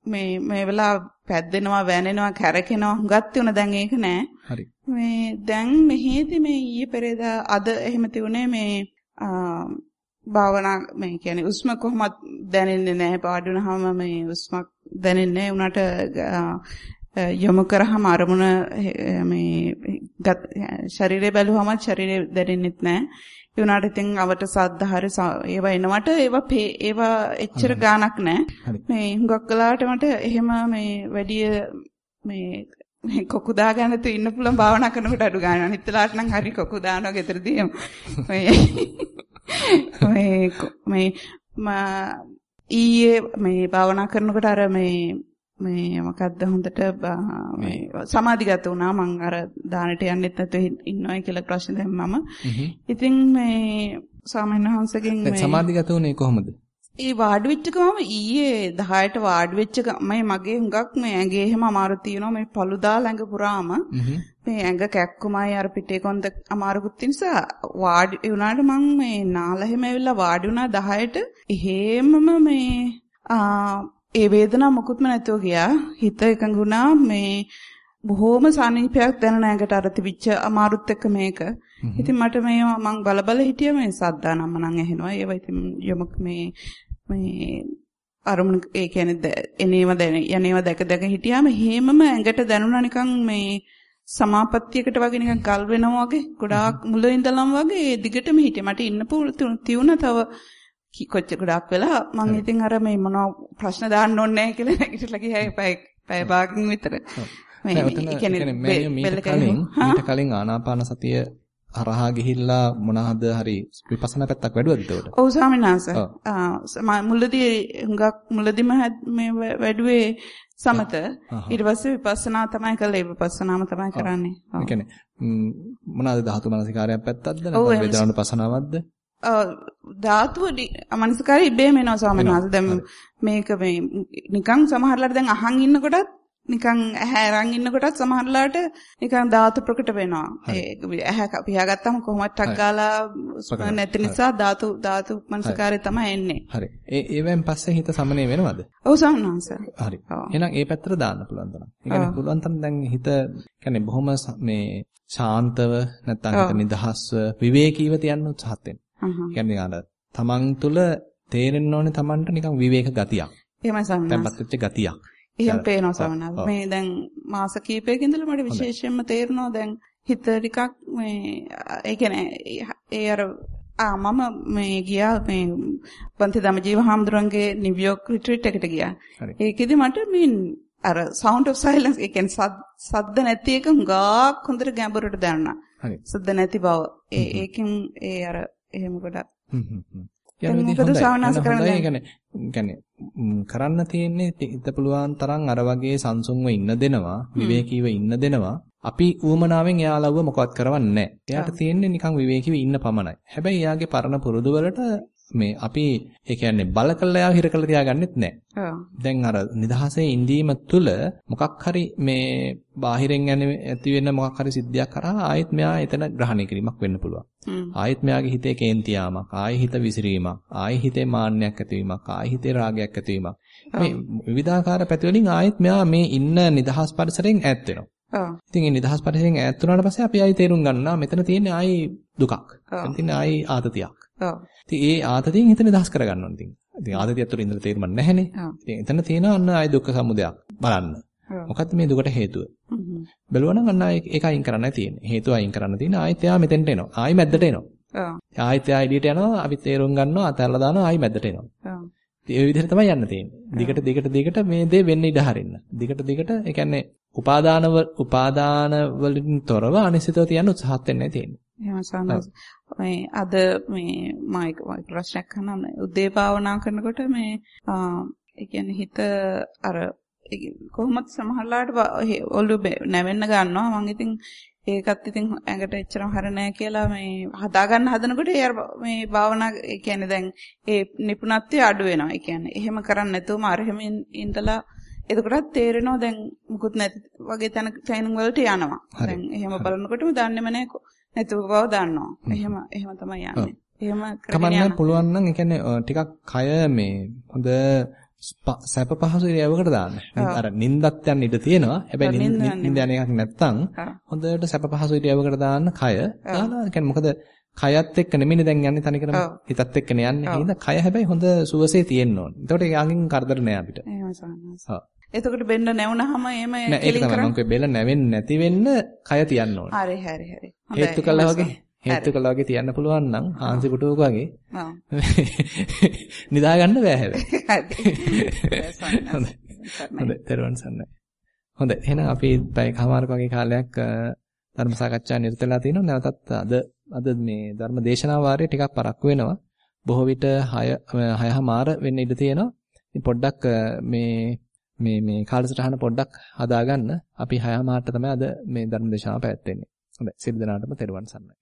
මේ මේ වෙලාව පැද්දෙනවා වැනෙනවා කැරකෙනවා හුඟක් තියුණ දැන් ඒක නෑ. හරි. මේ දැන් මෙහෙදි මේ ඊයේ පෙරේදා අද එහෙම තියුනේ මේ භාවනා මේ කියන්නේ උස්ම කොහොමද දැනෙන්නේ නැහැ පාඩු වුණාම මේ උස්මක් දැනෙන්නේ උනට යොමු කරාම අරමුණ මේ ශරීරය බැලුවම ශරීරය දැනෙන්නෙත් නැහැ. ඒ වුණාට ඉතින් අවට සද්ද හරි ඒවා එනවට ඒවා ඒවා එච්චර ගාණක් නැහැ. මේ හුඟක් කලාවට මට එහෙම මේ වැඩි මේ කොකු දා ගන්න තු ඉන්න පුළුවන් භාවනා කරනකොට අඩු ගන්න. අනිත් වෙලාවට නම් හරි කොකු දානවා ගෙදරදී. මේ මේ මේ ඊයේ මේ භාවනා කරනකොට අර මේ මේ මොකද්ද හොඳට මේ සමාධිගත වුණා. මං අර දානට යන්නෙත් නැතුව ඉන්නවයි කියලා ප්‍රශ්න දැම්මම. ඉතින් මේ ස්වාමීන් වහන්සේගෙන් මේ සමාධිගත වුණේ කොහොමද? ඒ වාඩි වෙච්ච ගමම ඊයේ 10ට වාඩි වෙච්ච ගමයි මගේ හුඟක් මේ ඇඟේ එහෙම අමාරු තියෙනවා. මේ පළුදා ළඟ පුරාම මේ ඇඟ කැක්කුමයි අර පිටේ කොන්ද අමාරුකුත් නිසා වාඩි වුණාට මං මේ නාල හැම ඇවිල්ලා වාඩි වුණා 10ට එහෙමම මේ ඒ වේදනාව මොකුත්ම නැතුව ගියා. හිත එකඟුණා මේ බොහොම සානීපයක් දැනෙන ඇඟට අර තිබිච්ච අමාරුත් එක්ක මේක. ඉතින් මට මේවා මං බල බල හිටිය මේ සද්දා නම් මනම් ඇහෙනවා. ඒවා ඉතින් යමක් මේ මේ අරමුණ ඒ කියන්නේ එනේව දැන යනේව දැක දැක හිටියාම හේමම ඇඟට දැනුණා නිකන් මේ සමාපත්තියකට වගේ නිකන් ගල් වෙනවා වගේ ගොඩාක් මුල ඉඳලම වගේ දිගටම හිටියේ මට ඉන්න පුළුවන් තියුණා තව කොච්චර ගොඩාක් වෙලා මම ඉතින් අර මේ මොනවා ප්‍රශ්න දාන්න ඕනේ නැහැ කියලා නැගිටලා ගියා. පැය පැය භාගකින් විතර. මේ කියන්නේ මීට කලින් මීට කලින් ආනාපාන සතිය හරහා ගිහිල්ලා මොනවාද හරි විපස්සනා පැත්තක් වැඩුවද එතකොට? ඔව් ස්වාමීන් වහන්සේ. මුලදී හුඟක් මුලදීම මේ වැඩුවේ සමත. ඊට පස්සේ විපස්සනා තමයි කළේ. විපස්සනාම තමයි කරන්නේ. ඒ කියන්නේ මොනවාද ධාතු මනසිකාරයක් පැත්තක්ද? නැත්නම් වේදනානුපසනාවක්ද? ධාතුව මනසිකාරය ඉබේම එනවා ස්වාමීන් වහන්සේ. දැන් මේක මේ නිකන් සමහරලාට දැන් අහන් ඉන්නකොටත් නිකන් ඇහැ අරන් ඉන්නකොටත් සමහරලාට නිකන් ධාතු ප්‍රකට වෙනවා. ඒ ඇහැ පියාගත්තම කොහොමද ටක් ගාලා නැති නිසා ධාතු ධාතු මනසකාරය තමයි එන්නේ. හරි. ඒ ඒවෙන් පස්සේ හිත සමනය වෙනවද? ඔව් සම්මාස. හරි. එහෙනම් ඒ පැත්තට දාන්න පුළුවන් තරම්. ඒ කියන්නේ පුළුවන් තරම් දැන් හිත කියන්නේ බොහොම මේ ශාන්තව නැත්නම් හිත නිදහස්ව විවේකීව තියන්න උත්සාහත් වෙන්න. කියන්නේ අර තමන් තුළ තේරෙන්න ඕනේ තමන්ට නිකන් විවේක ගතියක්. එහෙමයි සම්මාස. දැන්පත් වෙච්ච ගතියක්. එහෙම පේනවා සමනල්. මේ දැන් මාස කීපයක ඉඳලා මට විශේෂයෙන්ම තේරෙනවා දැන් හිත ටිකක් මේ ඒ කියන්නේ ඒ අර ආ මම මේ ගියා මේ පන්ති දමජීව හාමුදුරන්ගේ නිව්යෝක් රිට්‍රීට් එකට ගියා. ඒකෙදි මට මේ අර sound of silence ඒ කියන්නේ සද්ද නැති එක හුඟක් හොඳට ගැඹුරට දැනුණා. සද්ද නැති බව. ඒ ඒකෙන් ඒ අර එහෙම ගොඩක්. හ්ම් හ්ම්. යන විදිහ හොඳයි. يعني කරන්න තියෙන්නේ හිත පුළුවන් තරම් අර වගේ සංසුන්ව ඉන්න දෙනවා විවේකීව ඉන්න දෙනවා අපි ඌමනාවෙන් එයාලව මොකවත් කරවන්නේ නැහැ. එයාට තියෙන්නේ නිකන් විවේකීව ඉන්න පමණයි. හැබැයි එයාගේ පරණ පුරුදු වලට මේ අපි ඒ කියන්නේ බල කළා යාව හිර කළා තියාගන්නෙත් නැහැ. දැන් අර නිදහසේ ඉඳීම තුළ මොකක් හරි මේ බාහිරෙන් ඇති වෙන මොකක් හරි සිද්ධියක් කරා ආයෙත් මෙයා එතන ග්‍රහණය කිරීමක් වෙන්න පුළුවන්. ආයෙත් මෙයාගේ හිතේ කේන්තියාමක්, ආයෙ හිත විසිරීමක්, ආයෙ හිතේ මාන්නයක් ඇතිවීමක්, ආයෙ හිතේ රාගයක් ඇතිවීමක්. මේ විවිධාකාර පැති වලින් ආයෙත් මෙයා මේ ඉන්න නිදහස් පරිසරයෙන් ඈත් වෙනවා. ඔව්. ඉතින් මේ නිදහස් පරිසරයෙන් ඈත් වුණාට පස්සේ අපි ආයෙ තේරුම් ගන්නවා මෙතන තියෙන්නේ ආයෙ දුකක්. මෙතන තියෙන්නේ ආයෙ ආතතියක්. ඔව්. ඉතින් ඒ ආතතියෙන් හිත නිදහස් කරගන්න ඕනේ ඉතින්. ඉතින් ආතතිය ඇතුළේ ඉඳලා තේරුම් නැහැනේ. ඉතින් එතන තියෙනවා අන්න ආයෙ දුක්ඛ සමුදයක් බලන්න. මොකද්ද මේ දුකට හේතුව? බැලුවනම් අන්න ඒක අයින් කරන්නයි තියෙන්නේ. හේතුව අයින් කරන්න තියෙන්නේ ආයෙත් එයා මෙතෙන්ට එනවා. ආයෙ මැද්දට එනවා. ඔව්. ආයෙත් එයා එළියට යනවා. අපි තේරුම් ගන්නවා අතහැරලා දානවා ආයෙ මැද්දට එනවා. ඔව්. ඒ විදිහට තමයි යන්න තියෙන්නේ. දිගට දිගට දිගට මේ දේ වෙන්න ඉඩ හරින්න. දිගට දිගට ඒ කියන්නේ උපාදානව උපාදාන වලින් තොරව අනිසිතව තියන්න උත්සාහත් වෙන්නයි තියෙන්නේ. එහෙම සානස්. මේ අද මේ මයික් ප්‍රශ්නයක් අහන්න උදේ භාවනා කරනකොට මේ ඒ කියන්නේ හිත අර කොහොමද සමහරලාට ඔළුව නැවෙන්න ගන්නවා මම ඉතින් ඒකත් ඉතින් ඇඟට එච්චරම හර නැහැ කියලා මේ හදාගන්න හදනකොට ඒ මේ භාවනා ඒ කියන්නේ දැන් ඒ නිපුණත්වය අඩු වෙනවා. ඒ කියන්නේ එහෙම කරන්නේ නැතුවම අර එහෙම ඉඳලා එතකොටත් තේරෙනවා දැන් මුකුත් නැති වගේ තැන ට්‍රේනින් වලට යනවා. දැන් එහෙම බලනකොටම දන්නේම නැහැ නැතුව බව දන්නවා. එහෙම එහෙම තමයි යන්නේ. එහෙම කරගෙන පුළුවන් නම් ඒ කියන්නේ ටිකක් කය මේ හොඳ සැප පහසු ඉරියව්වකට දාන්න. අර නිින්දත් යන ඉඩ තියෙනවා. හැබැයි නිින්ද යන එකක් නැත්තම් හොඳට සැප පහසු ඉරියව්වකට දාන්න කය. දාලා කියන්නේ මොකද කයත් එක්ක නෙමෙයිනේ දැන් යන්නේ තනිකරම හිතත් එක්කනේ යන්නේ. එහෙනම් කය හැබැයි හොඳ සුවසේ තියෙන්න ඕන. එතකොට යාගින් කරදර නෑ අපිට. එහෙම සාහනස. එතකොට බෙන්න නැවුනහම එහෙම කෙලින් කරන්නේ. ඒක බෙල්ල නැවෙන්නේ නැති වෙන්න කය තියන්න ඕන. හරි හරි හරි. හේතු කළා වගේ හේතු කළා වගේ තියන්න පුළුවන් නම් හාන්සි පුටුවක වගේ. ඔව්. නිදා ගන්න බෑ හැබැයි. හරි. හොඳයි. තෙරුවන් සරණයි. හොඳයි. එහෙනම් අපි පැයකමාරක වගේ කාලයක් ධර්ම සාකච්ඡා නිරත වෙලා තිනවා. නැවතත් අද අද මේ ධර්ම දේශනා වාරය ටිකක් පරක්කු වෙනවා. බොහෝ විට 6 6මාර වෙන්න ඉඩ තියෙනවා. ඉතින් පොඩ්ඩක් මේ මේ මේ කාලසටහන පොඩ්ඩක් හදාගන්න. අපි 6මාරට තමයි අද මේ ධර්ම දේශනාව පැවැත්වෙන්නේ. හොඳයි. සියලු දෙනාටම තෙරුවන් සරණයි.